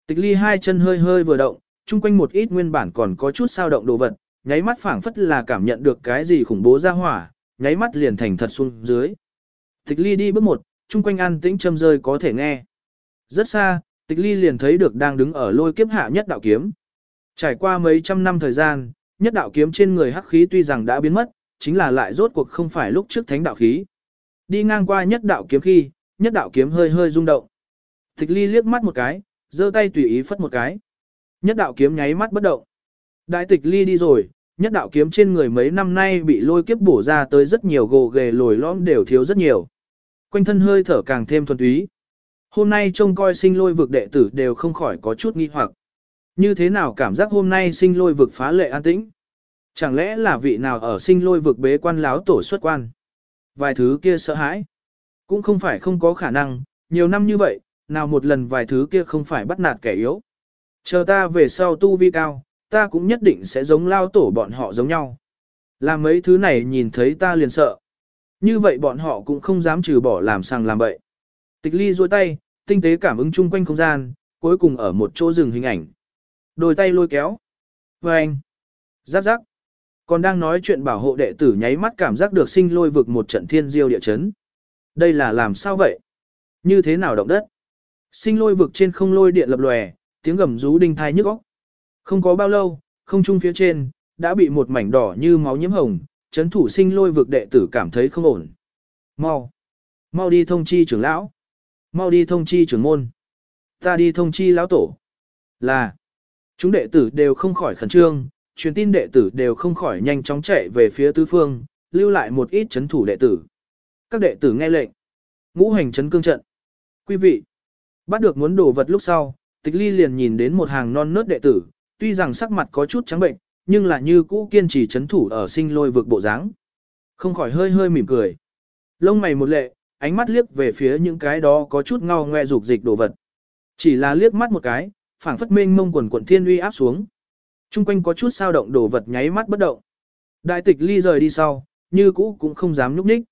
Tịch ly hai chân hơi hơi vừa động, chung quanh một ít nguyên bản còn có chút sao động đồ vật, nháy mắt phảng phất là cảm nhận được cái gì khủng bố ra hỏa, nháy mắt liền thành thật xuống dưới. Tịch ly đi bước một, chung quanh an tĩnh châm rơi có thể nghe. Rất xa, tịch ly liền thấy được đang đứng ở lôi kiếp hạ nhất đạo kiếm. Trải qua mấy trăm năm thời gian, nhất đạo kiếm trên người hắc khí tuy rằng đã biến mất, chính là lại rốt cuộc không phải lúc trước thánh đạo khí. Đi ngang qua nhất đạo kiếm khi, nhất đạo kiếm hơi hơi rung động. Tịch ly liếc mắt một cái, giơ tay tùy ý phất một cái. Nhất đạo kiếm nháy mắt bất động. Đại tịch ly đi rồi, nhất đạo kiếm trên người mấy năm nay bị lôi kiếp bổ ra tới rất nhiều gồ ghề lồi lõm đều thiếu rất nhiều. Quanh thân hơi thở càng thêm thuần túy. Hôm nay trông coi sinh lôi vực đệ tử đều không khỏi có chút nghi hoặc. Như thế nào cảm giác hôm nay sinh lôi vực phá lệ an tĩnh? Chẳng lẽ là vị nào ở sinh lôi vực bế quan láo tổ xuất quan? Vài thứ kia sợ hãi. Cũng không phải không có khả năng, nhiều năm như vậy, nào một lần vài thứ kia không phải bắt nạt kẻ yếu. Chờ ta về sau tu vi cao, ta cũng nhất định sẽ giống lao tổ bọn họ giống nhau. Làm mấy thứ này nhìn thấy ta liền sợ. Như vậy bọn họ cũng không dám trừ bỏ làm sang làm bậy. Tịch ly duỗi tay, tinh tế cảm ứng chung quanh không gian, cuối cùng ở một chỗ rừng hình ảnh. Đôi tay lôi kéo. Và anh. Giáp giáp. Còn đang nói chuyện bảo hộ đệ tử nháy mắt cảm giác được sinh lôi vực một trận thiên diêu địa chấn. Đây là làm sao vậy? Như thế nào động đất? Sinh lôi vực trên không lôi điện lập lòe, tiếng gầm rú đinh thai nhức óc. Không có bao lâu, không trung phía trên, đã bị một mảnh đỏ như máu nhiễm hồng, chấn thủ sinh lôi vực đệ tử cảm thấy không ổn. Mau! Mau đi thông chi trưởng lão! Mau đi thông chi trưởng môn! Ta đi thông chi lão tổ! Là! Chúng đệ tử đều không khỏi khẩn trương, truyền tin đệ tử đều không khỏi nhanh chóng chạy về phía tứ phương, lưu lại một ít chấn thủ đệ tử. Các đệ tử nghe lệnh. Ngũ hành chấn cương trận. Quý vị! Bắt được muốn đổ vật lúc sau, tịch ly liền nhìn đến một hàng non nớt đệ tử, tuy rằng sắc mặt có chút trắng bệnh, nhưng là như cũ kiên trì chấn thủ ở sinh lôi vực bộ dáng. Không khỏi hơi hơi mỉm cười. Lông mày một lệ, ánh mắt liếc về phía những cái đó có chút ngao ngoe dục dịch đồ vật. Chỉ là liếc mắt một cái, phảng phất mênh mông quần quần thiên uy áp xuống. Trung quanh có chút sao động đồ vật nháy mắt bất động. Đại tịch ly rời đi sau, như cũ cũng không dám nhúc nhích.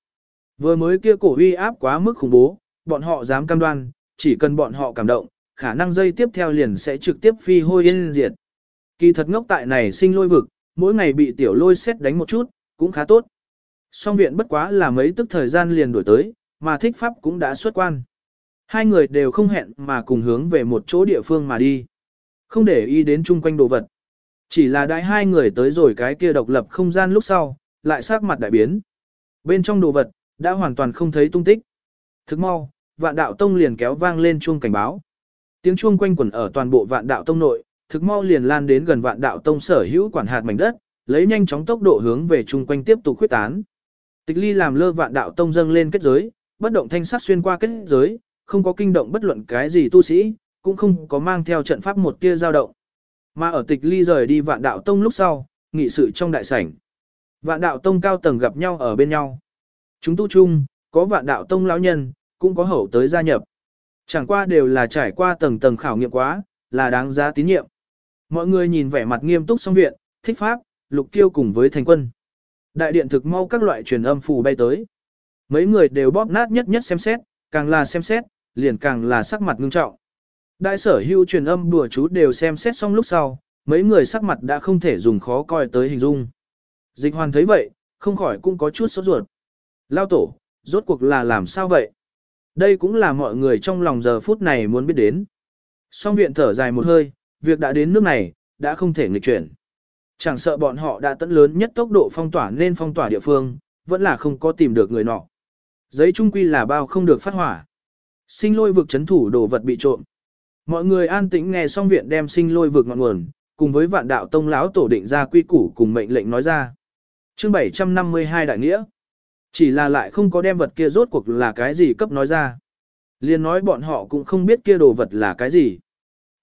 Vừa mới kia cổ uy áp quá mức khủng bố, bọn họ dám cam đoan, chỉ cần bọn họ cảm động, khả năng dây tiếp theo liền sẽ trực tiếp phi hôi yên diệt. Kỳ thật ngốc tại này sinh lôi vực, mỗi ngày bị tiểu lôi xét đánh một chút, cũng khá tốt. Song viện bất quá là mấy tức thời gian liền đổi tới, mà thích pháp cũng đã xuất quan. Hai người đều không hẹn mà cùng hướng về một chỗ địa phương mà đi. Không để ý đến chung quanh đồ vật. Chỉ là đại hai người tới rồi cái kia độc lập không gian lúc sau, lại sắc mặt đại biến. Bên trong đồ vật, đã hoàn toàn không thấy tung tích. Thức mau, vạn đạo tông liền kéo vang lên chuông cảnh báo. Tiếng chuông quanh quẩn ở toàn bộ vạn đạo tông nội, thực mau liền lan đến gần vạn đạo tông sở hữu quản hạt mảnh đất, lấy nhanh chóng tốc độ hướng về chung quanh tiếp tục khuyết tán. Tịch ly làm lơ vạn đạo tông dâng lên kết giới, bất động thanh sắc xuyên qua kết giới, không có kinh động bất luận cái gì tu sĩ, cũng không có mang theo trận pháp một tia dao động. Mà ở tịch ly rời đi vạn đạo tông lúc sau, nghị sự trong đại sảnh. Vạn đạo tông cao tầng gặp nhau ở bên nhau. Chúng tu chung, có vạn đạo tông lão nhân, cũng có hậu tới gia nhập. Chẳng qua đều là trải qua tầng tầng khảo nghiệm quá, là đáng giá tín nhiệm. Mọi người nhìn vẻ mặt nghiêm túc song viện, thích pháp, lục tiêu cùng với thành quân. Đại điện thực mau các loại truyền âm phù bay tới. Mấy người đều bóp nát nhất nhất xem xét, càng là xem xét, liền càng là sắc mặt ngưng trọng. Đại sở hưu truyền âm bùa chú đều xem xét xong lúc sau, mấy người sắc mặt đã không thể dùng khó coi tới hình dung. Dịch hoàn thấy vậy, không khỏi cũng có chút sốt ruột. Lao tổ, rốt cuộc là làm sao vậy? Đây cũng là mọi người trong lòng giờ phút này muốn biết đến. Song viện thở dài một hơi, việc đã đến nước này, đã không thể nghịch chuyển. Chẳng sợ bọn họ đã tận lớn nhất tốc độ phong tỏa nên phong tỏa địa phương, vẫn là không có tìm được người nọ. Giấy trung quy là bao không được phát hỏa. Sinh lôi vực chấn thủ đồ vật bị trộm. Mọi người an tĩnh nghe xong viện đem sinh lôi vực ngọn nguồn, cùng với vạn đạo tông lão tổ định ra quy củ cùng mệnh lệnh nói ra. Chương 752 đại nghĩa. Chỉ là lại không có đem vật kia rốt cuộc là cái gì cấp nói ra. Liên nói bọn họ cũng không biết kia đồ vật là cái gì.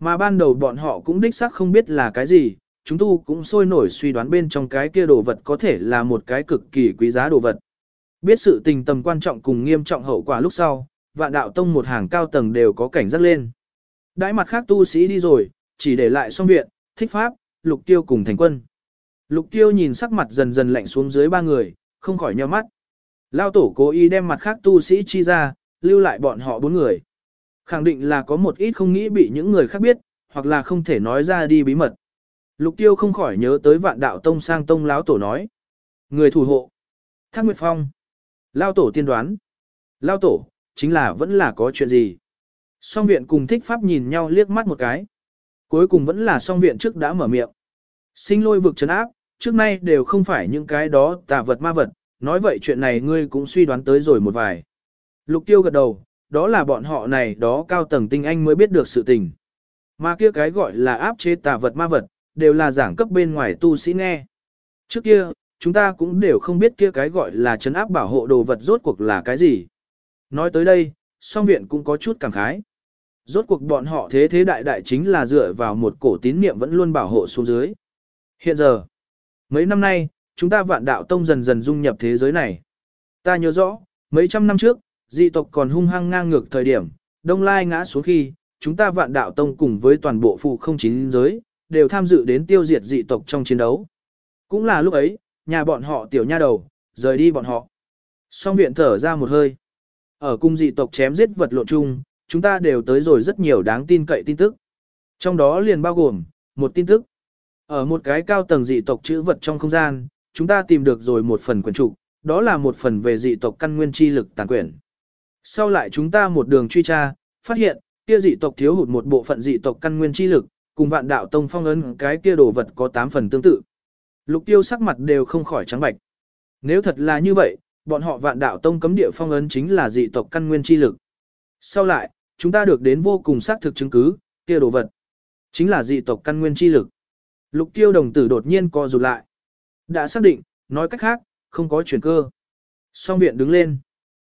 Mà ban đầu bọn họ cũng đích xác không biết là cái gì, chúng tu cũng sôi nổi suy đoán bên trong cái kia đồ vật có thể là một cái cực kỳ quý giá đồ vật. Biết sự tình tầm quan trọng cùng nghiêm trọng hậu quả lúc sau, vạn đạo tông một hàng cao tầng đều có cảnh giác lên. Đãi mặt khác tu sĩ đi rồi, chỉ để lại song viện, thích pháp, lục tiêu cùng thành quân. Lục tiêu nhìn sắc mặt dần dần lạnh xuống dưới ba người, không khỏi nheo mắt. Lao tổ cố ý đem mặt khác tu sĩ chi ra, lưu lại bọn họ bốn người. Khẳng định là có một ít không nghĩ bị những người khác biết, hoặc là không thể nói ra đi bí mật. Lục tiêu không khỏi nhớ tới vạn đạo tông sang tông lão tổ nói. Người thủ hộ. Thác Nguyệt Phong. Lao tổ tiên đoán. Lao tổ, chính là vẫn là có chuyện gì. Song viện cùng thích pháp nhìn nhau liếc mắt một cái. Cuối cùng vẫn là song viện trước đã mở miệng. Sinh lôi vực trấn áp, trước nay đều không phải những cái đó tà vật ma vật, nói vậy chuyện này ngươi cũng suy đoán tới rồi một vài. Lục tiêu gật đầu, đó là bọn họ này đó cao tầng tinh anh mới biết được sự tình. Mà kia cái gọi là áp chế tà vật ma vật, đều là giảng cấp bên ngoài tu sĩ nghe. Trước kia, chúng ta cũng đều không biết kia cái gọi là chấn áp bảo hộ đồ vật rốt cuộc là cái gì. Nói tới đây, song viện cũng có chút cảm khái. Rốt cuộc bọn họ thế thế đại đại chính là dựa vào một cổ tín niệm vẫn luôn bảo hộ xuống dưới. Hiện giờ, mấy năm nay, chúng ta vạn đạo tông dần dần dung nhập thế giới này. Ta nhớ rõ, mấy trăm năm trước, dị tộc còn hung hăng ngang ngược thời điểm, đông lai ngã xuống khi, chúng ta vạn đạo tông cùng với toàn bộ phụ không chính giới, đều tham dự đến tiêu diệt dị tộc trong chiến đấu. Cũng là lúc ấy, nhà bọn họ tiểu nha đầu, rời đi bọn họ. Song viện thở ra một hơi. Ở cung dị tộc chém giết vật lộn chung, chúng ta đều tới rồi rất nhiều đáng tin cậy tin tức. Trong đó liền bao gồm, một tin tức. Ở một cái cao tầng dị tộc chữ vật trong không gian, chúng ta tìm được rồi một phần quyển trục, đó là một phần về dị tộc căn nguyên chi lực tàn quyển. Sau lại chúng ta một đường truy tra, phát hiện, kia dị tộc thiếu hụt một bộ phận dị tộc căn nguyên chi lực, cùng vạn đạo tông phong ấn cái kia đồ vật có 8 phần tương tự. Lục tiêu sắc mặt đều không khỏi trắng bạch. Nếu thật là như vậy, bọn họ vạn đạo tông cấm địa phong ấn chính là dị tộc căn nguyên chi lực. Sau lại, chúng ta được đến vô cùng xác thực chứng cứ, kia đồ vật. Chính là dị tộc căn nguyên chi lực. Lục tiêu đồng tử đột nhiên co rụt lại. Đã xác định, nói cách khác, không có chuyển cơ. Song viện đứng lên.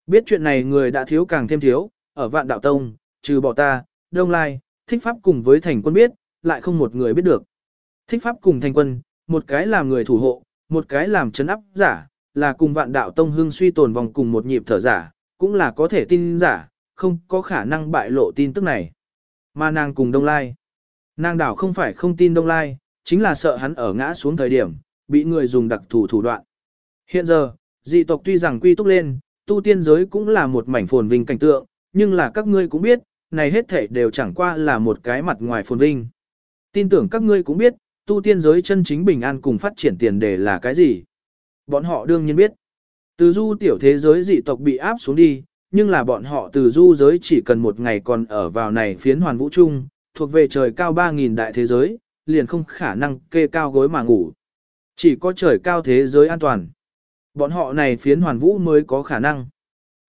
Biết chuyện này người đã thiếu càng thêm thiếu, ở vạn đạo tông, trừ bỏ ta, đông lai, thích pháp cùng với thành quân biết, lại không một người biết được. Thích pháp cùng thành quân, một cái làm người thủ hộ, một cái làm chấn áp giả, là cùng vạn đạo tông hương suy tồn vòng cùng một nhịp thở giả, cũng là có thể tin giả, không có khả năng bại lộ tin tức này. Mà nàng cùng Đông Lai. Nàng đảo không phải không tin Đông Lai, chính là sợ hắn ở ngã xuống thời điểm, bị người dùng đặc thủ thủ đoạn. Hiện giờ, dị tộc tuy rằng quy túc lên, tu tiên giới cũng là một mảnh phồn vinh cảnh tượng, nhưng là các ngươi cũng biết, này hết thể đều chẳng qua là một cái mặt ngoài phồn vinh. Tin tưởng các ngươi cũng biết, tu tiên giới chân chính bình an cùng phát triển tiền đề là cái gì. Bọn họ đương nhiên biết. Từ du tiểu thế giới dị tộc bị áp xuống đi, nhưng là bọn họ từ du giới chỉ cần một ngày còn ở vào này phiến hoàn vũ trung, thuộc về trời cao 3.000 đại thế giới, liền không khả năng kê cao gối mà ngủ. Chỉ có trời cao thế giới an toàn. Bọn họ này phiến hoàn vũ mới có khả năng.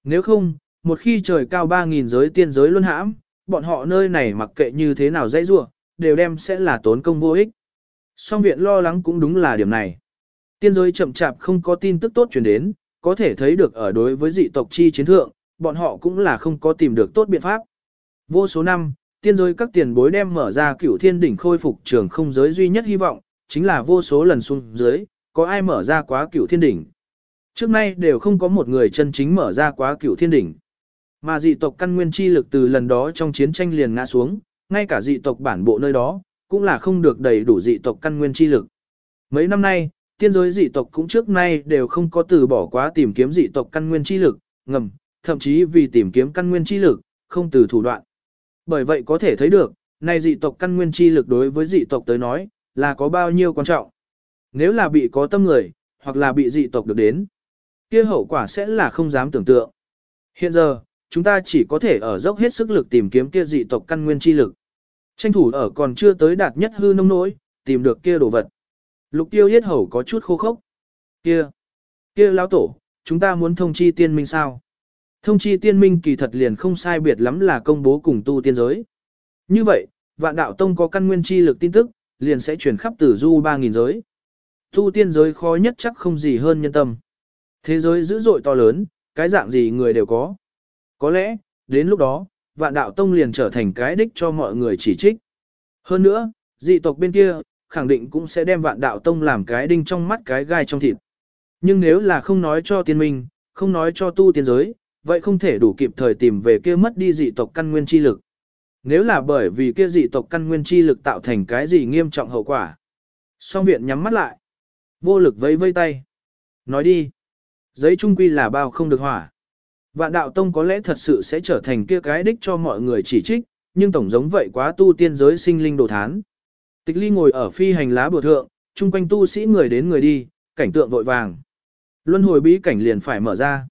Nếu không, một khi trời cao 3.000 giới tiên giới luân hãm, bọn họ nơi này mặc kệ như thế nào dãy rua, đều đem sẽ là tốn công vô ích. Song viện lo lắng cũng đúng là điểm này. Tiên giới chậm chạp không có tin tức tốt truyền đến, có thể thấy được ở đối với dị tộc chi chiến thượng, bọn họ cũng là không có tìm được tốt biện pháp. Vô số năm, tiên giới các tiền bối đem mở ra cửu thiên đỉnh khôi phục trường không giới duy nhất hy vọng, chính là vô số lần xuống dưới, có ai mở ra quá cửu thiên đỉnh. Trước nay đều không có một người chân chính mở ra quá cửu thiên đỉnh. Mà dị tộc căn nguyên chi lực từ lần đó trong chiến tranh liền ngã xuống, ngay cả dị tộc bản bộ nơi đó, cũng là không được đầy đủ dị tộc căn nguyên chi lực. Mấy năm nay, tiên giới dị tộc cũng trước nay đều không có từ bỏ quá tìm kiếm dị tộc căn nguyên chi lực, ngầm, thậm chí vì tìm kiếm căn nguyên chi lực, không từ thủ đoạn. Bởi vậy có thể thấy được, này dị tộc căn nguyên chi lực đối với dị tộc tới nói, là có bao nhiêu quan trọng. Nếu là bị có tâm người, hoặc là bị dị tộc được đến, kia hậu quả sẽ là không dám tưởng tượng. Hiện giờ, chúng ta chỉ có thể ở dốc hết sức lực tìm kiếm kia dị tộc căn nguyên chi lực. Tranh thủ ở còn chưa tới đạt nhất hư nông nỗi, tìm được kia đồ vật. Lục tiêu yết hầu có chút khô khốc. Kia, kia lão tổ, chúng ta muốn thông chi tiên minh sao? Thông chi tiên minh kỳ thật liền không sai biệt lắm là công bố cùng tu tiên giới. Như vậy, vạn đạo tông có căn nguyên chi lực tin tức, liền sẽ truyền khắp tử du 3.000 giới. Tu tiên giới khó nhất chắc không gì hơn nhân tâm. Thế giới dữ dội to lớn, cái dạng gì người đều có. Có lẽ, đến lúc đó, vạn đạo tông liền trở thành cái đích cho mọi người chỉ trích. Hơn nữa, dị tộc bên kia, khẳng định cũng sẽ đem vạn đạo tông làm cái đinh trong mắt cái gai trong thịt. Nhưng nếu là không nói cho tiên minh, không nói cho tu tiên giới, vậy không thể đủ kịp thời tìm về kia mất đi dị tộc căn nguyên chi lực. Nếu là bởi vì kia dị tộc căn nguyên chi lực tạo thành cái gì nghiêm trọng hậu quả. Song viện nhắm mắt lại. Vô lực vây vây tay. Nói đi. Giấy trung quy là bao không được hỏa. Vạn đạo tông có lẽ thật sự sẽ trở thành kia cái đích cho mọi người chỉ trích, nhưng tổng giống vậy quá tu tiên giới sinh linh đồ thán. Tịch ly ngồi ở phi hành lá bừa thượng, chung quanh tu sĩ người đến người đi, cảnh tượng vội vàng. Luân hồi bí cảnh liền phải mở ra.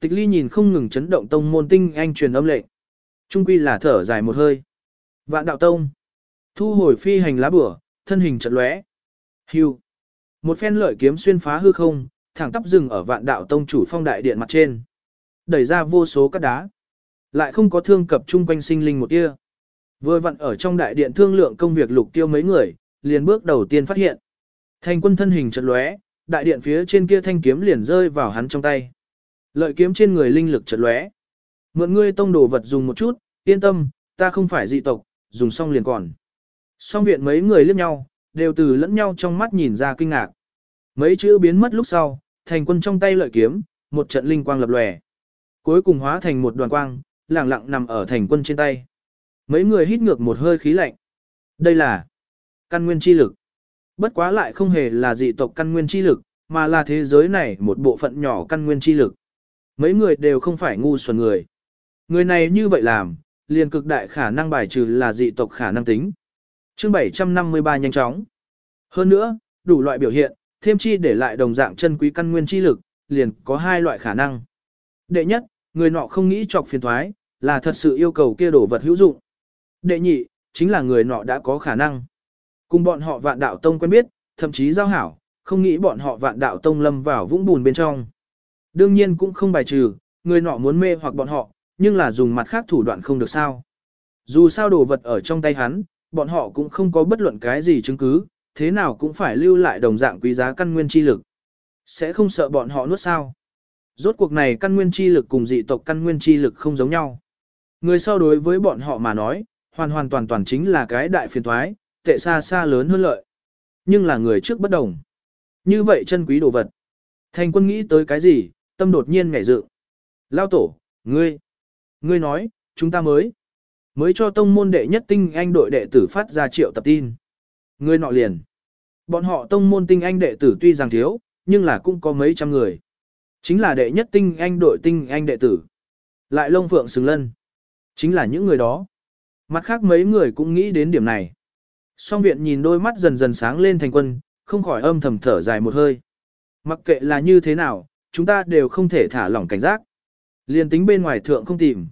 Tịch ly nhìn không ngừng chấn động tông môn tinh anh truyền âm lệnh. Trung quy là thở dài một hơi. Vạn đạo tông. Thu hồi phi hành lá bửa, thân hình chật lóe. Hưu. Một phen lợi kiếm xuyên phá hư không, thẳng tắp dừng ở vạn đạo tông chủ phong đại điện mặt trên. Đẩy ra vô số các đá. Lại không có thương cập chung quanh sinh linh một tia. Vừa vặn ở trong đại điện thương lượng công việc lục tiêu mấy người, liền bước đầu tiên phát hiện. Thành quân thân hình chật lóe, đại điện phía trên kia thanh kiếm liền rơi vào hắn trong tay. Lợi kiếm trên người linh lực chật lóe. Mượn ngươi tông đồ vật dùng một chút, yên tâm, ta không phải dị tộc, dùng xong liền còn. Song viện mấy người liếc nhau, đều từ lẫn nhau trong mắt nhìn ra kinh ngạc. Mấy chữ biến mất lúc sau, thành quân trong tay lợi kiếm, một trận linh quang lập lòe. Cuối cùng hóa thành một đoàn quang, lẳng lặng nằm ở thành quân trên tay. Mấy người hít ngược một hơi khí lạnh. Đây là căn nguyên chi lực. Bất quá lại không hề là dị tộc căn nguyên chi lực, mà là thế giới này một bộ phận nhỏ căn nguyên chi lực. Mấy người đều không phải ngu xuẩn người. Người này như vậy làm, liền cực đại khả năng bài trừ là dị tộc khả năng tính. Chương 753 nhanh chóng. Hơn nữa, đủ loại biểu hiện, thêm chi để lại đồng dạng chân quý căn nguyên chi lực, liền có hai loại khả năng. Đệ nhất, người nọ không nghĩ chọc phiền thoái, là thật sự yêu cầu kia đổ vật hữu dụng. Đệ nhị, chính là người nọ đã có khả năng. Cùng bọn họ vạn đạo tông quen biết, thậm chí giao hảo, không nghĩ bọn họ vạn đạo tông lâm vào vũng bùn bên trong. Đương nhiên cũng không bài trừ, người nọ muốn mê hoặc bọn họ, nhưng là dùng mặt khác thủ đoạn không được sao. Dù sao đồ vật ở trong tay hắn, bọn họ cũng không có bất luận cái gì chứng cứ, thế nào cũng phải lưu lại đồng dạng quý giá căn nguyên chi lực. Sẽ không sợ bọn họ nuốt sao. Rốt cuộc này căn nguyên chi lực cùng dị tộc căn nguyên chi lực không giống nhau. Người sau đối với bọn họ mà nói, hoàn hoàn toàn toàn chính là cái đại phiền thoái, tệ xa xa lớn hơn lợi. Nhưng là người trước bất đồng. Như vậy chân quý đồ vật. Thành quân nghĩ tới cái gì, tâm đột nhiên ngảy dự. Lao tổ, Ngươi, ngươi nói, chúng ta mới, mới cho tông môn đệ nhất tinh anh đội đệ tử phát ra triệu tập tin. Ngươi nọ liền. Bọn họ tông môn tinh anh đệ tử tuy rằng thiếu, nhưng là cũng có mấy trăm người. Chính là đệ nhất tinh anh đội tinh anh đệ tử. Lại lông phượng xứng lân. Chính là những người đó. Mặt khác mấy người cũng nghĩ đến điểm này. Song viện nhìn đôi mắt dần dần sáng lên thành quân, không khỏi âm thầm thở dài một hơi. Mặc kệ là như thế nào, chúng ta đều không thể thả lỏng cảnh giác. Liên tính bên ngoài thượng không tìm.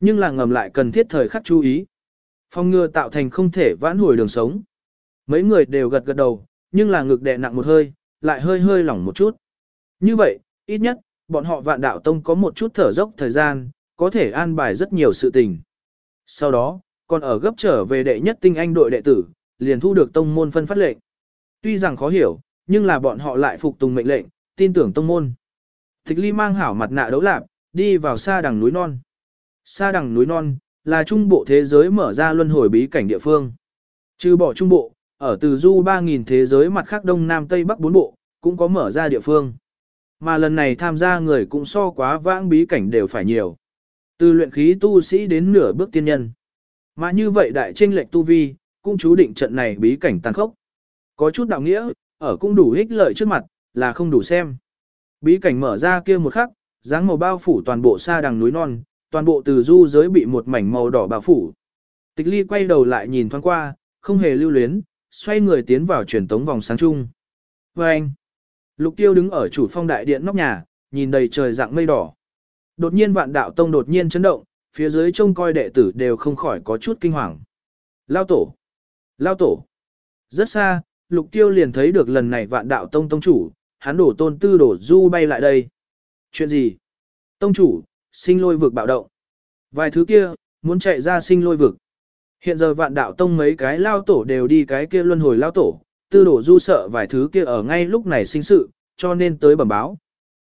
Nhưng là ngầm lại cần thiết thời khắc chú ý. Phong ngừa tạo thành không thể vãn hồi đường sống. Mấy người đều gật gật đầu, nhưng là ngực đè nặng một hơi, lại hơi hơi lỏng một chút. Như vậy, ít nhất, bọn họ vạn đạo tông có một chút thở dốc thời gian, có thể an bài rất nhiều sự tình. Sau đó, còn ở gấp trở về đệ nhất tinh anh đội đệ tử, liền thu được tông môn phân phát lệnh. Tuy rằng khó hiểu, nhưng là bọn họ lại phục tùng mệnh lệnh, tin tưởng tông môn. Thích ly mang hảo mặt nạ đấu lạp, đi vào xa đằng núi non. Xa đằng núi non, là trung bộ thế giới mở ra luân hồi bí cảnh địa phương. Trừ bỏ trung bộ, ở từ du 3.000 thế giới mặt khác đông nam tây bắc bốn bộ, cũng có mở ra địa phương. Mà lần này tham gia người cũng so quá vãng bí cảnh đều phải nhiều. Từ luyện khí tu sĩ đến nửa bước tiên nhân. Mà như vậy đại tranh lệch tu vi, cũng chú định trận này bí cảnh tàn khốc. Có chút đạo nghĩa, ở cũng đủ ích lợi trước mặt, là không đủ xem. Bí cảnh mở ra kia một khắc, dáng màu bao phủ toàn bộ xa đằng núi non, toàn bộ từ du giới bị một mảnh màu đỏ bao phủ. Tịch ly quay đầu lại nhìn thoáng qua, không hề lưu luyến, xoay người tiến vào truyền tống vòng sáng chung. Và anh, lục tiêu đứng ở chủ phong đại điện nóc nhà, nhìn đầy trời dạng mây đỏ. Đột nhiên vạn đạo tông đột nhiên chấn động, phía dưới trông coi đệ tử đều không khỏi có chút kinh hoàng. Lao tổ! Lao tổ! Rất xa, lục tiêu liền thấy được lần này vạn đạo tông tông chủ, hắn đổ tôn tư đổ du bay lại đây. Chuyện gì? Tông chủ, sinh lôi vực bạo động. Vài thứ kia, muốn chạy ra sinh lôi vực. Hiện giờ vạn đạo tông mấy cái lao tổ đều đi cái kia luân hồi lao tổ, tư đổ du sợ vài thứ kia ở ngay lúc này sinh sự, cho nên tới bẩm báo.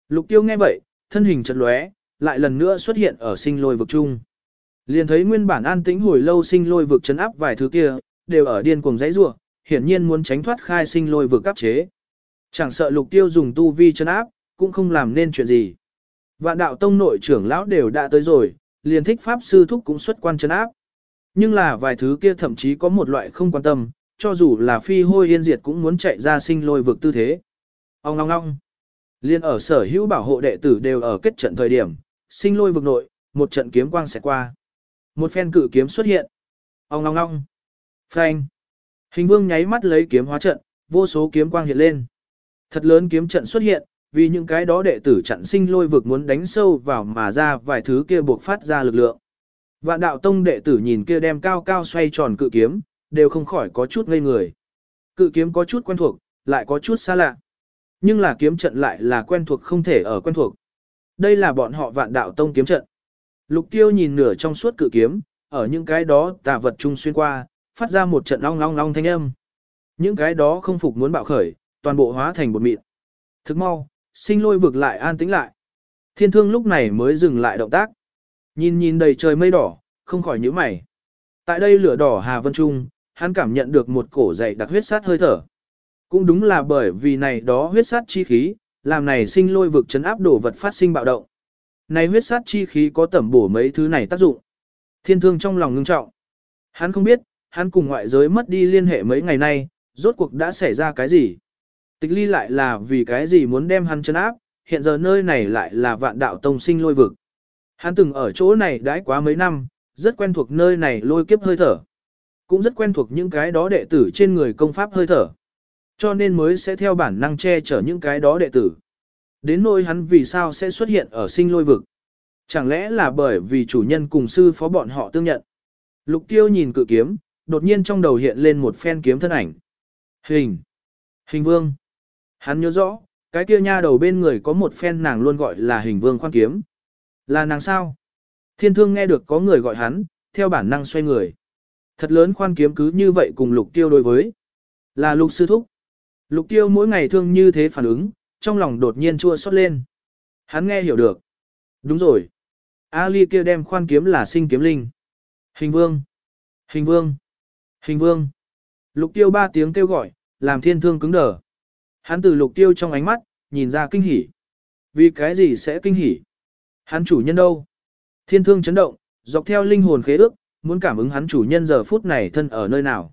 Lục tiêu nghe vậy, thân hình chật lóe, lại lần nữa xuất hiện ở sinh lôi vực chung. Liền thấy nguyên bản an tĩnh hồi lâu sinh lôi vực chấn áp vài thứ kia, đều ở điên cuồng giấy rủa, hiển nhiên muốn tránh thoát khai sinh lôi vực áp chế. Chẳng sợ lục tiêu dùng tu vi chấn áp, cũng không làm nên chuyện gì. Vạn đạo tông nội trưởng lão đều đã tới rồi, liền thích pháp sư thúc cũng xuất quan chấn áp. Nhưng là vài thứ kia thậm chí có một loại không quan tâm, cho dù là phi hôi yên diệt cũng muốn chạy ra sinh lôi vực tư thế. Ông ngong ngong. Liên ở sở hữu bảo hộ đệ tử đều ở kết trận thời điểm, sinh lôi vực nội, một trận kiếm quang sẽ qua. Một phen cử kiếm xuất hiện. Ông ngong ngong. Phanh. Hình vương nháy mắt lấy kiếm hóa trận, vô số kiếm quang hiện lên. Thật lớn kiếm trận xuất hiện, vì những cái đó đệ tử chặn sinh lôi vực muốn đánh sâu vào mà ra vài thứ kia buộc phát ra lực lượng. Vạn đạo tông đệ tử nhìn kia đem cao cao xoay tròn cự kiếm, đều không khỏi có chút ngây người. Cự kiếm có chút quen thuộc, lại có chút xa lạ. Nhưng là kiếm trận lại là quen thuộc không thể ở quen thuộc. Đây là bọn họ vạn đạo tông kiếm trận. Lục tiêu nhìn nửa trong suốt cự kiếm, ở những cái đó tà vật chung xuyên qua, phát ra một trận long long long thanh âm. Những cái đó không phục muốn bạo khởi, toàn bộ hóa thành bột mịn. Thức mau, sinh lôi vực lại an tĩnh lại. Thiên thương lúc này mới dừng lại động tác. Nhìn nhìn đầy trời mây đỏ, không khỏi nhíu mày. Tại đây lửa đỏ Hà Vân Trung, hắn cảm nhận được một cổ dày đặc huyết sát hơi thở. Cũng đúng là bởi vì này đó huyết sát chi khí, làm này sinh lôi vực chấn áp đổ vật phát sinh bạo động. Này huyết sát chi khí có tẩm bổ mấy thứ này tác dụng. Thiên thương trong lòng ngưng trọng. Hắn không biết, hắn cùng ngoại giới mất đi liên hệ mấy ngày nay, rốt cuộc đã xảy ra cái gì. Tịch ly lại là vì cái gì muốn đem hắn chấn áp, hiện giờ nơi này lại là vạn đạo tông sinh lôi vực. Hắn từng ở chỗ này đãi quá mấy năm, rất quen thuộc nơi này lôi kiếp hơi thở. Cũng rất quen thuộc những cái đó đệ tử trên người công pháp hơi thở. Cho nên mới sẽ theo bản năng che chở những cái đó đệ tử. Đến nỗi hắn vì sao sẽ xuất hiện ở sinh lôi vực. Chẳng lẽ là bởi vì chủ nhân cùng sư phó bọn họ tương nhận. Lục tiêu nhìn cự kiếm, đột nhiên trong đầu hiện lên một phen kiếm thân ảnh. Hình. Hình vương. Hắn nhớ rõ, cái kia nha đầu bên người có một phen nàng luôn gọi là hình vương khoan kiếm. Là nàng sao? Thiên thương nghe được có người gọi hắn, theo bản năng xoay người. Thật lớn khoan kiếm cứ như vậy cùng lục tiêu đối với. Là lục sư thúc. Lục tiêu mỗi ngày thương như thế phản ứng, trong lòng đột nhiên chua xót lên. Hắn nghe hiểu được. Đúng rồi. Ali kia đem khoan kiếm là sinh kiếm linh. Hình vương. Hình vương. Hình vương. Lục tiêu ba tiếng kêu gọi, làm thiên thương cứng đờ. Hắn từ lục tiêu trong ánh mắt, nhìn ra kinh hỉ. Vì cái gì sẽ kinh hỉ? Hắn chủ nhân đâu? Thiên thương chấn động, dọc theo linh hồn khế ước, muốn cảm ứng hắn chủ nhân giờ phút này thân ở nơi nào.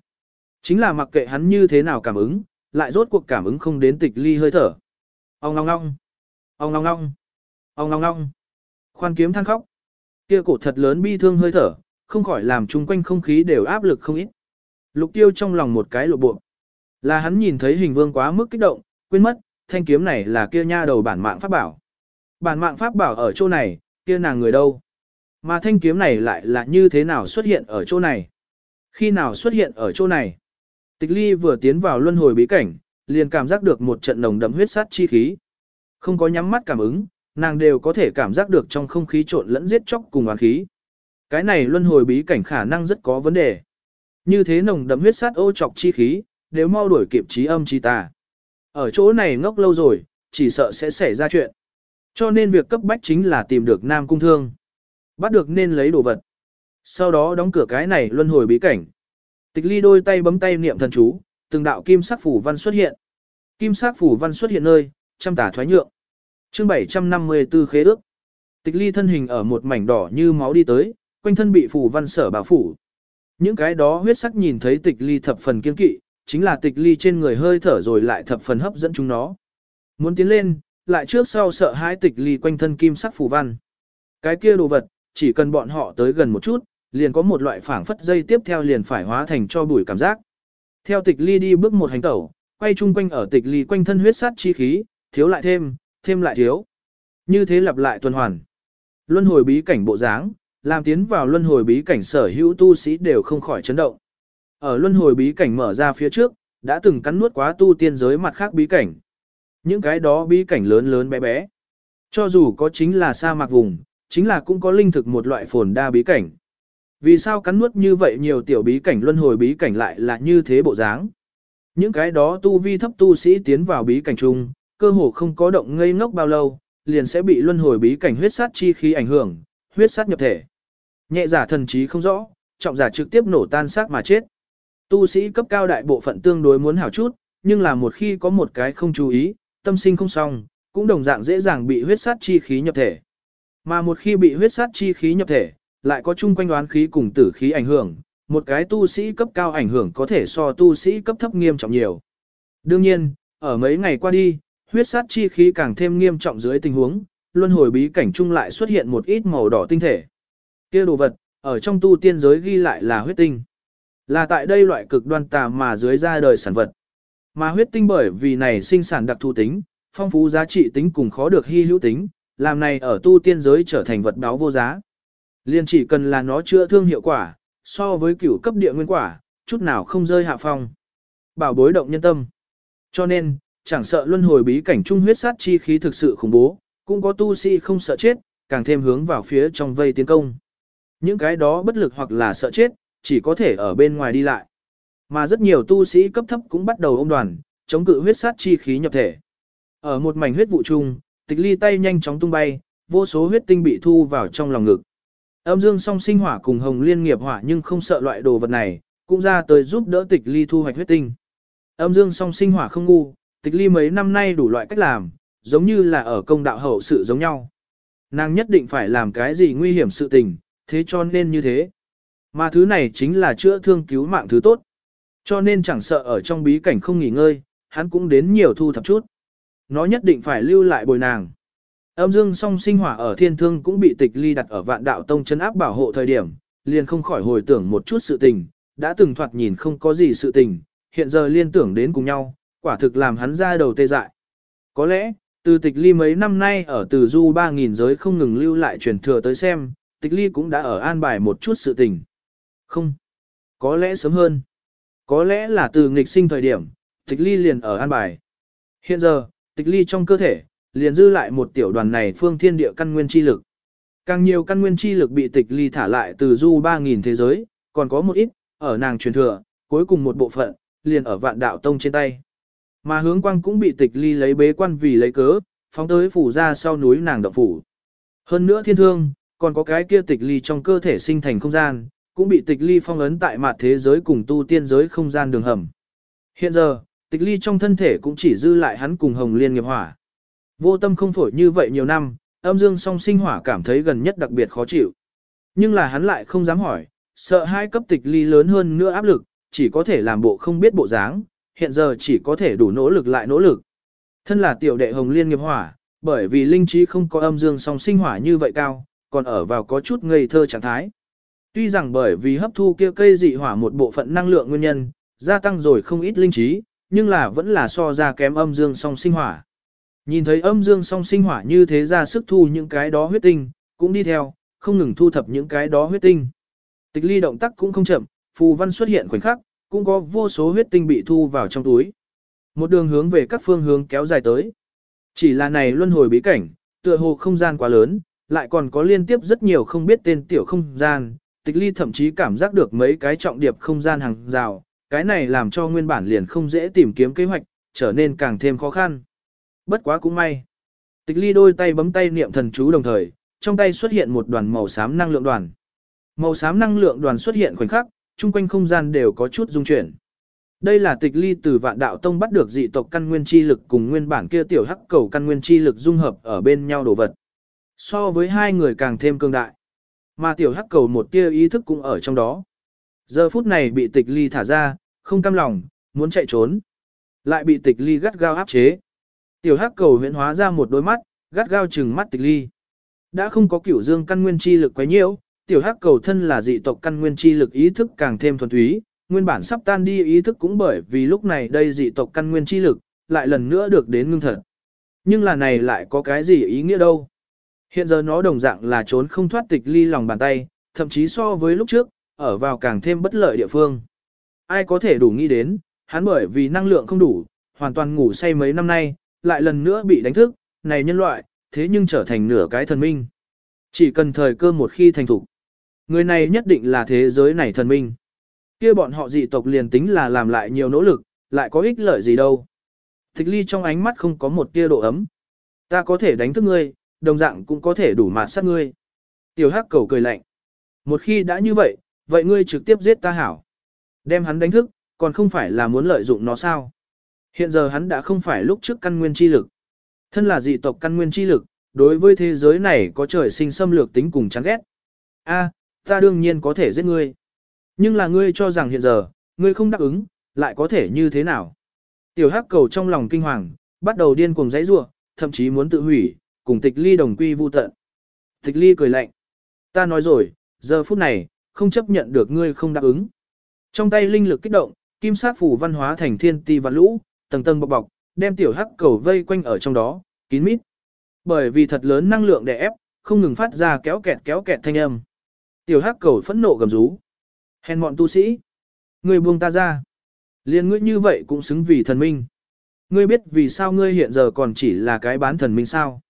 Chính là mặc kệ hắn như thế nào cảm ứng, lại rốt cuộc cảm ứng không đến tịch ly hơi thở. Ông ngong ngong, ông ngong ngong, ông ngong ngong. Khoan kiếm than khóc. Kia cổ thật lớn bi thương hơi thở, không khỏi làm chung quanh không khí đều áp lực không ít. Lục tiêu trong lòng một cái lộ bộ. Là hắn nhìn thấy hình vương quá mức kích động, quên mất, thanh kiếm này là kia nha đầu bản mạng pháp bảo. Bản mạng pháp bảo ở chỗ này, kia nàng người đâu? Mà thanh kiếm này lại là như thế nào xuất hiện ở chỗ này? Khi nào xuất hiện ở chỗ này? Tịch ly vừa tiến vào luân hồi bí cảnh, liền cảm giác được một trận nồng đậm huyết sát chi khí. Không có nhắm mắt cảm ứng, nàng đều có thể cảm giác được trong không khí trộn lẫn giết chóc cùng oán khí. Cái này luân hồi bí cảnh khả năng rất có vấn đề. Như thế nồng đậm huyết sát ô trọc chi khí, đều mau đuổi kịp trí âm chi tà. Ở chỗ này ngốc lâu rồi, chỉ sợ sẽ xảy ra chuyện. Cho nên việc cấp bách chính là tìm được Nam Cung Thương. Bắt được nên lấy đồ vật. Sau đó đóng cửa cái này luân hồi bí cảnh. Tịch ly đôi tay bấm tay niệm thần chú, từng đạo kim sắc phủ văn xuất hiện. Kim sắc phủ văn xuất hiện nơi, trăm tả thoái nhượng. Chương 754 khế ước. Tịch ly thân hình ở một mảnh đỏ như máu đi tới, quanh thân bị phủ văn sở bảo phủ. Những cái đó huyết sắc nhìn thấy tịch ly thập phần kiên kỵ, chính là tịch ly trên người hơi thở rồi lại thập phần hấp dẫn chúng nó. Muốn tiến lên, lại trước sau sợ hãi tịch ly quanh thân kim sắc phù văn. Cái kia đồ vật, chỉ cần bọn họ tới gần một chút, liền có một loại phảng phất dây tiếp theo liền phải hóa thành cho bụi cảm giác. Theo tịch ly đi bước một hành tẩu, quay chung quanh ở tịch ly quanh thân huyết sát chi khí, thiếu lại thêm, thêm lại thiếu. Như thế lặp lại tuần hoàn. Luân hồi bí cảnh bộ dáng, làm tiến vào luân hồi bí cảnh sở hữu tu sĩ đều không khỏi chấn động. Ở luân hồi bí cảnh mở ra phía trước, đã từng cắn nuốt quá tu tiên giới mặt khác bí cảnh. Những cái đó bí cảnh lớn lớn bé bé. Cho dù có chính là sa mạc vùng, chính là cũng có linh thực một loại phồn đa bí cảnh. Vì sao cắn nuốt như vậy nhiều tiểu bí cảnh luân hồi bí cảnh lại là như thế bộ dáng? Những cái đó tu vi thấp tu sĩ tiến vào bí cảnh chung, cơ hồ không có động ngây ngốc bao lâu, liền sẽ bị luân hồi bí cảnh huyết sát chi khí ảnh hưởng, huyết sát nhập thể. Nhẹ giả thần trí không rõ, trọng giả trực tiếp nổ tan xác mà chết. Tu sĩ cấp cao đại bộ phận tương đối muốn hảo chút, nhưng là một khi có một cái không chú ý, tâm sinh không xong, cũng đồng dạng dễ dàng bị huyết sát chi khí nhập thể. Mà một khi bị huyết sát chi khí nhập thể, lại có chung quanh đoán khí cùng tử khí ảnh hưởng, một cái tu sĩ cấp cao ảnh hưởng có thể so tu sĩ cấp thấp nghiêm trọng nhiều. Đương nhiên, ở mấy ngày qua đi, huyết sát chi khí càng thêm nghiêm trọng dưới tình huống, luân hồi bí cảnh chung lại xuất hiện một ít màu đỏ tinh thể. Kia đồ vật, ở trong tu tiên giới ghi lại là huyết tinh. Là tại đây loại cực đoan tà mà dưới ra đời sản vật. Mà huyết tinh bởi vì này sinh sản đặc thù tính, phong phú giá trị tính cùng khó được hy hữu tính, làm này ở tu tiên giới trở thành vật báo vô giá. Liên chỉ cần là nó chữa thương hiệu quả, so với cửu cấp địa nguyên quả, chút nào không rơi hạ phong. Bảo bối động nhân tâm. Cho nên, chẳng sợ luân hồi bí cảnh trung huyết sát chi khí thực sự khủng bố, cũng có tu sĩ không sợ chết, càng thêm hướng vào phía trong vây tiến công. Những cái đó bất lực hoặc là sợ chết, chỉ có thể ở bên ngoài đi lại. Mà rất nhiều tu sĩ cấp thấp cũng bắt đầu ôm đoàn, chống cự huyết sát chi khí nhập thể. Ở một mảnh huyết vụ chung, tịch ly tay nhanh chóng tung bay, vô số huyết tinh bị thu vào trong lòng ngực. Âm dương song sinh hỏa cùng hồng liên nghiệp hỏa nhưng không sợ loại đồ vật này, cũng ra tới giúp đỡ tịch ly thu hoạch huyết tinh. Âm dương song sinh hỏa không ngu, tịch ly mấy năm nay đủ loại cách làm, giống như là ở công đạo hậu sự giống nhau. Nàng nhất định phải làm cái gì nguy hiểm sự tình, thế cho nên như thế. Mà thứ này chính là chữa thương cứu mạng thứ tốt. Cho nên chẳng sợ ở trong bí cảnh không nghỉ ngơi, hắn cũng đến nhiều thu thập chút. Nó nhất định phải lưu lại bồi nàng. Âm dương song sinh hỏa ở thiên thương cũng bị tịch ly đặt ở vạn đạo tông chân áp bảo hộ thời điểm, liền không khỏi hồi tưởng một chút sự tình, đã từng thoạt nhìn không có gì sự tình, hiện giờ liên tưởng đến cùng nhau, quả thực làm hắn ra đầu tê dại. Có lẽ, từ tịch ly mấy năm nay ở từ du 3.000 giới không ngừng lưu lại truyền thừa tới xem, tịch ly cũng đã ở an bài một chút sự tình. Không, có lẽ sớm hơn. Có lẽ là từ nghịch sinh thời điểm, tịch ly liền ở an bài. Hiện giờ, tịch ly trong cơ thể, liền dư lại một tiểu đoàn này phương thiên địa căn nguyên chi lực. Càng nhiều căn nguyên chi lực bị tịch ly thả lại từ du 3.000 thế giới, còn có một ít, ở nàng truyền thừa, cuối cùng một bộ phận, liền ở vạn đạo tông trên tay. Mà hướng quang cũng bị tịch ly lấy bế quan vì lấy cớ, phóng tới phủ ra sau núi nàng động phủ. Hơn nữa thiên thương, còn có cái kia tịch ly trong cơ thể sinh thành không gian, cũng bị tịch ly phong ấn tại mặt thế giới cùng tu tiên giới không gian đường hầm. Hiện giờ, tịch ly trong thân thể cũng chỉ dư lại hắn cùng hồng liên nghiệp hỏa. Vô tâm không phổi như vậy nhiều năm, âm dương song sinh hỏa cảm thấy gần nhất đặc biệt khó chịu. Nhưng là hắn lại không dám hỏi, sợ hai cấp tịch ly lớn hơn nữa áp lực, chỉ có thể làm bộ không biết bộ dáng, hiện giờ chỉ có thể đủ nỗ lực lại nỗ lực. Thân là tiểu đệ hồng liên nghiệp hỏa, bởi vì linh trí không có âm dương song sinh hỏa như vậy cao, còn ở vào có chút ngây thơ trạng thái. Tuy rằng bởi vì hấp thu kia cây dị hỏa một bộ phận năng lượng nguyên nhân, gia tăng rồi không ít linh trí, nhưng là vẫn là so ra kém âm dương song sinh hỏa. Nhìn thấy âm dương song sinh hỏa như thế ra sức thu những cái đó huyết tinh, cũng đi theo, không ngừng thu thập những cái đó huyết tinh. Tịch ly động tác cũng không chậm, phù văn xuất hiện khoảnh khắc, cũng có vô số huyết tinh bị thu vào trong túi. Một đường hướng về các phương hướng kéo dài tới. Chỉ là này luân hồi bí cảnh, tựa hồ không gian quá lớn, lại còn có liên tiếp rất nhiều không biết tên tiểu không gian, tịch ly thậm chí cảm giác được mấy cái trọng điệp không gian hàng rào, cái này làm cho nguyên bản liền không dễ tìm kiếm kế hoạch, trở nên càng thêm khó khăn. Bất quá cũng may. Tịch ly đôi tay bấm tay niệm thần chú đồng thời, trong tay xuất hiện một đoàn màu xám năng lượng đoàn. Màu xám năng lượng đoàn xuất hiện khoảnh khắc, chung quanh không gian đều có chút rung chuyển. Đây là tịch ly từ vạn đạo tông bắt được dị tộc căn nguyên chi lực cùng nguyên bản kia tiểu hắc cầu căn nguyên chi lực dung hợp ở bên nhau đồ vật. So với hai người càng thêm cương đại. Mà tiểu hắc cầu một tia ý thức cũng ở trong đó. Giờ phút này bị tịch ly thả ra, không cam lòng, muốn chạy trốn. Lại bị tịch ly gắt gao áp chế. Tiểu hắc cầu huyễn hóa ra một đôi mắt, gắt gao trừng mắt tịch ly. Đã không có kiểu dương căn nguyên chi lực quấy nhiễu, tiểu hắc cầu thân là dị tộc căn nguyên chi lực ý thức càng thêm thuần túy, nguyên bản sắp tan đi ý thức cũng bởi vì lúc này đây dị tộc căn nguyên chi lực, lại lần nữa được đến ngưng thật. Nhưng là này lại có cái gì ý nghĩa đâu? Hiện giờ nó đồng dạng là trốn không thoát tịch ly lòng bàn tay, thậm chí so với lúc trước, ở vào càng thêm bất lợi địa phương. Ai có thể đủ nghĩ đến, hắn bởi vì năng lượng không đủ, hoàn toàn ngủ say mấy năm nay, lại lần nữa bị đánh thức, này nhân loại, thế nhưng trở thành nửa cái thần minh. Chỉ cần thời cơ một khi thành thủ. Người này nhất định là thế giới này thần minh. kia bọn họ dị tộc liền tính là làm lại nhiều nỗ lực, lại có ích lợi gì đâu. Tịch ly trong ánh mắt không có một tia độ ấm. Ta có thể đánh thức ngươi, đồng dạng cũng có thể đủ mạt sát ngươi. Tiểu hắc cầu cười lạnh. Một khi đã như vậy, vậy ngươi trực tiếp giết ta hảo. Đem hắn đánh thức, còn không phải là muốn lợi dụng nó sao. Hiện giờ hắn đã không phải lúc trước căn nguyên chi lực. Thân là dị tộc căn nguyên chi lực, đối với thế giới này có trời sinh xâm lược tính cùng chán ghét. A, ta đương nhiên có thể giết ngươi. Nhưng là ngươi cho rằng hiện giờ, ngươi không đáp ứng, lại có thể như thế nào? Tiểu hắc cầu trong lòng kinh hoàng, bắt đầu điên cuồng dãy rủa, thậm chí muốn tự hủy, cùng tịch ly đồng quy vu tận. Tịch ly cười lạnh. Ta nói rồi, giờ phút này, không chấp nhận được ngươi không đáp ứng. Trong tay linh lực kích động, kim sát phủ văn hóa thành thiên ti và lũ, tầng tầng bọc bọc, đem tiểu hắc cầu vây quanh ở trong đó, kín mít. Bởi vì thật lớn năng lượng đè ép, không ngừng phát ra kéo kẹt kéo kẹt thanh âm. Tiểu hắc cầu phẫn nộ gầm rú. Hèn mọn tu sĩ. Ngươi buông ta ra. Liên ngươi như vậy cũng xứng vì thần minh. Ngươi biết vì sao ngươi hiện giờ còn chỉ là cái bán thần minh sao?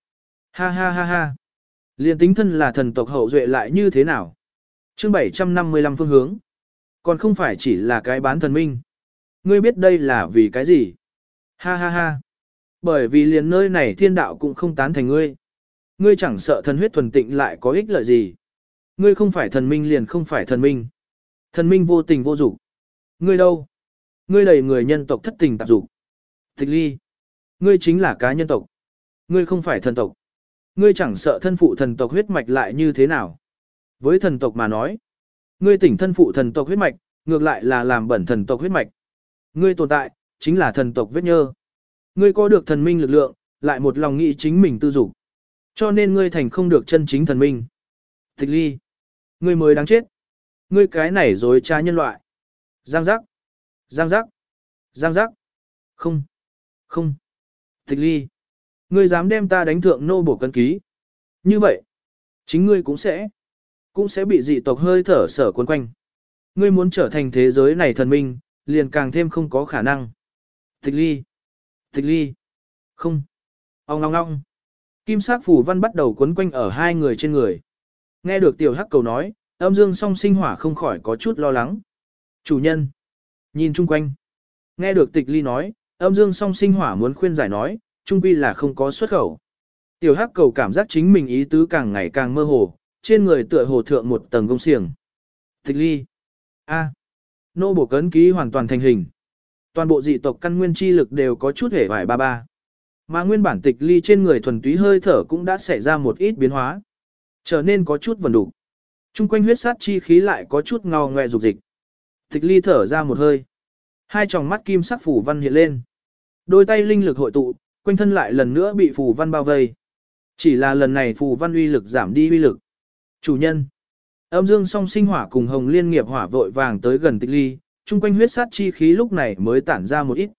Ha ha ha ha. Liên tính thân là thần tộc hậu duệ lại như thế nào? chương 755 phương hướng. Còn không phải chỉ là cái bán thần minh. Ngươi biết đây là vì cái gì? Ha ha ha. Bởi vì liền nơi này thiên đạo cũng không tán thành ngươi. Ngươi chẳng sợ thần huyết thuần tịnh lại có ích lợi gì. Ngươi không phải thần minh liền không phải thần minh. Thần minh vô tình vô dục. Ngươi đâu? Ngươi đầy người nhân tộc thất tình tạp dục. Tịch ly. Ngươi chính là cá nhân tộc. Ngươi không phải thần tộc. Ngươi chẳng sợ thân phụ thần tộc huyết mạch lại như thế nào. Với thần tộc mà nói. Ngươi tỉnh thân phụ thần tộc huyết mạch, ngược lại là làm bẩn thần tộc huyết mạch. Ngươi tồn tại, chính là thần tộc vết nhơ. Ngươi có được thần minh lực lượng, lại một lòng nghĩ chính mình tư dục. Cho nên ngươi thành không được chân chính thần minh. Tịch ly. Ngươi mới đáng chết. Ngươi cái này dối trá nhân loại. Giang giác. Giang giác. Giang giác. Không. Không. Tịch ly. Ngươi dám đem ta đánh thượng nô bổ cân ký. Như vậy. Chính ngươi cũng sẽ. Cũng sẽ bị dị tộc hơi thở sở cuốn quanh. Ngươi muốn trở thành thế giới này thần minh, liền càng thêm không có khả năng. Tịch ly. Tịch ly. Không. Ông ong ong. Kim sát phủ văn bắt đầu cuốn quanh ở hai người trên người. Nghe được tiểu hắc cầu nói, âm dương song sinh hỏa không khỏi có chút lo lắng. Chủ nhân. Nhìn chung quanh. Nghe được tịch ly nói, âm dương song sinh hỏa muốn khuyên giải nói, trung quy là không có xuất khẩu. Tiểu hắc cầu cảm giác chính mình ý tứ càng ngày càng mơ hồ, trên người tựa hồ thượng một tầng công xiềng. Tịch ly. A. Nô bổ cấn ký hoàn toàn thành hình. Toàn bộ dị tộc căn nguyên chi lực đều có chút hể vải ba ba. Mà nguyên bản tịch ly trên người thuần túy hơi thở cũng đã xảy ra một ít biến hóa. Trở nên có chút vần đủ. Trung quanh huyết sát chi khí lại có chút ngao ngoe dục dịch. Tịch ly thở ra một hơi. Hai tròng mắt kim sắc phủ văn hiện lên. Đôi tay linh lực hội tụ, quanh thân lại lần nữa bị phù văn bao vây. Chỉ là lần này phù văn uy lực giảm đi uy lực. Chủ nhân. Âm dương song sinh hỏa cùng hồng liên nghiệp hỏa vội vàng tới gần tịch ly, chung quanh huyết sát chi khí lúc này mới tản ra một ít.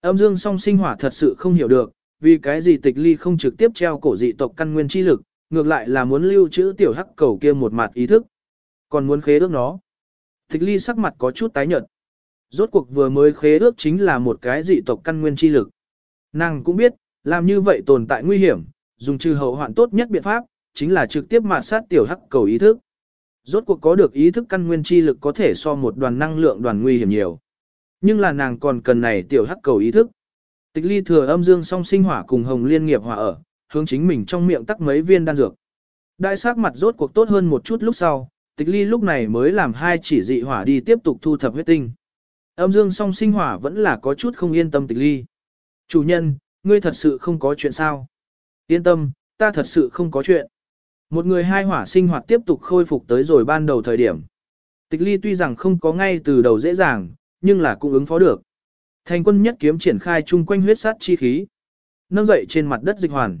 Âm dương song sinh hỏa thật sự không hiểu được, vì cái gì tịch ly không trực tiếp treo cổ dị tộc căn nguyên chi lực, ngược lại là muốn lưu trữ tiểu hắc cầu kia một mặt ý thức. Còn muốn khế ước nó. Tịch ly sắc mặt có chút tái nhợt. Rốt cuộc vừa mới khế ước chính là một cái dị tộc căn nguyên chi lực. Nàng cũng biết, làm như vậy tồn tại nguy hiểm, dùng trừ hậu hoạn tốt nhất biện pháp, chính là trực tiếp mạt sát tiểu hắc cầu ý thức. Rốt cuộc có được ý thức căn nguyên chi lực có thể so một đoàn năng lượng đoàn nguy hiểm nhiều. Nhưng là nàng còn cần này tiểu hắc cầu ý thức. Tịch ly thừa âm dương song sinh hỏa cùng hồng liên nghiệp hỏa ở, hướng chính mình trong miệng tắc mấy viên đan dược. Đại sát mặt rốt cuộc tốt hơn một chút lúc sau, tịch ly lúc này mới làm hai chỉ dị hỏa đi tiếp tục thu thập huyết tinh. Âm dương song sinh hỏa vẫn là có chút không yên tâm tịch ly. Chủ nhân, ngươi thật sự không có chuyện sao? Yên tâm, ta thật sự không có chuyện. Một người hai hỏa sinh hoạt tiếp tục khôi phục tới rồi ban đầu thời điểm. Tịch ly tuy rằng không có ngay từ đầu dễ dàng, nhưng là cũng ứng phó được. Thành quân nhất kiếm triển khai chung quanh huyết sát chi khí. Nâng dậy trên mặt đất dịch hoàn.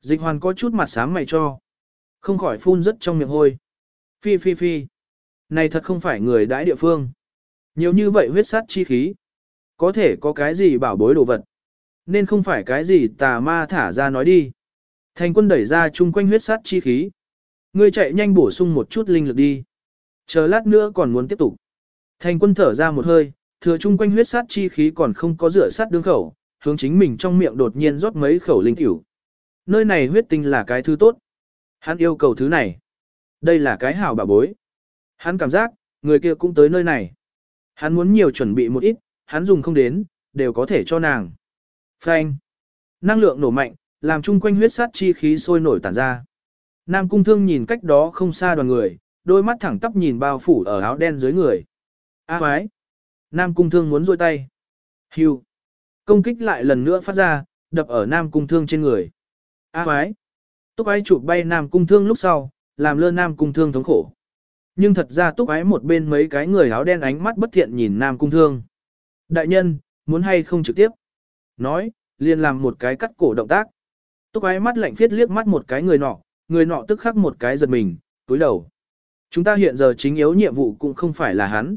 Dịch hoàn có chút mặt sáng mày cho. Không khỏi phun rất trong miệng hôi. Phi phi phi. Này thật không phải người đãi địa phương. Nhiều như vậy huyết sát chi khí. Có thể có cái gì bảo bối đồ vật. Nên không phải cái gì tà ma thả ra nói đi. Thành quân đẩy ra chung quanh huyết sát chi khí. Ngươi chạy nhanh bổ sung một chút linh lực đi. Chờ lát nữa còn muốn tiếp tục. Thành quân thở ra một hơi, thừa chung quanh huyết sát chi khí còn không có rửa sát đương khẩu, hướng chính mình trong miệng đột nhiên rót mấy khẩu linh tiểu. Nơi này huyết tinh là cái thứ tốt. Hắn yêu cầu thứ này. Đây là cái hảo bà bối. Hắn cảm giác, người kia cũng tới nơi này. Hắn muốn nhiều chuẩn bị một ít, hắn dùng không đến, đều có thể cho nàng. Phanh. Năng lượng nổ mạnh, làm chung quanh huyết sát chi khí sôi nổi tản ra. Nam cung thương nhìn cách đó không xa đoàn người, đôi mắt thẳng tắp nhìn bao phủ ở áo đen dưới người. A à, Nam cung thương muốn rôi tay. Hưu. Công kích lại lần nữa phát ra, đập ở Nam cung thương trên người. A à, Túc ái chụp bay Nam cung thương lúc sau, làm lơ Nam cung thương thống khổ. Nhưng thật ra túc ái một bên mấy cái người áo đen ánh mắt bất thiện nhìn Nam cung thương. Đại nhân, muốn hay không trực tiếp? Nói, liền làm một cái cắt cổ động tác. Túc ái mắt lạnh phiết liếc mắt một cái người nọ, người nọ tức khắc một cái giật mình, túi đầu. Chúng ta hiện giờ chính yếu nhiệm vụ cũng không phải là hắn.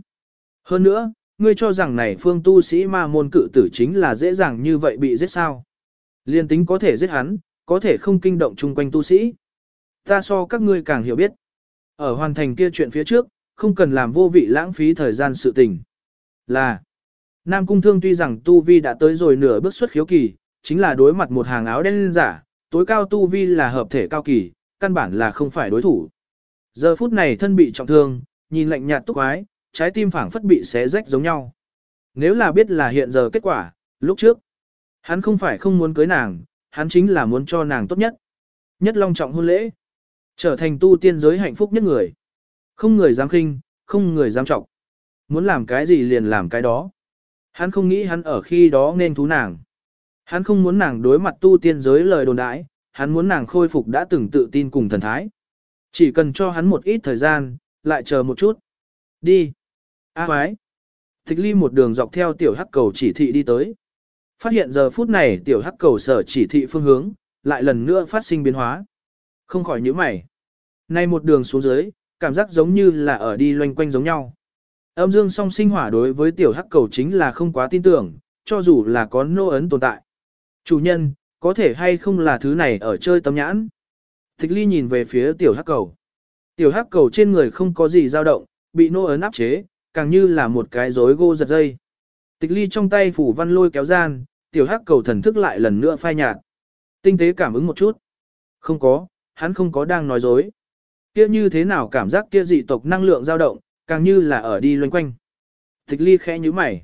Hơn nữa, ngươi cho rằng này phương tu sĩ ma môn cự tử chính là dễ dàng như vậy bị giết sao. Liên tính có thể giết hắn, có thể không kinh động chung quanh tu sĩ. Ta so các ngươi càng hiểu biết. Ở hoàn thành kia chuyện phía trước, không cần làm vô vị lãng phí thời gian sự tình. Là, Nam Cung Thương tuy rằng Tu Vi đã tới rồi nửa bước xuất khiếu kỳ, chính là đối mặt một hàng áo đen giả, tối cao Tu Vi là hợp thể cao kỳ, căn bản là không phải đối thủ. Giờ phút này thân bị trọng thương, nhìn lạnh nhạt túc ái, trái tim phảng phất bị xé rách giống nhau. Nếu là biết là hiện giờ kết quả, lúc trước, hắn không phải không muốn cưới nàng, hắn chính là muốn cho nàng tốt nhất. Nhất long trọng hôn lễ, trở thành tu tiên giới hạnh phúc nhất người. Không người dám khinh, không người dám trọng. Muốn làm cái gì liền làm cái đó. Hắn không nghĩ hắn ở khi đó nên thú nàng. Hắn không muốn nàng đối mặt tu tiên giới lời đồn đãi, hắn muốn nàng khôi phục đã từng tự tin cùng thần thái. Chỉ cần cho hắn một ít thời gian, lại chờ một chút. Đi. A à, quái. Thích ly một đường dọc theo tiểu hắc cầu chỉ thị đi tới. Phát hiện giờ phút này tiểu hắc cầu sở chỉ thị phương hướng, lại lần nữa phát sinh biến hóa. Không khỏi nhíu mày. Nay một đường xuống dưới, cảm giác giống như là ở đi loanh quanh giống nhau. Âm dương song sinh hỏa đối với tiểu hắc cầu chính là không quá tin tưởng, cho dù là có nô ấn tồn tại. Chủ nhân, có thể hay không là thứ này ở chơi tấm nhãn. Thích ly nhìn về phía tiểu hắc cầu. Tiểu hắc cầu trên người không có gì dao động, bị nô ấn áp chế, càng như là một cái rối gô giật dây. Tịch ly trong tay phủ văn lôi kéo gian, tiểu hắc cầu thần thức lại lần nữa phai nhạt. Tinh tế cảm ứng một chút. Không có, hắn không có đang nói dối. Kia như thế nào cảm giác kia dị tộc năng lượng dao động, càng như là ở đi loanh quanh. Tịch ly khẽ như mày.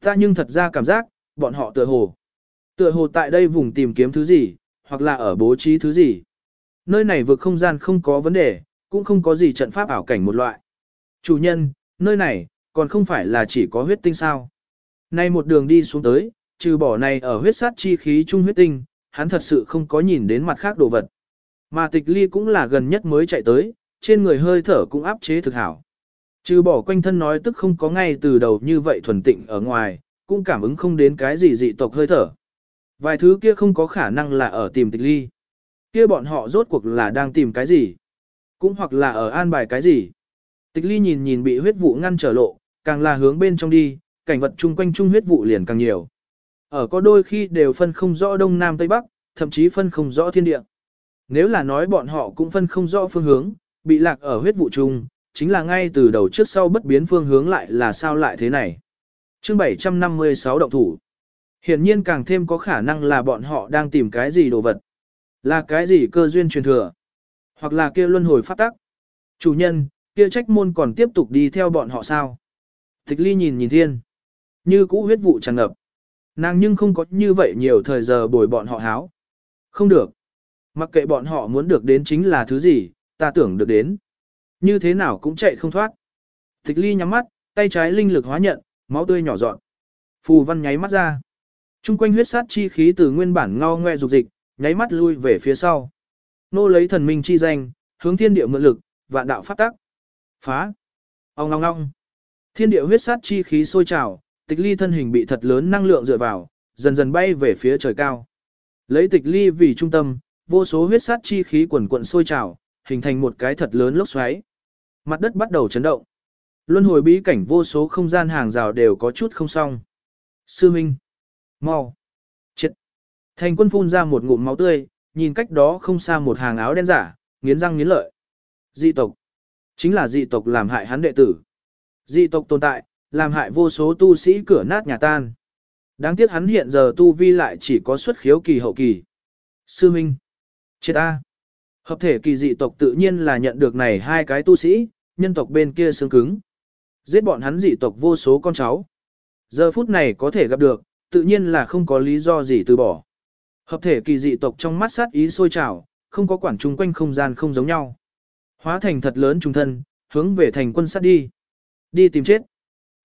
Ta nhưng thật ra cảm giác, bọn họ tựa hồ. Tựa hồ tại đây vùng tìm kiếm thứ gì, hoặc là ở bố trí thứ gì. Nơi này vực không gian không có vấn đề, cũng không có gì trận pháp ảo cảnh một loại. Chủ nhân, nơi này, còn không phải là chỉ có huyết tinh sao. Nay một đường đi xuống tới, trừ bỏ này ở huyết sát chi khí trung huyết tinh, hắn thật sự không có nhìn đến mặt khác đồ vật. Mà tịch ly cũng là gần nhất mới chạy tới, trên người hơi thở cũng áp chế thực hảo. Trừ bỏ quanh thân nói tức không có ngay từ đầu như vậy thuần tịnh ở ngoài, cũng cảm ứng không đến cái gì dị tộc hơi thở. Vài thứ kia không có khả năng là ở tìm tịch ly. Kia bọn họ rốt cuộc là đang tìm cái gì? Cũng hoặc là ở an bài cái gì? Tịch ly nhìn nhìn bị huyết vụ ngăn trở lộ, càng là hướng bên trong đi, cảnh vật chung quanh chung huyết vụ liền càng nhiều. Ở có đôi khi đều phân không rõ đông nam tây bắc, thậm chí phân không rõ thiên địa. Nếu là nói bọn họ cũng phân không rõ phương hướng, bị lạc ở huyết vụ chung, chính là ngay từ đầu trước sau bất biến phương hướng lại là sao lại thế này. Chương 756 động thủ. Hiển nhiên càng thêm có khả năng là bọn họ đang tìm cái gì đồ vật. Là cái gì cơ duyên truyền thừa. Hoặc là kia luân hồi phát tắc. Chủ nhân, kia trách môn còn tiếp tục đi theo bọn họ sao. Tịch ly nhìn nhìn thiên. Như cũ huyết vụ tràn ngập. Nàng nhưng không có như vậy nhiều thời giờ bồi bọn họ háo. Không được. Mặc kệ bọn họ muốn được đến chính là thứ gì, ta tưởng được đến. Như thế nào cũng chạy không thoát. Tịch ly nhắm mắt, tay trái linh lực hóa nhận, máu tươi nhỏ dọn. Phù văn nháy mắt ra. Trung quanh huyết sát chi khí từ nguyên bản ngao ngoe dục dịch, nháy mắt lui về phía sau. Nô lấy thần minh chi danh, hướng thiên địa mượn lực, vạn đạo phát tắc. Phá. Ông ngong ngong. Thiên địa huyết sát chi khí sôi trào, tịch ly thân hình bị thật lớn năng lượng dựa vào, dần dần bay về phía trời cao. Lấy tịch ly vì trung tâm, vô số huyết sát chi khí quần quận sôi trào, hình thành một cái thật lớn lốc xoáy. Mặt đất bắt đầu chấn động. Luân hồi bí cảnh vô số không gian hàng rào đều có chút không xong. Sư Minh. mau, Chết. Thành quân phun ra một ngụm máu tươi, nhìn cách đó không xa một hàng áo đen giả, nghiến răng nghiến lợi. Dị tộc. Chính là dị tộc làm hại hắn đệ tử. Dị tộc tồn tại, làm hại vô số tu sĩ cửa nát nhà tan. Đáng tiếc hắn hiện giờ tu vi lại chỉ có xuất khiếu kỳ hậu kỳ. Sư Minh. Chết A. Hợp thể kỳ dị tộc tự nhiên là nhận được này hai cái tu sĩ, nhân tộc bên kia xương cứng. Giết bọn hắn dị tộc vô số con cháu. Giờ phút này có thể gặp được, tự nhiên là không có lý do gì từ bỏ. Hợp thể kỳ dị tộc trong mắt sát ý sôi trào, không có quản chung quanh không gian không giống nhau. Hóa thành thật lớn trung thân, hướng về thành quân sát đi. Đi tìm chết.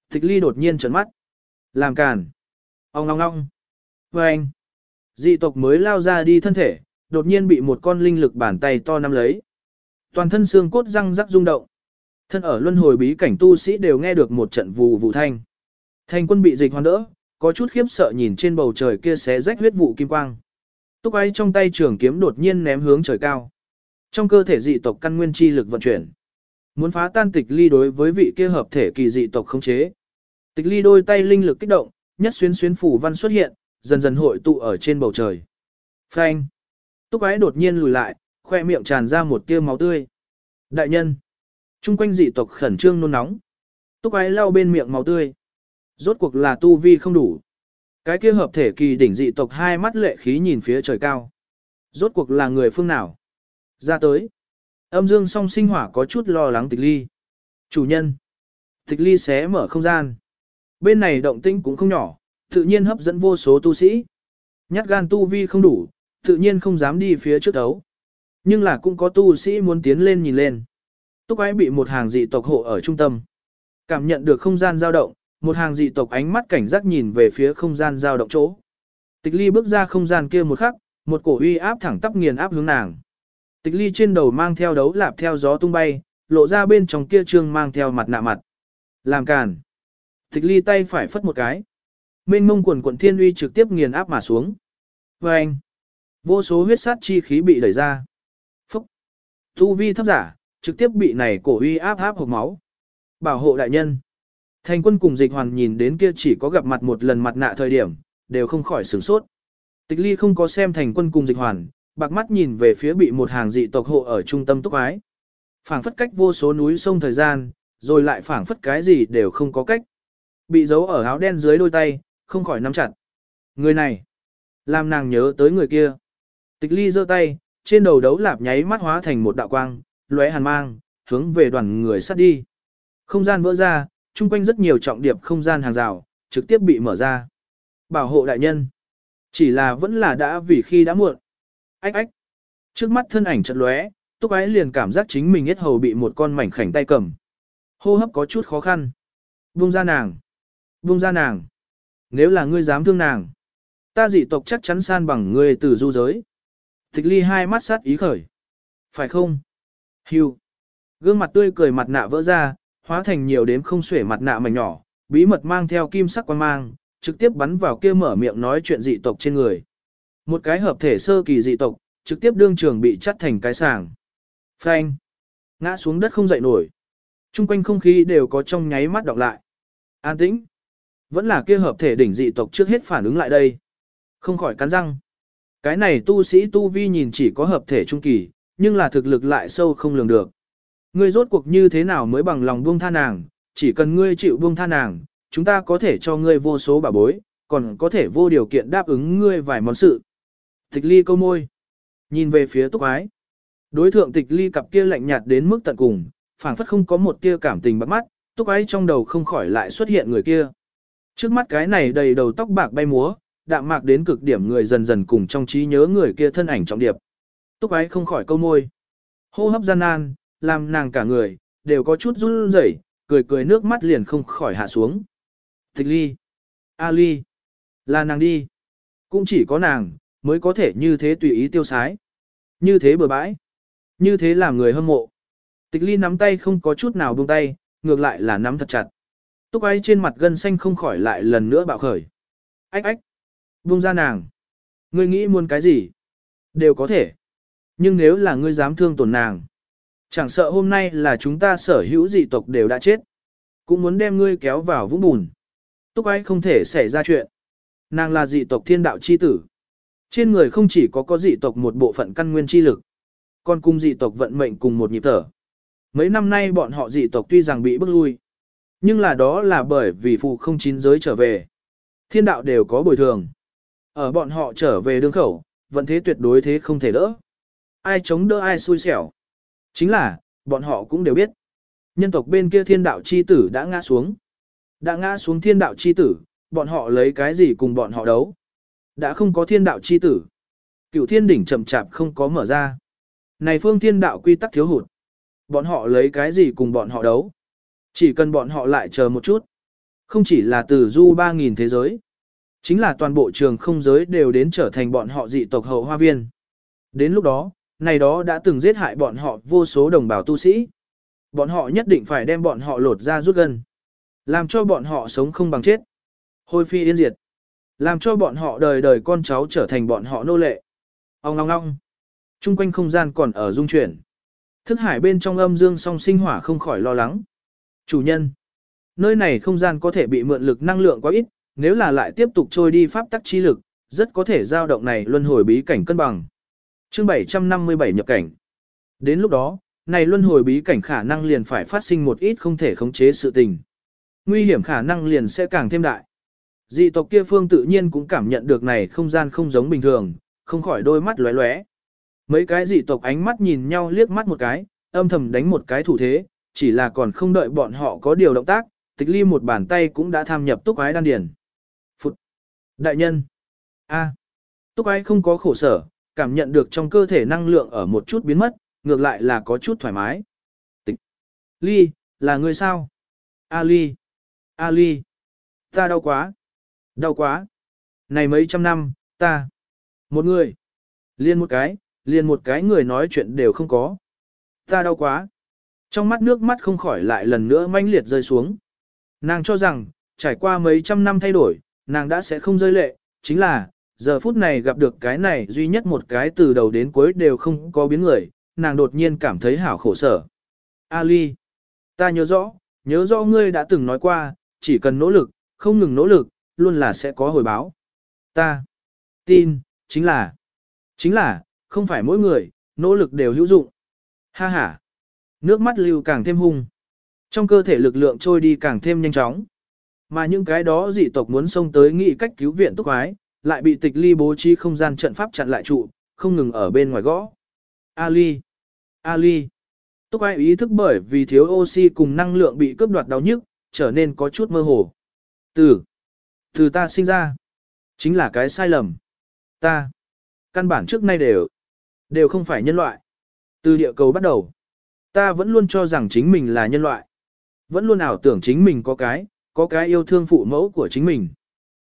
Tịch ly đột nhiên trấn mắt. Làm càn. Ông ngong ngong. Và vâng. anh. Dị tộc mới lao ra đi thân thể, đột nhiên bị một con linh lực bàn tay to nắm lấy. Toàn thân xương cốt răng rắc rung động. Thân ở luân hồi bí cảnh tu sĩ đều nghe được một trận vù vụ thanh. Thành quân bị dịch hoàn đỡ, có chút khiếp sợ nhìn trên bầu trời kia xé rách huyết vụ kim quang. Túc ấy trong tay trường kiếm đột nhiên ném hướng trời cao. Trong cơ thể dị tộc căn nguyên chi lực vận chuyển. Muốn phá tan tịch ly đối với vị kia hợp thể kỳ dị tộc không chế. Tịch ly đôi tay linh lực kích động, nhất xuyến xuyến phủ văn xuất hiện, dần dần hội tụ ở trên bầu trời. Phanh. Túc ái đột nhiên lùi lại, khoe miệng tràn ra một tia máu tươi. Đại nhân. Trung quanh dị tộc khẩn trương nôn nóng. Túc ái lau bên miệng máu tươi. Rốt cuộc là tu vi không đủ. Cái kia hợp thể kỳ đỉnh dị tộc hai mắt lệ khí nhìn phía trời cao. Rốt cuộc là người phương nào? Ra tới. Âm dương song sinh hỏa có chút lo lắng tịch ly. Chủ nhân. Tịch ly xé mở không gian. Bên này động tinh cũng không nhỏ, tự nhiên hấp dẫn vô số tu sĩ. Nhát gan tu vi không đủ, tự nhiên không dám đi phía trước đấu. Nhưng là cũng có tu sĩ muốn tiến lên nhìn lên. Túc ái bị một hàng dị tộc hộ ở trung tâm. Cảm nhận được không gian dao động, một hàng dị tộc ánh mắt cảnh giác nhìn về phía không gian dao động chỗ. Tịch ly bước ra không gian kia một khắc, một cổ uy áp thẳng tắp nghiền áp hướng nàng. Tịch ly trên đầu mang theo đấu lạp theo gió tung bay, lộ ra bên trong kia trương mang theo mặt nạ mặt. Làm càn. Tịch ly tay phải phất một cái. Mênh mông quần quận thiên uy trực tiếp nghiền áp mà xuống. Và anh. Vô số huyết sát chi khí bị đẩy ra. Phúc. Tu vi thấp giả, trực tiếp bị này cổ uy áp áp hộp máu. Bảo hộ đại nhân. Thành quân cùng dịch hoàn nhìn đến kia chỉ có gặp mặt một lần mặt nạ thời điểm, đều không khỏi sửng sốt. Tịch ly không có xem thành quân cùng dịch hoàn, bạc mắt nhìn về phía bị một hàng dị tộc hộ ở trung tâm túc ái. phảng phất cách vô số núi sông thời gian, rồi lại phảng phất cái gì đều không có cách. Bị giấu ở áo đen dưới đôi tay, không khỏi nắm chặt. Người này, làm nàng nhớ tới người kia. Tịch ly giơ tay, trên đầu đấu lạp nháy mắt hóa thành một đạo quang, lóe hàn mang, hướng về đoàn người sát đi. Không gian vỡ ra, chung quanh rất nhiều trọng điệp không gian hàng rào, trực tiếp bị mở ra. Bảo hộ đại nhân. Chỉ là vẫn là đã vì khi đã muộn. Ách ách. Trước mắt thân ảnh trận lóe, Túc Ái liền cảm giác chính mình hết hầu bị một con mảnh khảnh tay cầm. Hô hấp có chút khó khăn. Vung ra nàng. Vung ra nàng. Nếu là ngươi dám thương nàng, ta dị tộc chắc chắn san bằng ngươi từ du giới. Tịch ly hai mắt sát ý khởi. Phải không? Hưu. Gương mặt tươi cười mặt nạ vỡ ra, hóa thành nhiều đếm không xuể mặt nạ mảnh nhỏ, bí mật mang theo kim sắc quan mang, trực tiếp bắn vào kia mở miệng nói chuyện dị tộc trên người. Một cái hợp thể sơ kỳ dị tộc, trực tiếp đương trường bị chắt thành cái sàng. Phanh. Ngã xuống đất không dậy nổi. Trung quanh không khí đều có trong nháy mắt đọc lại. An tĩnh. Vẫn là kia hợp thể đỉnh dị tộc trước hết phản ứng lại đây. Không khỏi cắn răng. Cái này tu sĩ tu vi nhìn chỉ có hợp thể trung kỳ, nhưng là thực lực lại sâu không lường được. Ngươi rốt cuộc như thế nào mới bằng lòng buông tha nàng, chỉ cần ngươi chịu buông tha nàng, chúng ta có thể cho ngươi vô số bảo bối, còn có thể vô điều kiện đáp ứng ngươi vài món sự. Tịch ly câu môi. Nhìn về phía túc ái. Đối thượng tịch ly cặp kia lạnh nhạt đến mức tận cùng, phảng phất không có một tia cảm tình bắt mắt, túc ái trong đầu không khỏi lại xuất hiện người kia. Trước mắt cái này đầy đầu tóc bạc bay múa, đạm mạc đến cực điểm người dần dần cùng trong trí nhớ người kia thân ảnh trọng điệp. Túc ái không khỏi câu môi. Hô hấp gian nan, làm nàng cả người, đều có chút run rẩy, cười cười nước mắt liền không khỏi hạ xuống. Tịch ly. A ly. Là nàng đi. Cũng chỉ có nàng, mới có thể như thế tùy ý tiêu sái. Như thế bừa bãi. Như thế làm người hâm mộ. Tịch ly nắm tay không có chút nào buông tay, ngược lại là nắm thật chặt. Túc ái trên mặt gân xanh không khỏi lại lần nữa bạo khởi. Ách ách. Buông ra nàng. Ngươi nghĩ muốn cái gì? Đều có thể. Nhưng nếu là ngươi dám thương tổn nàng. Chẳng sợ hôm nay là chúng ta sở hữu dị tộc đều đã chết. Cũng muốn đem ngươi kéo vào vũng bùn. Túc ái không thể xảy ra chuyện. Nàng là dị tộc thiên đạo chi tử. Trên người không chỉ có có dị tộc một bộ phận căn nguyên chi lực, còn cùng dị tộc vận mệnh cùng một nhịp thở. Mấy năm nay bọn họ dị tộc tuy rằng bị bức lui, nhưng là đó là bởi vì phụ không chín giới trở về. Thiên đạo đều có bồi thường. Ở bọn họ trở về đương khẩu, vận thế tuyệt đối thế không thể đỡ. Ai chống đỡ ai xui xẻo. Chính là, bọn họ cũng đều biết. Nhân tộc bên kia thiên đạo chi tử đã ngã xuống. Đã ngã xuống thiên đạo chi tử, bọn họ lấy cái gì cùng bọn họ đấu. Đã không có thiên đạo chi tử. Cựu thiên đỉnh chậm chạp không có mở ra. Này phương thiên đạo quy tắc thiếu hụt. Bọn họ lấy cái gì cùng bọn họ đấu. Chỉ cần bọn họ lại chờ một chút. Không chỉ là từ du 3.000 thế giới. Chính là toàn bộ trường không giới đều đến trở thành bọn họ dị tộc hậu hoa viên. Đến lúc đó, này đó đã từng giết hại bọn họ vô số đồng bào tu sĩ. Bọn họ nhất định phải đem bọn họ lột ra rút gần Làm cho bọn họ sống không bằng chết. Hôi phi yên diệt. Làm cho bọn họ đời đời con cháu trở thành bọn họ nô lệ. Ông ngong ngong. Trung quanh không gian còn ở dung chuyển. Thức hải bên trong âm dương song sinh hỏa không khỏi lo lắng. Chủ nhân. Nơi này không gian có thể bị mượn lực năng lượng quá ít, nếu là lại tiếp tục trôi đi pháp tắc chi lực, rất có thể dao động này luân hồi bí cảnh cân bằng. Chương 757 nhập cảnh. Đến lúc đó, này luân hồi bí cảnh khả năng liền phải phát sinh một ít không thể khống chế sự tình. Nguy hiểm khả năng liền sẽ càng thêm đại. Dị tộc kia phương tự nhiên cũng cảm nhận được này không gian không giống bình thường, không khỏi đôi mắt lóe lóe. Mấy cái dị tộc ánh mắt nhìn nhau liếc mắt một cái, âm thầm đánh một cái thủ thế, chỉ là còn không đợi bọn họ có điều động tác, tịch ly một bàn tay cũng đã tham nhập túc ái đan điền. Đại nhân! a Túc ai không có khổ sở, cảm nhận được trong cơ thể năng lượng ở một chút biến mất, ngược lại là có chút thoải mái. Tịch! Ly! Là người sao? A Ly! A Ly! Ta đau quá! Đau quá! Này mấy trăm năm, ta! Một người! Liên một cái, liền một cái người nói chuyện đều không có. Ta đau quá. Trong mắt nước mắt không khỏi lại lần nữa manh liệt rơi xuống. Nàng cho rằng, trải qua mấy trăm năm thay đổi, nàng đã sẽ không rơi lệ, chính là, giờ phút này gặp được cái này duy nhất một cái từ đầu đến cuối đều không có biến người, nàng đột nhiên cảm thấy hảo khổ sở. Ali, ta nhớ rõ, nhớ rõ ngươi đã từng nói qua, chỉ cần nỗ lực, không ngừng nỗ lực, luôn là sẽ có hồi báo. Ta tin, chính là, chính là, không phải mỗi người, nỗ lực đều hữu dụng. Ha ha. Nước mắt lưu càng thêm hung. Trong cơ thể lực lượng trôi đi càng thêm nhanh chóng. Mà những cái đó dị tộc muốn xông tới nghị cách cứu viện túc ái, lại bị tịch ly bố trí không gian trận pháp chặn lại trụ, không ngừng ở bên ngoài gõ. Ali! Ali! Túc ái ý thức bởi vì thiếu oxy cùng năng lượng bị cướp đoạt đau nhức, trở nên có chút mơ hồ. Từ! Từ ta sinh ra! Chính là cái sai lầm. Ta! Căn bản trước nay đều Đều không phải nhân loại. Từ địa cầu bắt đầu, ta vẫn luôn cho rằng chính mình là nhân loại. Vẫn luôn ảo tưởng chính mình có cái, có cái yêu thương phụ mẫu của chính mình.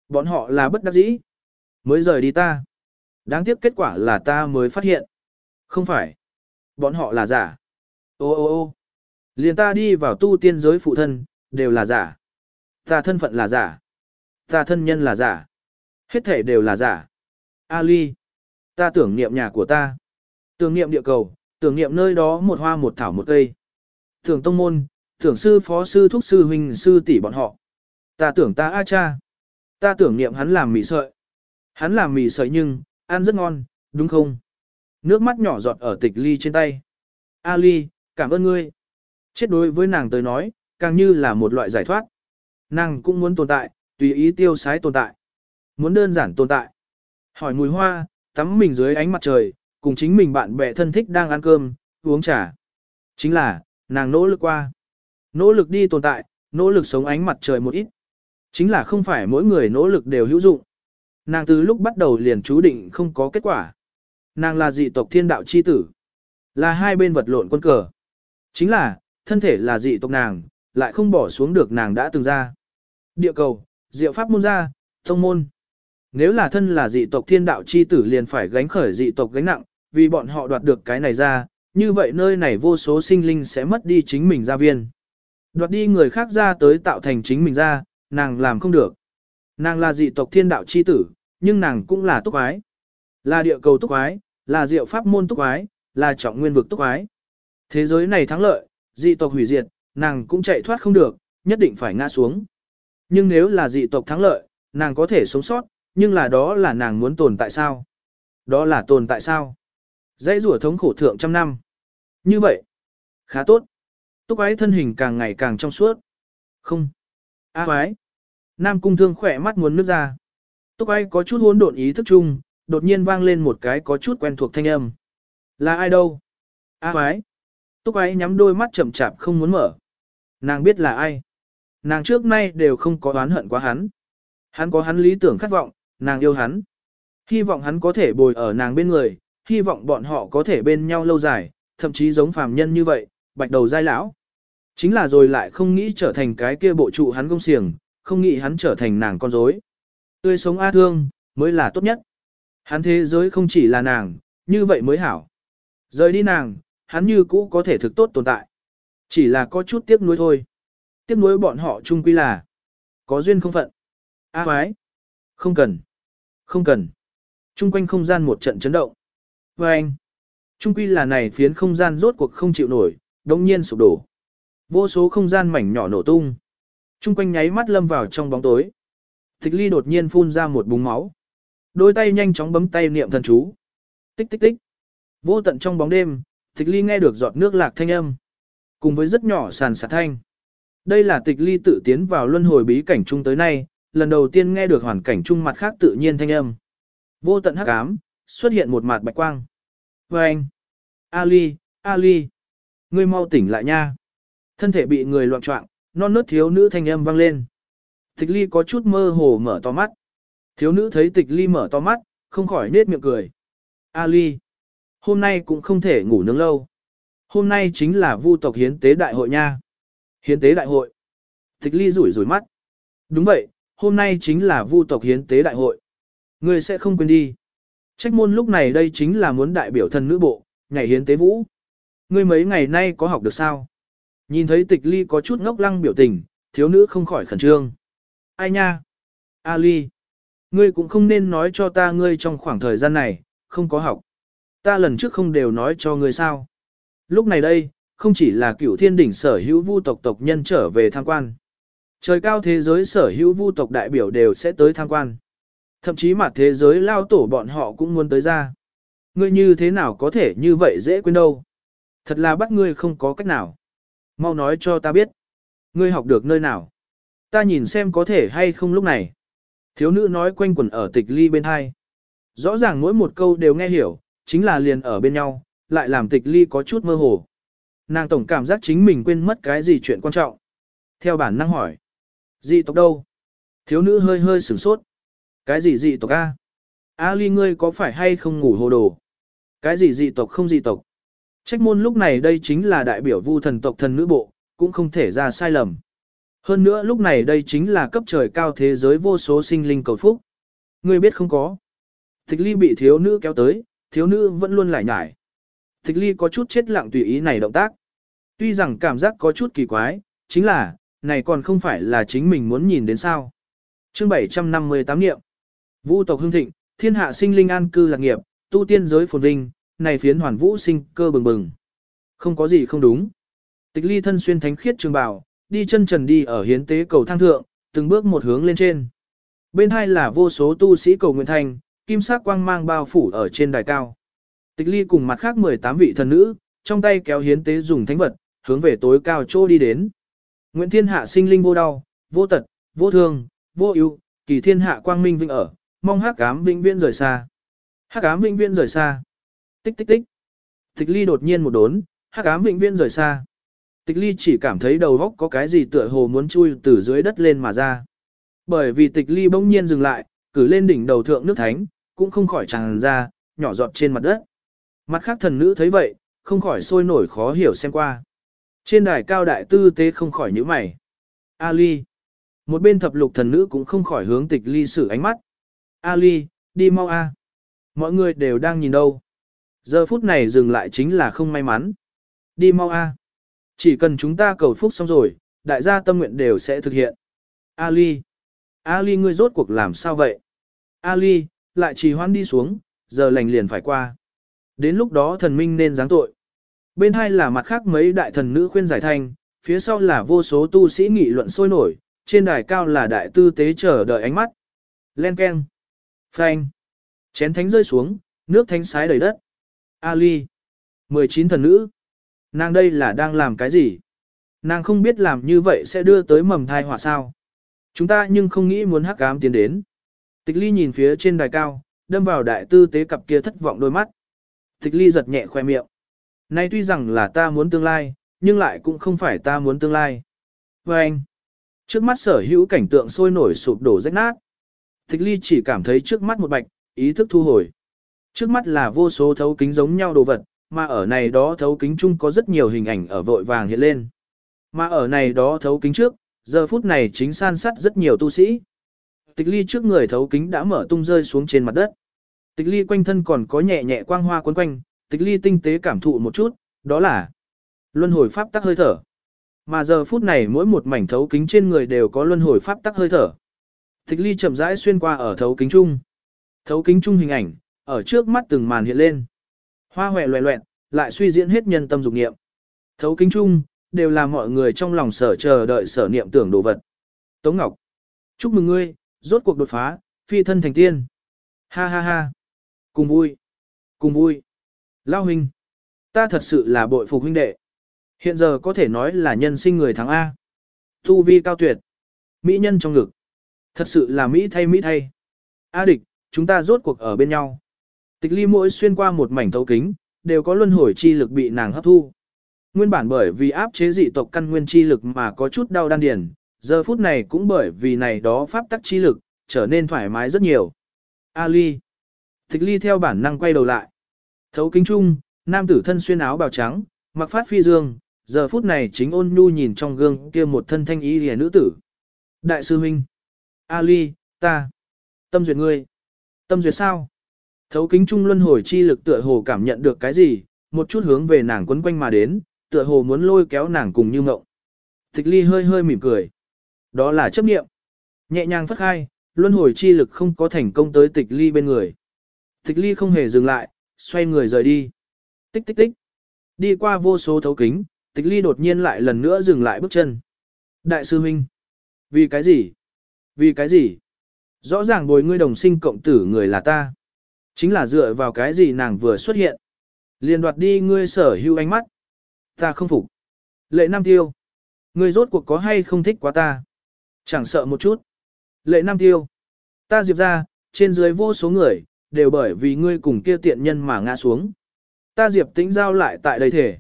Bọn họ là bất đắc dĩ. Mới rời đi ta. Đáng tiếc kết quả là ta mới phát hiện. Không phải. Bọn họ là giả. Ô ô ô Liền ta đi vào tu tiên giới phụ thân, đều là giả. Ta thân phận là giả. Ta thân nhân là giả. Hết thể đều là giả. Ali. Ta tưởng niệm nhà của ta. Tưởng niệm địa cầu, tưởng niệm nơi đó một hoa một thảo một cây. Tưởng tông môn, tưởng sư phó sư thúc sư huynh sư tỷ bọn họ. Ta tưởng ta a cha. Ta tưởng niệm hắn làm mì sợi. Hắn làm mì sợi nhưng, ăn rất ngon, đúng không? Nước mắt nhỏ giọt ở tịch ly trên tay. a ly, cảm ơn ngươi. Chết đối với nàng tới nói, càng như là một loại giải thoát. Nàng cũng muốn tồn tại, tùy ý tiêu sái tồn tại. Muốn đơn giản tồn tại. Hỏi mùi hoa, tắm mình dưới ánh mặt trời, cùng chính mình bạn bè thân thích đang ăn cơm, uống trà. Chính là, nàng nỗ lực qua. Nỗ lực đi tồn tại, nỗ lực sống ánh mặt trời một ít. Chính là không phải mỗi người nỗ lực đều hữu dụng. Nàng từ lúc bắt đầu liền chú định không có kết quả. Nàng là dị tộc thiên đạo chi tử. Là hai bên vật lộn quân cờ. Chính là, thân thể là dị tộc nàng, lại không bỏ xuống được nàng đã từng ra. Địa cầu, diệu pháp môn ra, thông môn. Nếu là thân là dị tộc thiên đạo chi tử liền phải gánh khởi dị tộc gánh nặng, vì bọn họ đoạt được cái này ra, như vậy nơi này vô số sinh linh sẽ mất đi chính mình gia viên. Đoạt đi người khác ra tới tạo thành chính mình ra, nàng làm không được. Nàng là dị tộc thiên đạo chi tử, nhưng nàng cũng là túc ái. Là địa cầu túc ái, là diệu pháp môn túc ái, là trọng nguyên vực túc ái. Thế giới này thắng lợi, dị tộc hủy diệt, nàng cũng chạy thoát không được, nhất định phải ngã xuống. Nhưng nếu là dị tộc thắng lợi, nàng có thể sống sót, nhưng là đó là nàng muốn tồn tại sao? Đó là tồn tại sao? Dãy rủa thống khổ thượng trăm năm. Như vậy, khá tốt. Túc ái thân hình càng ngày càng trong suốt. Không. A ái. Nam cung thương khỏe mắt muốn nước ra. Túc ái có chút hỗn độn ý thức chung, đột nhiên vang lên một cái có chút quen thuộc thanh âm. Là ai đâu? A ái. Túc ái nhắm đôi mắt chậm chạp không muốn mở. Nàng biết là ai. Nàng trước nay đều không có oán hận quá hắn. Hắn có hắn lý tưởng khát vọng, nàng yêu hắn. Hy vọng hắn có thể bồi ở nàng bên người, hy vọng bọn họ có thể bên nhau lâu dài, thậm chí giống phàm nhân như vậy, bạch đầu dai lão. Chính là rồi lại không nghĩ trở thành cái kia bộ trụ hắn công xiềng, không nghĩ hắn trở thành nàng con dối, Tươi sống A thương, mới là tốt nhất. Hắn thế giới không chỉ là nàng, như vậy mới hảo. Rời đi nàng, hắn như cũ có thể thực tốt tồn tại. Chỉ là có chút tiếc nuối thôi. Tiếc nuối bọn họ chung quy là có duyên không phận. A à, Không cần. Không cần. Trung quanh không gian một trận chấn động. Vâng. Và anh. Trung quy là này phiến không gian rốt cuộc không chịu nổi, đồng nhiên sụp đổ. Vô số không gian mảnh nhỏ nổ tung. Trung quanh nháy mắt lâm vào trong bóng tối. Tịch ly đột nhiên phun ra một búng máu. Đôi tay nhanh chóng bấm tay niệm thần chú. Tích tích tích. Vô tận trong bóng đêm, tịch ly nghe được giọt nước lạc thanh âm. Cùng với rất nhỏ sàn sạt thanh. Đây là tịch ly tự tiến vào luân hồi bí cảnh chung tới nay, lần đầu tiên nghe được hoàn cảnh chung mặt khác tự nhiên thanh âm. Vô tận hắc ám, xuất hiện một mặt bạch quang. Và anh, Ali, Ali, ngươi mau tỉnh lại nha. Thân thể bị người loạn trọng, non nớt thiếu nữ thanh âm vang lên. Tịch ly có chút mơ hồ mở to mắt. Thiếu nữ thấy tịch ly mở to mắt, không khỏi nết miệng cười. Ali, hôm nay cũng không thể ngủ nướng lâu. Hôm nay chính là vu tộc hiến tế đại hội nha. Hiến tế đại hội. Tịch ly rủi rủi mắt. Đúng vậy, hôm nay chính là vu tộc hiến tế đại hội. Ngươi sẽ không quên đi. Trách môn lúc này đây chính là muốn đại biểu thân nữ bộ, ngày hiến tế vũ. Ngươi mấy ngày nay có học được sao? Nhìn thấy tịch ly có chút ngốc lăng biểu tình, thiếu nữ không khỏi khẩn trương. Ai nha? A ly. Ngươi cũng không nên nói cho ta ngươi trong khoảng thời gian này, không có học. Ta lần trước không đều nói cho ngươi sao. Lúc này đây, không chỉ là cửu thiên đỉnh sở hữu vu tộc tộc nhân trở về tham quan. Trời cao thế giới sở hữu vu tộc đại biểu đều sẽ tới tham quan. Thậm chí mặt thế giới lao tổ bọn họ cũng muốn tới ra. Ngươi như thế nào có thể như vậy dễ quên đâu. Thật là bắt ngươi không có cách nào. Mau nói cho ta biết. Ngươi học được nơi nào. Ta nhìn xem có thể hay không lúc này. Thiếu nữ nói quanh quẩn ở tịch ly bên hai. Rõ ràng mỗi một câu đều nghe hiểu, chính là liền ở bên nhau, lại làm tịch ly có chút mơ hồ. Nàng tổng cảm giác chính mình quên mất cái gì chuyện quan trọng. Theo bản năng hỏi. Dị tộc đâu? Thiếu nữ hơi hơi sửng sốt. Cái gì dị tộc A? A ly ngươi có phải hay không ngủ hồ đồ? Cái gì dị tộc không dị tộc? Trách môn lúc này đây chính là đại biểu vu thần tộc thần nữ bộ, cũng không thể ra sai lầm. Hơn nữa lúc này đây chính là cấp trời cao thế giới vô số sinh linh cầu phúc. Ngươi biết không có. Tịch ly bị thiếu nữ kéo tới, thiếu nữ vẫn luôn lại nhải. Tịch ly có chút chết lặng tùy ý này động tác. Tuy rằng cảm giác có chút kỳ quái, chính là, này còn không phải là chính mình muốn nhìn đến sao. chương 758 niệm. Vũ tộc hưng thịnh, thiên hạ sinh linh an cư lạc nghiệp, tu tiên giới phồn vinh, này phiến hoàn vũ sinh cơ bừng bừng. Không có gì không đúng. Tịch ly thân xuyên thánh khiết trường bào, đi chân trần đi ở hiến tế cầu thang thượng, từng bước một hướng lên trên. Bên hai là vô số tu sĩ cầu nguyện thành, kim sắc quang mang bao phủ ở trên đài cao. Tịch ly cùng mặt khác 18 vị thần nữ, trong tay kéo hiến tế dùng thánh vật, hướng về tối cao chỗ đi đến. nguyễn thiên hạ sinh linh vô đau, vô tật, vô thương, vô ưu, kỳ thiên hạ quang minh vinh ở, mong hắc ám vĩnh viễn rời xa. Hắc ám vĩnh viễn rời xa. Tích tích tích. Tịch ly đột nhiên một đốn, hắc ám vĩnh viễn rời xa. Tịch ly chỉ cảm thấy đầu góc có cái gì tựa hồ muốn chui từ dưới đất lên mà ra. Bởi vì tịch ly bỗng nhiên dừng lại, cử lên đỉnh đầu thượng nước thánh, cũng không khỏi tràn ra, nhỏ giọt trên mặt đất. Mặt khác thần nữ thấy vậy, không khỏi sôi nổi khó hiểu xem qua. Trên đài cao đại tư tế không khỏi nhíu mày. Ali. Một bên thập lục thần nữ cũng không khỏi hướng tịch ly sử ánh mắt. Ali, đi mau a. Mọi người đều đang nhìn đâu. Giờ phút này dừng lại chính là không may mắn. Đi mau a. Chỉ cần chúng ta cầu phúc xong rồi, đại gia tâm nguyện đều sẽ thực hiện. Ali. Ali ngươi rốt cuộc làm sao vậy? Ali, lại trì hoãn đi xuống, giờ lành liền phải qua. Đến lúc đó thần minh nên giáng tội. Bên hai là mặt khác mấy đại thần nữ khuyên giải thanh, phía sau là vô số tu sĩ nghị luận sôi nổi, trên đài cao là đại tư tế chờ đợi ánh mắt. Len keng. Phanh. Chén thánh rơi xuống, nước thánh sái đầy đất. Ali. 19 thần nữ. Nàng đây là đang làm cái gì? Nàng không biết làm như vậy sẽ đưa tới mầm thai họa sao. Chúng ta nhưng không nghĩ muốn hắc ám tiến đến. Tịch ly nhìn phía trên đài cao, đâm vào đại tư tế cặp kia thất vọng đôi mắt. Tịch ly giật nhẹ khoe miệng. Nay tuy rằng là ta muốn tương lai, nhưng lại cũng không phải ta muốn tương lai. Và anh, trước mắt sở hữu cảnh tượng sôi nổi sụp đổ rách nát. Tịch ly chỉ cảm thấy trước mắt một bạch, ý thức thu hồi. Trước mắt là vô số thấu kính giống nhau đồ vật, mà ở này đó thấu kính chung có rất nhiều hình ảnh ở vội vàng hiện lên. Mà ở này đó thấu kính trước, giờ phút này chính san sát rất nhiều tu sĩ. Tịch ly trước người thấu kính đã mở tung rơi xuống trên mặt đất. Tịch ly quanh thân còn có nhẹ nhẹ quang hoa quấn quanh, tịch ly tinh tế cảm thụ một chút, đó là luân hồi pháp tắc hơi thở. Mà giờ phút này mỗi một mảnh thấu kính trên người đều có luân hồi pháp tắc hơi thở. Tịch ly chậm rãi xuyên qua ở thấu kính trung. Thấu kính trung hình ảnh, ở trước mắt từng màn hiện lên. Hoa hòe loẹ loẹn, lại suy diễn hết nhân tâm dục niệm. Thấu kính chung, đều là mọi người trong lòng sở chờ đợi sở niệm tưởng đồ vật. Tống Ngọc, chúc mừng ngươi, rốt cuộc đột phá, phi thân thành tiên. Ha ha ha. Cùng vui. Cùng vui. Lao huynh. Ta thật sự là bội phục huynh đệ. Hiện giờ có thể nói là nhân sinh người thắng A. Tu vi cao tuyệt. Mỹ nhân trong ngực. Thật sự là Mỹ thay Mỹ thay. A địch, chúng ta rốt cuộc ở bên nhau. Tịch ly mỗi xuyên qua một mảnh thấu kính, đều có luân hồi chi lực bị nàng hấp thu. Nguyên bản bởi vì áp chế dị tộc căn nguyên chi lực mà có chút đau đan điền, giờ phút này cũng bởi vì này đó pháp tắc chi lực, trở nên thoải mái rất nhiều. Ali. Tịch ly theo bản năng quay đầu lại. Thấu kính trung, nam tử thân xuyên áo bào trắng, mặc phát phi dương, giờ phút này chính ôn nhu nhìn trong gương kia một thân thanh ý hề nữ tử. Đại sư huynh. Ali, ta. Tâm duyệt ngươi. Tâm duyệt sao? Thấu kính trung luân hồi chi lực tựa hồ cảm nhận được cái gì, một chút hướng về nàng quấn quanh mà đến, tựa hồ muốn lôi kéo nàng cùng như ngộng. Tịch ly hơi hơi mỉm cười. Đó là chấp niệm. Nhẹ nhàng phất khai, luân hồi chi lực không có thành công tới tịch ly bên người. Tịch ly không hề dừng lại, xoay người rời đi. Tích tích tích. Đi qua vô số thấu kính, tịch ly đột nhiên lại lần nữa dừng lại bước chân. Đại sư huynh. Vì cái gì? Vì cái gì? Rõ ràng bồi ngươi đồng sinh cộng tử người là ta. Chính là dựa vào cái gì nàng vừa xuất hiện. Liền đoạt đi ngươi sở hữu ánh mắt. Ta không phục. Lệ Nam Tiêu. Ngươi rốt cuộc có hay không thích quá ta? Chẳng sợ một chút. Lệ Nam Tiêu. Ta diệp ra, trên dưới vô số người, đều bởi vì ngươi cùng kia tiện nhân mà ngã xuống. Ta diệp tĩnh giao lại tại đây thể.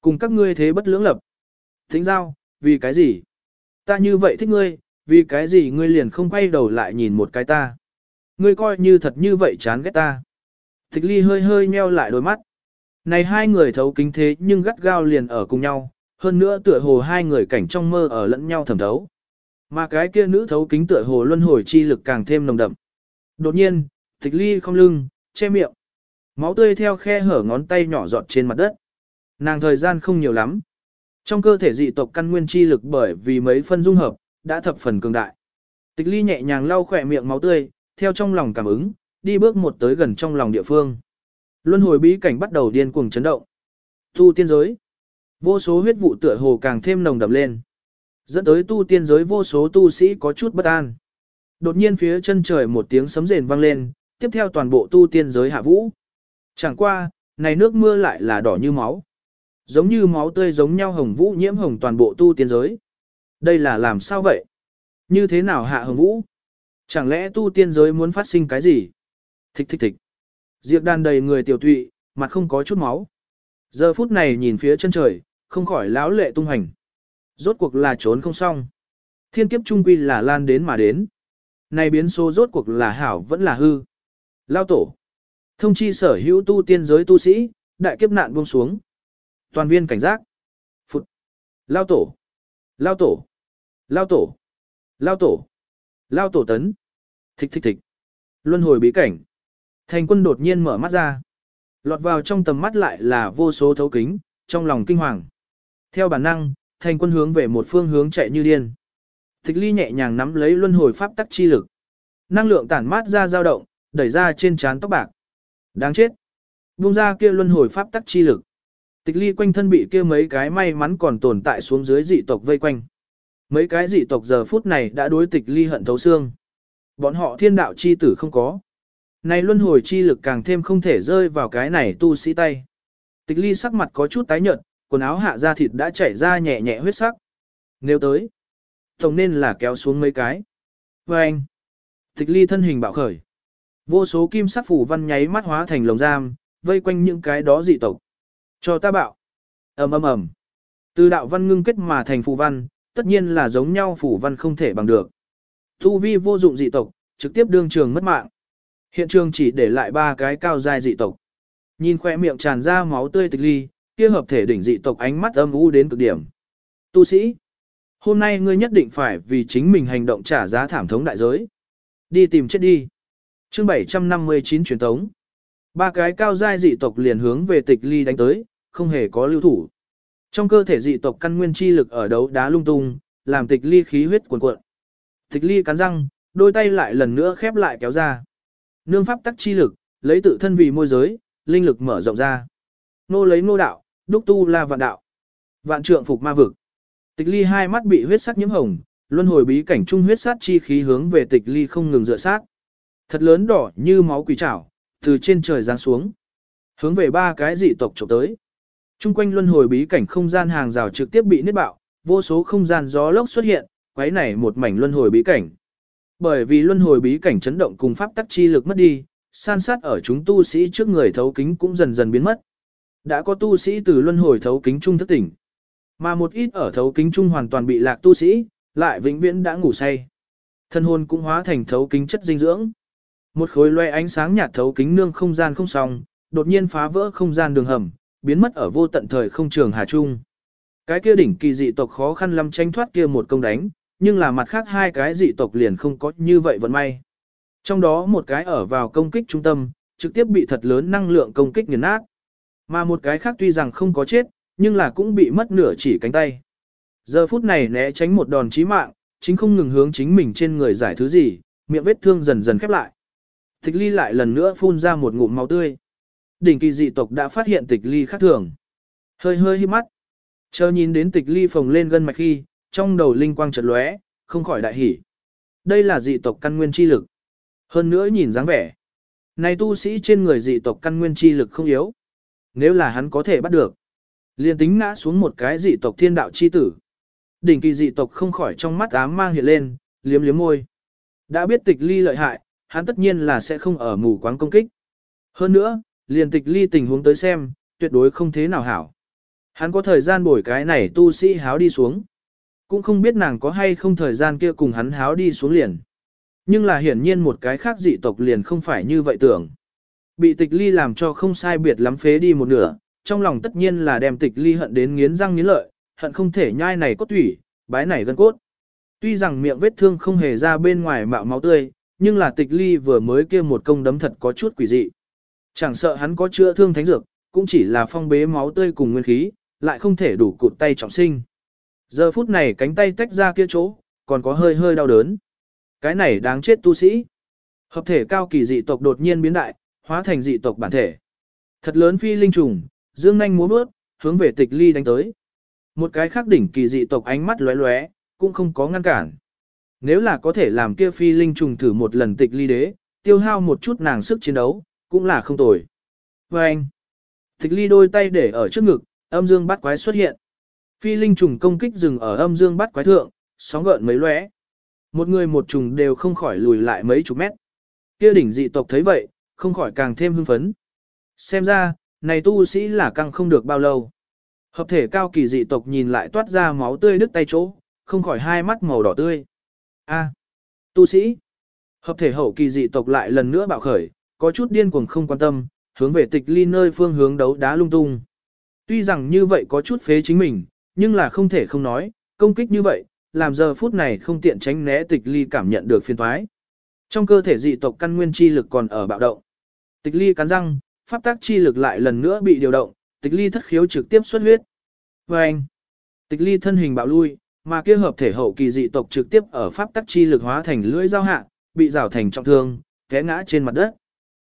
Cùng các ngươi thế bất lưỡng lập. Tĩnh giao, vì cái gì? Ta như vậy thích ngươi, vì cái gì ngươi liền không quay đầu lại nhìn một cái ta? Ngươi coi như thật như vậy chán ghét ta. Tịch ly hơi hơi nheo lại đôi mắt. Này hai người thấu kính thế nhưng gắt gao liền ở cùng nhau, hơn nữa tựa hồ hai người cảnh trong mơ ở lẫn nhau thẩm thấu. Mà cái kia nữ thấu kính tựa hồ luân hồi chi lực càng thêm nồng đậm. Đột nhiên, tịch ly không lưng, che miệng. Máu tươi theo khe hở ngón tay nhỏ giọt trên mặt đất. Nàng thời gian không nhiều lắm. Trong cơ thể dị tộc căn nguyên chi lực bởi vì mấy phân dung hợp, đã thập phần cường đại. Tịch ly nhẹ nhàng lau khỏe miệng máu tươi, theo trong lòng cảm ứng, đi bước một tới gần trong lòng địa phương. Luân hồi bí cảnh bắt đầu điên cuồng chấn động. Tu tiên giới. Vô số huyết vụ tựa hồ càng thêm nồng đậm lên. Dẫn tới tu tiên giới vô số tu sĩ có chút bất an. Đột nhiên phía chân trời một tiếng sấm rền vang lên, tiếp theo toàn bộ tu tiên giới hạ vũ. Chẳng qua, này nước mưa lại là đỏ như máu. Giống như máu tươi giống nhau hồng vũ nhiễm hồng toàn bộ tu tiên giới. Đây là làm sao vậy? Như thế nào hạ hồng vũ? Chẳng lẽ tu tiên giới muốn phát sinh cái gì? Thích thích thích. Diệp đàn đầy người tiểu tụy, mặt không có chút máu. Giờ phút này nhìn phía chân trời, không khỏi lão lệ tung hành. Rốt cuộc là trốn không xong. Thiên kiếp trung quy là lan đến mà đến. Này biến số rốt cuộc là hảo vẫn là hư. Lao tổ. Thông chi sở hữu tu tiên giới tu sĩ, đại kiếp nạn buông xuống. Toàn viên cảnh giác. Phụt. Lao tổ. Lao tổ. Lao tổ. Lao tổ. Lao tổ tấn. Thích thích thích. Luân hồi bí cảnh. Thành quân đột nhiên mở mắt ra. Lọt vào trong tầm mắt lại là vô số thấu kính, trong lòng kinh hoàng. Theo bản năng, thành quân hướng về một phương hướng chạy như điên. Thích ly nhẹ nhàng nắm lấy luân hồi pháp tắc chi lực. Năng lượng tản mát ra dao động, đẩy ra trên trán tóc bạc. Đáng chết. Buông ra kia luân hồi pháp tắc chi lực. Tịch ly quanh thân bị kia mấy cái may mắn còn tồn tại xuống dưới dị tộc vây quanh. Mấy cái dị tộc giờ phút này đã đối tịch ly hận thấu xương. Bọn họ thiên đạo chi tử không có. Này luân hồi chi lực càng thêm không thể rơi vào cái này tu sĩ tay. Tịch ly sắc mặt có chút tái nhợt, quần áo hạ ra thịt đã chảy ra nhẹ nhẹ huyết sắc. Nếu tới, tổng nên là kéo xuống mấy cái. Và anh, tịch ly thân hình bạo khởi. Vô số kim sắc phủ văn nháy mắt hóa thành lồng giam, vây quanh những cái đó dị tộc. Cho ta bạo. ầm ầm ầm. Từ đạo văn ngưng kết mà thành phù văn, tất nhiên là giống nhau phủ văn không thể bằng được. Tu vi vô dụng dị tộc, trực tiếp đương trường mất mạng. Hiện trường chỉ để lại ba cái cao dài dị tộc. Nhìn khoe miệng tràn ra máu tươi tịch ly, kia hợp thể đỉnh dị tộc ánh mắt âm u đến cực điểm. Tu sĩ, hôm nay ngươi nhất định phải vì chính mình hành động trả giá thảm thống đại giới. Đi tìm chết đi. Chương 759 truyền tống. Ba cái cao giai dị tộc liền hướng về tịch ly đánh tới, không hề có lưu thủ. Trong cơ thể dị tộc căn nguyên chi lực ở đấu đá lung tung, làm tịch ly khí huyết cuồn cuộn. Tịch ly cắn răng, đôi tay lại lần nữa khép lại kéo ra. Nương pháp tắc chi lực, lấy tự thân vì môi giới, linh lực mở rộng ra. Nô lấy nô đạo, đúc tu la vạn đạo. Vạn trượng phục ma vực. Tịch ly hai mắt bị huyết sắc nhiễm hồng, luân hồi bí cảnh trung huyết sát chi khí hướng về tịch ly không ngừng dựa sát. Thật lớn đỏ như máu quỷ trảo, từ trên trời giáng xuống. Hướng về ba cái dị tộc chụp tới. Trung quanh luân hồi bí cảnh không gian hàng rào trực tiếp bị nứt bạo, vô số không gian gió lốc xuất hiện, quấy này một mảnh luân hồi bí cảnh. Bởi vì luân hồi bí cảnh chấn động cùng pháp tắc chi lực mất đi, san sát ở chúng tu sĩ trước người thấu kính cũng dần dần biến mất. Đã có tu sĩ từ luân hồi thấu kính trung thức tỉnh, mà một ít ở thấu kính trung hoàn toàn bị lạc tu sĩ, lại vĩnh viễn đã ngủ say. Thân hồn cũng hóa thành thấu kính chất dinh dưỡng. Một khối loe ánh sáng nhạt thấu kính nương không gian không song, đột nhiên phá vỡ không gian đường hầm, biến mất ở vô tận thời không trường hà trung. Cái kia đỉnh kỳ dị tộc khó khăn lắm tranh thoát kia một công đánh, nhưng là mặt khác hai cái dị tộc liền không có như vậy vận may. Trong đó một cái ở vào công kích trung tâm, trực tiếp bị thật lớn năng lượng công kích nghiền nát. Mà một cái khác tuy rằng không có chết, nhưng là cũng bị mất nửa chỉ cánh tay. Giờ phút này né tránh một đòn chí mạng, chính không ngừng hướng chính mình trên người giải thứ gì, miệng vết thương dần dần khép lại. Tịch ly lại lần nữa phun ra một ngụm máu tươi. Đỉnh kỳ dị tộc đã phát hiện tịch ly khác thường. Hơi hơi hít mắt. Chờ nhìn đến tịch ly phồng lên gân mạch khi, trong đầu linh quang chợt lóe, không khỏi đại hỉ. Đây là dị tộc căn nguyên chi lực. Hơn nữa nhìn dáng vẻ. Này tu sĩ trên người dị tộc căn nguyên chi lực không yếu. Nếu là hắn có thể bắt được. liền tính ngã xuống một cái dị tộc thiên đạo chi tử. Đỉnh kỳ dị tộc không khỏi trong mắt ám mang hiện lên, liếm liếm môi. Đã biết tịch ly lợi hại, hắn tất nhiên là sẽ không ở mù quáng công kích. Hơn nữa, liền tịch ly tình huống tới xem, tuyệt đối không thế nào hảo. Hắn có thời gian bổi cái này tu sĩ háo đi xuống. Cũng không biết nàng có hay không thời gian kia cùng hắn háo đi xuống liền. Nhưng là hiển nhiên một cái khác dị tộc liền không phải như vậy tưởng. Bị tịch ly làm cho không sai biệt lắm phế đi một nửa, trong lòng tất nhiên là đem tịch ly hận đến nghiến răng nghiến lợi, hận không thể nhai này cốt thủy, bái này gân cốt. Tuy rằng miệng vết thương không hề ra bên ngoài mạo máu tươi, nhưng là tịch ly vừa mới kia một công đấm thật có chút quỷ dị. Chẳng sợ hắn có chữa thương thánh dược, cũng chỉ là phong bế máu tươi cùng nguyên khí, lại không thể đủ cụt tay trọng sinh. Giờ phút này cánh tay tách ra kia chỗ, còn có hơi hơi đau đớn. Cái này đáng chết tu sĩ. Hợp thể cao kỳ dị tộc đột nhiên biến đại, hóa thành dị tộc bản thể. Thật lớn phi linh trùng, dương nhanh múa bước, hướng về tịch ly đánh tới. Một cái khác đỉnh kỳ dị tộc ánh mắt lóe lóe, cũng không có ngăn cản. Nếu là có thể làm kia phi linh trùng thử một lần tịch ly đế, tiêu hao một chút nàng sức chiến đấu, cũng là không tồi. Và anh, tịch ly đôi tay để ở trước ngực, âm dương bắt quái xuất hiện. Phi linh trùng công kích dừng ở âm dương bắt quái thượng, sóng gợn mấy lóe. Một người một trùng đều không khỏi lùi lại mấy chục mét. Kia đỉnh dị tộc thấy vậy, không khỏi càng thêm hưng phấn. Xem ra, này tu sĩ là căng không được bao lâu. Hợp thể cao kỳ dị tộc nhìn lại toát ra máu tươi đứt tay chỗ, không khỏi hai mắt màu đỏ tươi. A, tu sĩ. Hợp thể hậu kỳ dị tộc lại lần nữa bạo khởi, có chút điên cuồng không quan tâm, hướng về tịch ly nơi phương hướng đấu đá lung tung. Tuy rằng như vậy có chút phế chính mình, nhưng là không thể không nói, công kích như vậy, làm giờ phút này không tiện tránh né tịch ly cảm nhận được phiền thoái. Trong cơ thể dị tộc căn nguyên chi lực còn ở bạo động. Tịch ly cắn răng, pháp tác chi lực lại lần nữa bị điều động, tịch ly thất khiếu trực tiếp xuất huyết. Và anh, tịch ly thân hình bạo lui, mà kia hợp thể hậu kỳ dị tộc trực tiếp ở pháp tác chi lực hóa thành lưỡi dao hạ, bị rào thành trọng thương, té ngã trên mặt đất.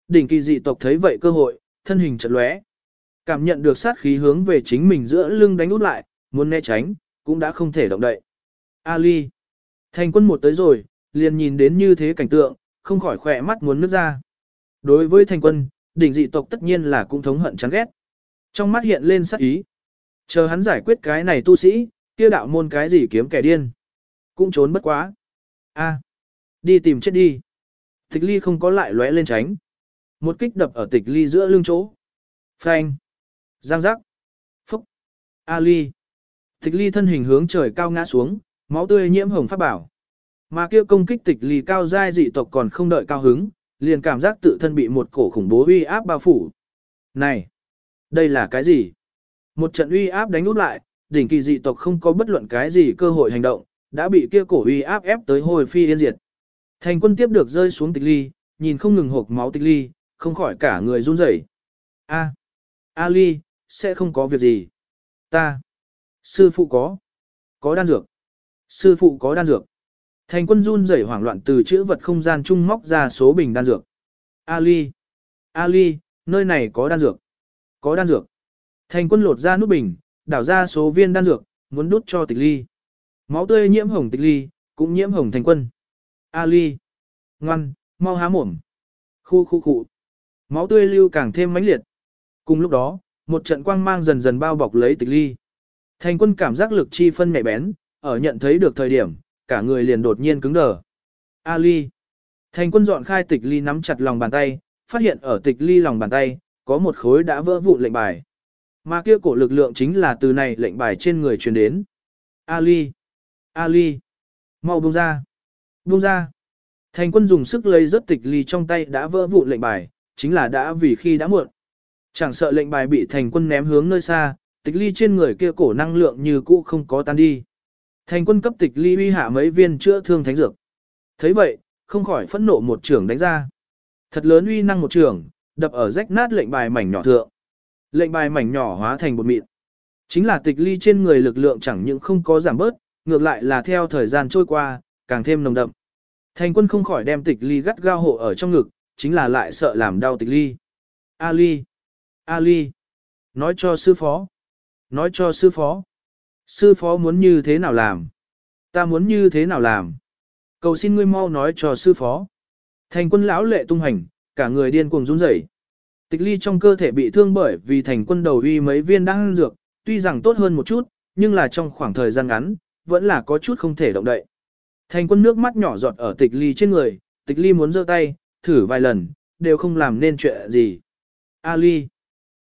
Đỉnh kỳ dị tộc thấy vậy cơ hội, thân hình chật lóe. Cảm nhận được sát khí hướng về chính mình giữa lưng đánh út lại, muốn né tránh, cũng đã không thể động đậy. Ali. Thành quân một tới rồi, liền nhìn đến như thế cảnh tượng, không khỏi khỏe mắt muốn nước ra. Đối với thành quân, đỉnh dị tộc tất nhiên là cũng thống hận chán ghét. Trong mắt hiện lên sát ý. Chờ hắn giải quyết cái này tu sĩ, kia đạo môn cái gì kiếm kẻ điên. Cũng trốn bất quá. a đi tìm chết đi. Tịch ly không có lại lóe lên tránh. Một kích đập ở tịch ly giữa lưng chỗ. Phanh. Giang giác. Phúc. Ali. Tịch ly thân hình hướng trời cao ngã xuống, máu tươi nhiễm hồng pháp bảo. Mà kia công kích tịch ly cao giai dị tộc còn không đợi cao hứng, liền cảm giác tự thân bị một cổ khủng bố uy áp bao phủ. Này, đây là cái gì? Một trận uy áp đánh nút lại, đỉnh kỳ dị tộc không có bất luận cái gì cơ hội hành động, đã bị kia cổ uy áp ép tới hồi phi yên diệt. Thành quân tiếp được rơi xuống tịch ly, nhìn không ngừng hộp máu tịch ly, không khỏi cả người run rẩy. A, Ali sẽ không có việc gì. Ta, sư phụ có, có đan dược. Sư phụ có đan dược. Thành quân run rẩy hoảng loạn từ chữ vật không gian trung móc ra số bình đan dược. Ali, Ali, nơi này có đan dược. Có đan dược. Thành quân lột ra nút bình, đảo ra số viên đan dược, muốn đút cho tịch ly. Máu tươi nhiễm hồng tịch ly, cũng nhiễm hồng thành quân. Ali, ngoan, mau há mồm. Khu khu khu. Máu tươi lưu càng thêm mãnh liệt. Cùng lúc đó, một trận quang mang dần dần bao bọc lấy tịch ly. Thành quân cảm giác lực chi phân nhạy bén, ở nhận thấy được thời điểm, cả người liền đột nhiên cứng đờ. Ali. Thành quân dọn khai tịch ly nắm chặt lòng bàn tay, phát hiện ở tịch ly lòng bàn tay, có một khối đã vỡ vụn lệnh bài. Mà kia cổ lực lượng chính là từ này lệnh bài trên người truyền đến. Ali. Ali. mau buông ra. Buông ra. Thành quân dùng sức lấy rất tịch ly trong tay đã vỡ vụn lệnh bài, chính là đã vì khi đã muộn. Chẳng sợ lệnh bài bị thành quân ném hướng nơi xa, tịch ly trên người kia cổ năng lượng như cũ không có tan đi. Thành quân cấp tịch ly uy hạ mấy viên chữa thương thánh dược. thấy vậy, không khỏi phẫn nộ một trưởng đánh ra. Thật lớn uy năng một trưởng, đập ở rách nát lệnh bài mảnh nhỏ thượng. Lệnh bài mảnh nhỏ hóa thành bột mịn. Chính là tịch ly trên người lực lượng chẳng những không có giảm bớt, ngược lại là theo thời gian trôi qua, càng thêm nồng đậm. Thành quân không khỏi đem tịch ly gắt gao hộ ở trong ngực, chính là lại sợ làm đau tịch ly. a ly, a ly, Nói cho sư phó! Nói cho sư phó! Sư phó muốn như thế nào làm? Ta muốn như thế nào làm? Cầu xin ngươi mau nói cho sư phó. Thành quân lão lệ tung hành, cả người điên cuồng run rẩy. Tịch ly trong cơ thể bị thương bởi vì thành quân đầu uy mấy viên đang ăn dược, tuy rằng tốt hơn một chút, nhưng là trong khoảng thời gian ngắn, vẫn là có chút không thể động đậy. Thành quân nước mắt nhỏ giọt ở tịch ly trên người, tịch ly muốn giơ tay, thử vài lần, đều không làm nên chuyện gì. Ali!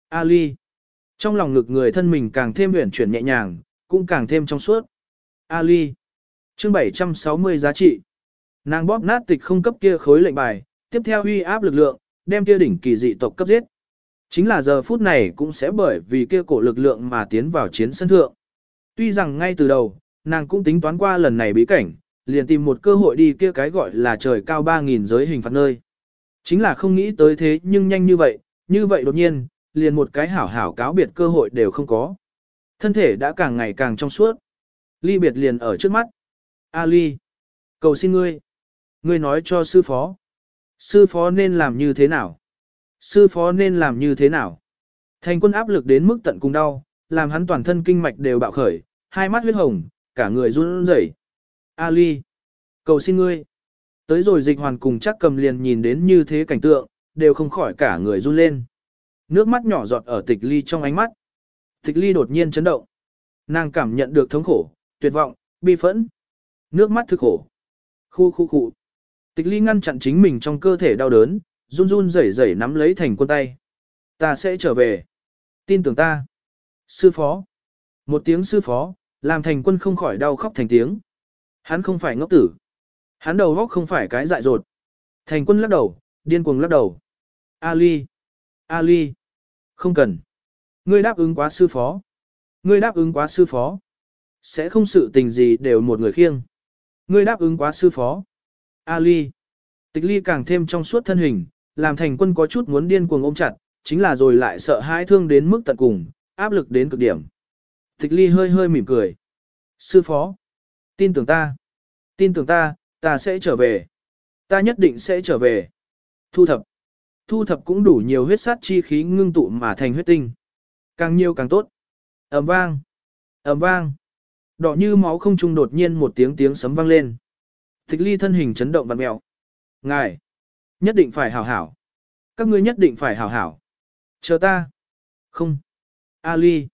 Ali! Trong lòng ngực người thân mình càng thêm uyển chuyển nhẹ nhàng, cũng càng thêm trong suốt. Ali. Chương 760 giá trị. Nàng bóp nát tịch không cấp kia khối lệnh bài, tiếp theo uy áp lực lượng, đem kia đỉnh kỳ dị tộc cấp giết. Chính là giờ phút này cũng sẽ bởi vì kia cổ lực lượng mà tiến vào chiến sân thượng. Tuy rằng ngay từ đầu, nàng cũng tính toán qua lần này bí cảnh, liền tìm một cơ hội đi kia cái gọi là trời cao 3.000 giới hình phạt nơi. Chính là không nghĩ tới thế nhưng nhanh như vậy, như vậy đột nhiên, liền một cái hảo hảo cáo biệt cơ hội đều không có. Thân thể đã càng ngày càng trong suốt. Ly biệt liền ở trước mắt. A Ly. Cầu xin ngươi. Ngươi nói cho sư phó. Sư phó nên làm như thế nào? Sư phó nên làm như thế nào? Thành quân áp lực đến mức tận cùng đau, làm hắn toàn thân kinh mạch đều bạo khởi, hai mắt huyết hồng, cả người run rẩy. A Ly. Cầu xin ngươi. Tới rồi dịch hoàn cùng chắc cầm liền nhìn đến như thế cảnh tượng, đều không khỏi cả người run lên. Nước mắt nhỏ giọt ở tịch ly trong ánh mắt. Tịch ly đột nhiên chấn động. Nàng cảm nhận được thống khổ, tuyệt vọng, bi phẫn. Nước mắt thực khổ. Khu khu khu. Tịch ly ngăn chặn chính mình trong cơ thể đau đớn, run run rẩy rẩy nắm lấy thành quân tay. Ta sẽ trở về. Tin tưởng ta. Sư phó. Một tiếng sư phó, làm thành quân không khỏi đau khóc thành tiếng. Hắn không phải ngốc tử. Hắn đầu góc không phải cái dại dột. Thành quân lắc đầu, điên cuồng lắc đầu. Ali. Ali. Không cần. Ngươi đáp ứng quá sư phó. Ngươi đáp ứng quá sư phó. Sẽ không sự tình gì đều một người khiêng. Ngươi đáp ứng quá sư phó. Ali. Tịch ly càng thêm trong suốt thân hình, làm thành quân có chút muốn điên cuồng ôm chặt, chính là rồi lại sợ hãi thương đến mức tận cùng, áp lực đến cực điểm. Tịch ly hơi hơi mỉm cười. Sư phó. Tin tưởng ta. Tin tưởng ta, ta sẽ trở về. Ta nhất định sẽ trở về. Thu thập. Thu thập cũng đủ nhiều huyết sát chi khí ngưng tụ mà thành huyết tinh. Càng nhiều càng tốt. ầm vang. ầm vang. Đỏ như máu không trung đột nhiên một tiếng tiếng sấm vang lên. Tịch ly thân hình chấn động vặn mẹo. Ngài. Nhất định phải hảo hảo. Các ngươi nhất định phải hảo hảo. Chờ ta. Không. Ali.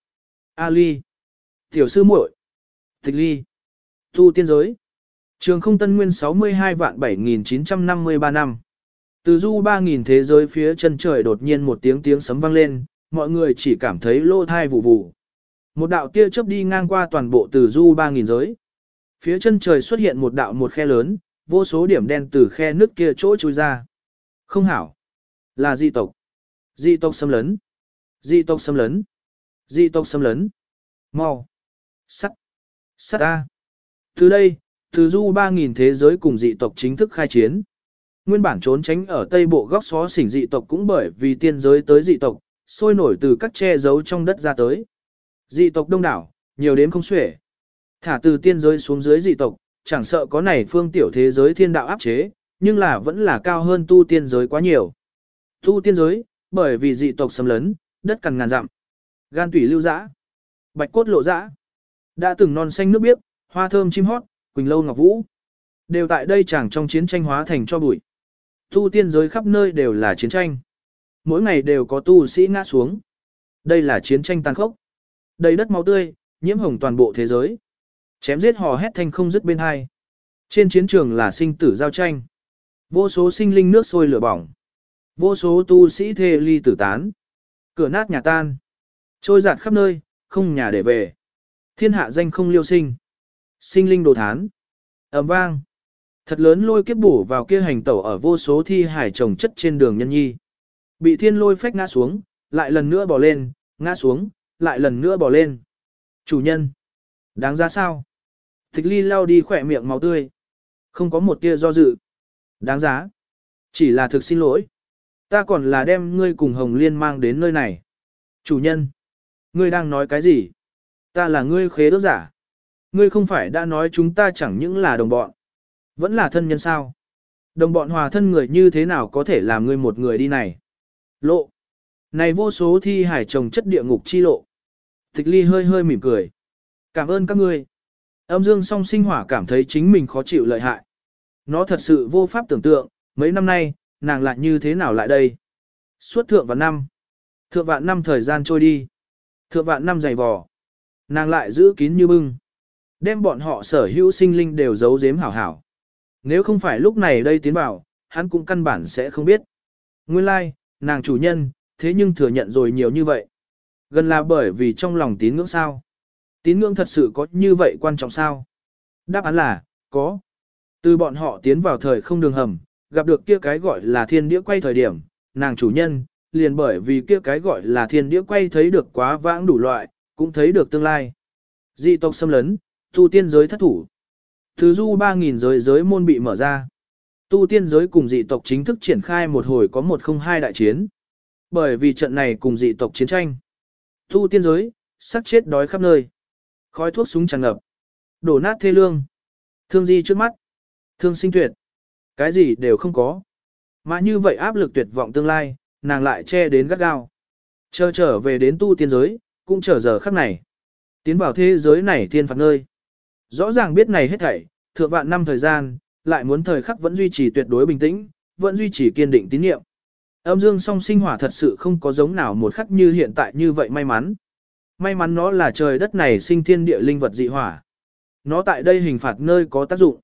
Ali. Tiểu sư muội. Tịch ly. Tu tiên giới. Trường không tân nguyên 62 vạn 7953 năm. Từ du 3.000 thế giới phía chân trời đột nhiên một tiếng tiếng sấm vang lên, mọi người chỉ cảm thấy lô thai vụ vụ. Một đạo tia chớp đi ngang qua toàn bộ từ du 3.000 giới. Phía chân trời xuất hiện một đạo một khe lớn, vô số điểm đen từ khe nước kia chỗ chui ra. Không hảo. Là dị tộc. Dị tộc xâm lấn. Dị tộc xâm lấn. Dị tộc xâm lấn. Mau. Sắt. Sắt A. Từ đây, từ du 3.000 thế giới cùng dị tộc chính thức khai chiến. Nguyên bản trốn tránh ở tây bộ góc xó xỉnh dị tộc cũng bởi vì tiên giới tới dị tộc, sôi nổi từ các che giấu trong đất ra tới. Dị tộc đông đảo, nhiều đến không xuể. Thả từ tiên giới xuống dưới dị tộc, chẳng sợ có này phương tiểu thế giới thiên đạo áp chế, nhưng là vẫn là cao hơn tu tiên giới quá nhiều. Tu tiên giới, bởi vì dị tộc xâm lấn, đất cằn ngàn dặm. Gan tủy lưu dã, bạch cốt lộ dã, đã từng non xanh nước biếc, hoa thơm chim hót, quỳnh lâu ngọc vũ. Đều tại đây chẳng trong chiến tranh hóa thành cho bụi. Tu tiên giới khắp nơi đều là chiến tranh. Mỗi ngày đều có tu sĩ ngã xuống. Đây là chiến tranh tàn khốc. Đầy đất máu tươi, nhiễm hồng toàn bộ thế giới. Chém giết hò hét thanh không dứt bên hai. Trên chiến trường là sinh tử giao tranh. Vô số sinh linh nước sôi lửa bỏng. Vô số tu sĩ thê ly tử tán. Cửa nát nhà tan. Trôi giạt khắp nơi, không nhà để về. Thiên hạ danh không liêu sinh. Sinh linh đồ thán. ầm vang. Thật lớn lôi kiếp bổ vào kia hành tẩu ở vô số thi hải trồng chất trên đường nhân nhi. Bị thiên lôi phách ngã xuống, lại lần nữa bỏ lên, ngã xuống, lại lần nữa bỏ lên. Chủ nhân. Đáng ra sao? Tịch ly lao đi khỏe miệng máu tươi. Không có một tia do dự. Đáng giá. Chỉ là thực xin lỗi. Ta còn là đem ngươi cùng Hồng Liên mang đến nơi này. Chủ nhân. Ngươi đang nói cái gì? Ta là ngươi khế ước giả. Ngươi không phải đã nói chúng ta chẳng những là đồng bọn. Vẫn là thân nhân sao? Đồng bọn hòa thân người như thế nào có thể làm ngươi một người đi này? Lộ. Này vô số thi hải trồng chất địa ngục chi lộ. Tịch ly hơi hơi mỉm cười. Cảm ơn các ngươi. Âm dương song sinh hỏa cảm thấy chính mình khó chịu lợi hại. Nó thật sự vô pháp tưởng tượng, mấy năm nay, nàng lại như thế nào lại đây? Suốt thượng vạn năm. Thượng vạn năm thời gian trôi đi. Thượng vạn năm dày vò. Nàng lại giữ kín như bưng. Đem bọn họ sở hữu sinh linh đều giấu giếm hảo hảo. Nếu không phải lúc này đây tiến vào, hắn cũng căn bản sẽ không biết. Nguyên lai, like, nàng chủ nhân, thế nhưng thừa nhận rồi nhiều như vậy. Gần là bởi vì trong lòng tín ngưỡng sao. Tín ngưỡng thật sự có như vậy quan trọng sao? Đáp án là, có. Từ bọn họ tiến vào thời không đường hầm, gặp được kia cái gọi là thiên đĩa quay thời điểm, nàng chủ nhân, liền bởi vì kia cái gọi là thiên đĩa quay thấy được quá vãng đủ loại, cũng thấy được tương lai. Dị tộc xâm lấn, tu tiên giới thất thủ. Thứ du 3.000 giới giới môn bị mở ra. Tu tiên giới cùng dị tộc chính thức triển khai một hồi có một không hai đại chiến. Bởi vì trận này cùng dị tộc chiến tranh. Tu tiên giới, sắc chết đói khắp nơi. Khói thuốc súng tràn ngập. Đổ nát thê lương. Thương di trước mắt. Thương sinh tuyệt. Cái gì đều không có. Mà như vậy áp lực tuyệt vọng tương lai, nàng lại che đến gắt gao. Chờ trở về đến tu tiên giới, cũng chờ giờ khắc này. Tiến vào thế giới này thiên phạt nơi. Rõ ràng biết này hết thảy, thượng vạn năm thời gian, lại muốn thời khắc vẫn duy trì tuyệt đối bình tĩnh, vẫn duy trì kiên định tín nhiệm. Âm dương song sinh hỏa thật sự không có giống nào một khắc như hiện tại như vậy may mắn. May mắn nó là trời đất này sinh thiên địa linh vật dị hỏa. Nó tại đây hình phạt nơi có tác dụng.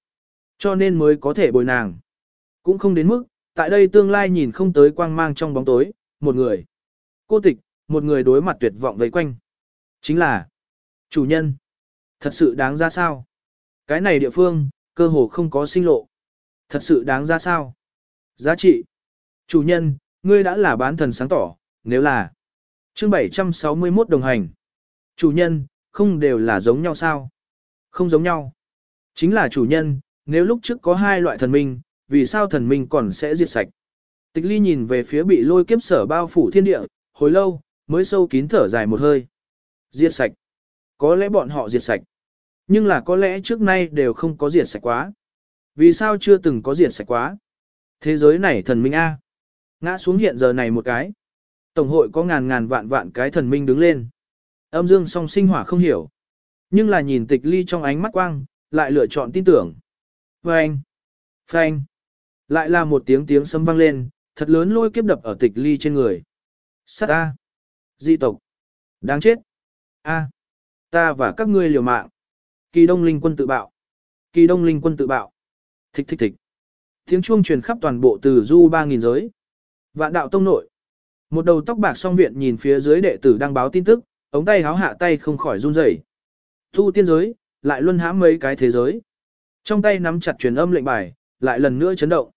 Cho nên mới có thể bồi nàng. Cũng không đến mức, tại đây tương lai nhìn không tới quang mang trong bóng tối, một người. Cô tịch, một người đối mặt tuyệt vọng vây quanh. Chính là chủ nhân. Thật sự đáng ra sao? Cái này địa phương, cơ hồ không có sinh lộ. Thật sự đáng ra sao? Giá trị. Chủ nhân, ngươi đã là bán thần sáng tỏ, nếu là chương 761 đồng hành. Chủ nhân, không đều là giống nhau sao? Không giống nhau. Chính là chủ nhân, nếu lúc trước có hai loại thần minh, vì sao thần minh còn sẽ diệt sạch? Tịch ly nhìn về phía bị lôi kiếp sở bao phủ thiên địa, hồi lâu, mới sâu kín thở dài một hơi. Diệt sạch. Có lẽ bọn họ diệt sạch. Nhưng là có lẽ trước nay đều không có diệt sạch quá. Vì sao chưa từng có diệt sạch quá? Thế giới này thần minh A. Ngã xuống hiện giờ này một cái. Tổng hội có ngàn ngàn vạn vạn cái thần minh đứng lên. Âm dương song sinh hỏa không hiểu. Nhưng là nhìn tịch ly trong ánh mắt quang, lại lựa chọn tin tưởng. Phanh! Phanh! Lại là một tiếng tiếng sấm vang lên, thật lớn lôi kiếp đập ở tịch ly trên người. Sát A! Di tộc! Đáng chết! A! Ta và các ngươi liều mạng! Kỳ đông linh quân tự bạo! Kỳ đông linh quân tự bạo! Thích thích thích! Tiếng chuông truyền khắp toàn bộ từ du 3.000 giới. Vạn đạo tông nội. Một đầu tóc bạc song viện nhìn phía dưới đệ tử đang báo tin tức, ống tay háo hạ tay không khỏi run rẩy. Thu tiên giới, lại luân hãm mấy cái thế giới. Trong tay nắm chặt truyền âm lệnh bài, lại lần nữa chấn động.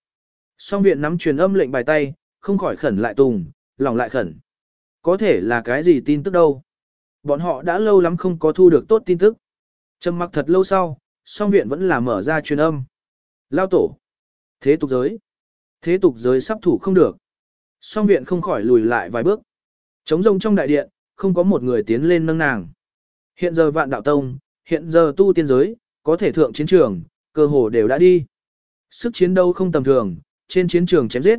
Song viện nắm truyền âm lệnh bài tay, không khỏi khẩn lại tùng, lòng lại khẩn. Có thể là cái gì tin tức đâu. Bọn họ đã lâu lắm không có thu được tốt tin tức. Trầm mặc thật lâu sau, song viện vẫn là mở ra truyền âm. Lao tổ. Thế tục giới. Thế tục giới sắp thủ không được. Song viện không khỏi lùi lại vài bước. Trống rông trong đại điện, không có một người tiến lên nâng nàng. Hiện giờ vạn đạo tông, hiện giờ tu tiên giới, có thể thượng chiến trường, cơ hồ đều đã đi. Sức chiến đấu không tầm thường, trên chiến trường chém giết.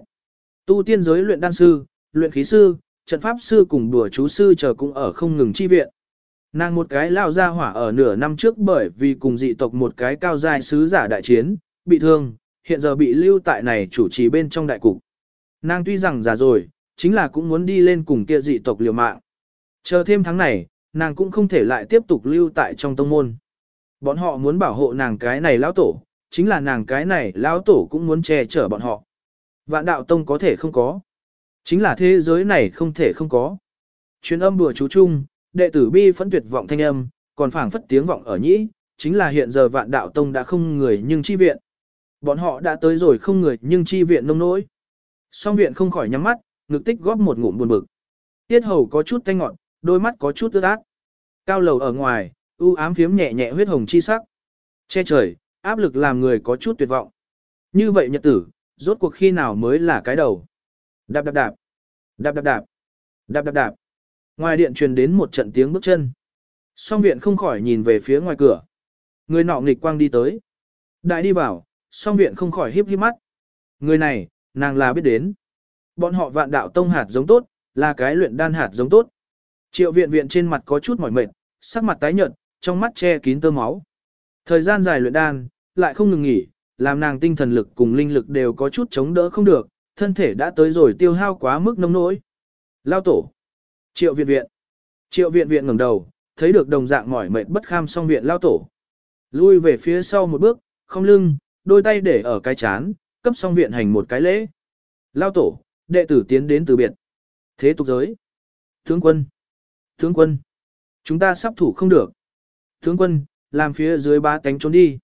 Tu tiên giới luyện đan sư, luyện khí sư, trận pháp sư cùng đùa chú sư chờ cũng ở không ngừng chi viện. Nàng một cái lao ra hỏa ở nửa năm trước bởi vì cùng dị tộc một cái cao giai sứ giả đại chiến, bị thương, hiện giờ bị lưu tại này chủ trì bên trong đại cục. Nàng tuy rằng già rồi, chính là cũng muốn đi lên cùng kia dị tộc liều mạng. Chờ thêm tháng này, nàng cũng không thể lại tiếp tục lưu tại trong tông môn. Bọn họ muốn bảo hộ nàng cái này lão tổ, chính là nàng cái này lão tổ cũng muốn che chở bọn họ. Vạn đạo tông có thể không có. Chính là thế giới này không thể không có. Chuyến âm bùa chú chung, đệ tử bi phẫn tuyệt vọng thanh âm, còn phảng phất tiếng vọng ở nhĩ, chính là hiện giờ vạn đạo tông đã không người nhưng chi viện. Bọn họ đã tới rồi không người nhưng chi viện nông nỗi. Song viện không khỏi nhắm mắt, ngực tích góp một ngụm buồn bực. Tiết hầu có chút thanh ngọn, đôi mắt có chút ướt át. Cao lầu ở ngoài, u ám phiếm nhẹ nhẹ huyết hồng chi sắc. Che trời, áp lực làm người có chút tuyệt vọng. Như vậy nhật tử, rốt cuộc khi nào mới là cái đầu. Đạp đạp đạp, đạp đạp đạp, đạp đạp đạp. Ngoài điện truyền đến một trận tiếng bước chân. Song viện không khỏi nhìn về phía ngoài cửa. Người nọ nghịch quang đi tới. Đại đi vào, song viện không khỏi hiếp híp mắt. Người này, nàng là biết đến. Bọn họ vạn đạo tông hạt giống tốt, là cái luyện đan hạt giống tốt. Triệu viện viện trên mặt có chút mỏi mệt, sắc mặt tái nhợt, trong mắt che kín tơ máu. Thời gian dài luyện đan, lại không ngừng nghỉ, làm nàng tinh thần lực cùng linh lực đều có chút chống đỡ không được, thân thể đã tới rồi tiêu hao quá mức nông nỗi. Lao tổ. Triệu viện viện. Triệu viện viện ngẩng đầu, thấy được đồng dạng mỏi mệt bất kham song viện lao tổ. Lui về phía sau một bước, không lưng, đôi tay để ở cái chán, cấp song viện hành một cái lễ. Lao tổ, đệ tử tiến đến từ biệt. Thế tục giới. Tướng quân. Tướng quân. Chúng ta sắp thủ không được. Tướng quân, làm phía dưới ba tánh trốn đi.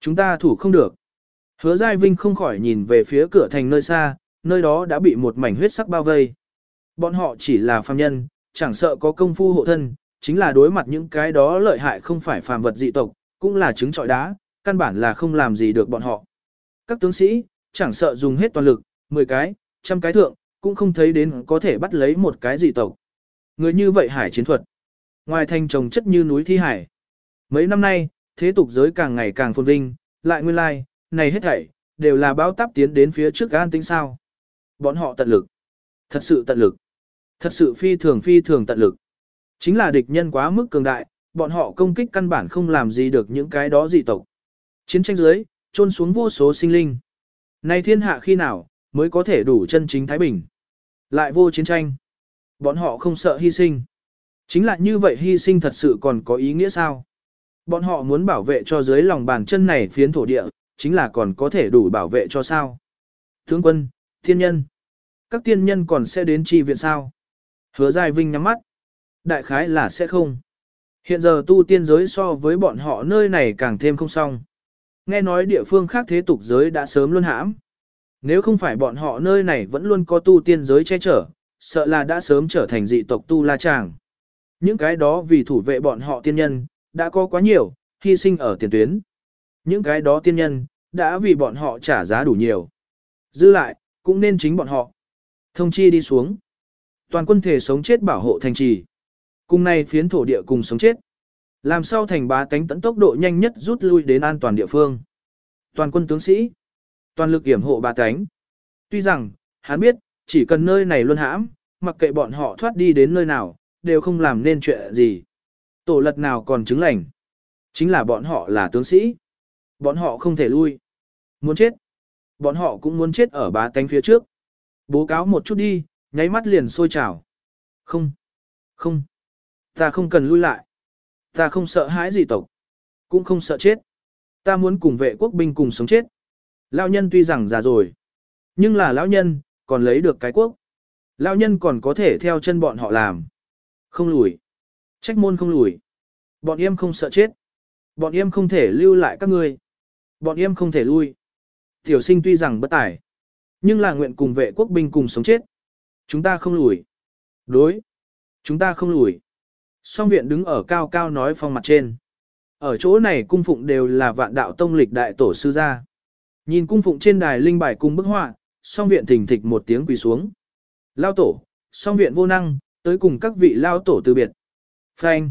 Chúng ta thủ không được. Hứa Giai Vinh không khỏi nhìn về phía cửa thành nơi xa, nơi đó đã bị một mảnh huyết sắc bao vây. Bọn họ chỉ là phàm nhân, chẳng sợ có công phu hộ thân, chính là đối mặt những cái đó lợi hại không phải phàm vật dị tộc, cũng là trứng trọi đá, căn bản là không làm gì được bọn họ. Các tướng sĩ, chẳng sợ dùng hết toàn lực, 10 cái, trăm cái thượng, cũng không thấy đến có thể bắt lấy một cái dị tộc. Người như vậy hải chiến thuật. Ngoài thành trồng chất như núi thi hải. Mấy năm nay, thế tục giới càng ngày càng phồn vinh, lại nguyên lai, này hết thảy, đều là báo táp tiến đến phía trước an tính sao. Bọn họ tận lực. Thật sự tận lực. Thật sự phi thường phi thường tận lực. Chính là địch nhân quá mức cường đại, bọn họ công kích căn bản không làm gì được những cái đó dị tộc. Chiến tranh dưới, trôn xuống vô số sinh linh. Này thiên hạ khi nào, mới có thể đủ chân chính Thái Bình. Lại vô chiến tranh. Bọn họ không sợ hy sinh. Chính là như vậy hy sinh thật sự còn có ý nghĩa sao? Bọn họ muốn bảo vệ cho dưới lòng bàn chân này phiến thổ địa, chính là còn có thể đủ bảo vệ cho sao? Tướng quân, thiên nhân. Các tiên nhân còn sẽ đến chi viện sao? Hứa Giai Vinh nhắm mắt. Đại khái là sẽ không. Hiện giờ tu tiên giới so với bọn họ nơi này càng thêm không xong. Nghe nói địa phương khác thế tục giới đã sớm luôn hãm. Nếu không phải bọn họ nơi này vẫn luôn có tu tiên giới che chở, sợ là đã sớm trở thành dị tộc tu la chàng. Những cái đó vì thủ vệ bọn họ tiên nhân, đã có quá nhiều, hy sinh ở tiền tuyến. Những cái đó tiên nhân, đã vì bọn họ trả giá đủ nhiều. Dư lại, cũng nên chính bọn họ. Thông chi đi xuống. Toàn quân thể sống chết bảo hộ thành trì. Cùng này phiến thổ địa cùng sống chết. Làm sao thành bá tánh tấn tốc độ nhanh nhất rút lui đến an toàn địa phương. Toàn quân tướng sĩ. Toàn lực kiểm hộ bá tánh. Tuy rằng, hắn biết, chỉ cần nơi này luôn hãm, mặc kệ bọn họ thoát đi đến nơi nào, đều không làm nên chuyện gì. Tổ lật nào còn chứng lành. Chính là bọn họ là tướng sĩ. Bọn họ không thể lui. Muốn chết. Bọn họ cũng muốn chết ở bá tánh phía trước. Bố cáo một chút đi, nháy mắt liền sôi trào. Không. Không. Ta không cần lui lại. Ta không sợ hãi gì tộc. Cũng không sợ chết. Ta muốn cùng vệ quốc binh cùng sống chết. Lão nhân tuy rằng già rồi. Nhưng là lão nhân, còn lấy được cái quốc. Lão nhân còn có thể theo chân bọn họ làm. Không lùi. Trách môn không lùi. Bọn em không sợ chết. Bọn em không thể lưu lại các ngươi. Bọn em không thể lui. Tiểu sinh tuy rằng bất tài. Nhưng là nguyện cùng vệ quốc binh cùng sống chết. Chúng ta không lùi. Đối. Chúng ta không lùi. Song viện đứng ở cao cao nói phong mặt trên. Ở chỗ này cung phụng đều là vạn đạo tông lịch đại tổ sư gia. Nhìn cung phụng trên đài linh bài cung bức họa, song viện thỉnh thịch một tiếng quỳ xuống. Lao tổ, song viện vô năng, tới cùng các vị lao tổ từ biệt. Frank.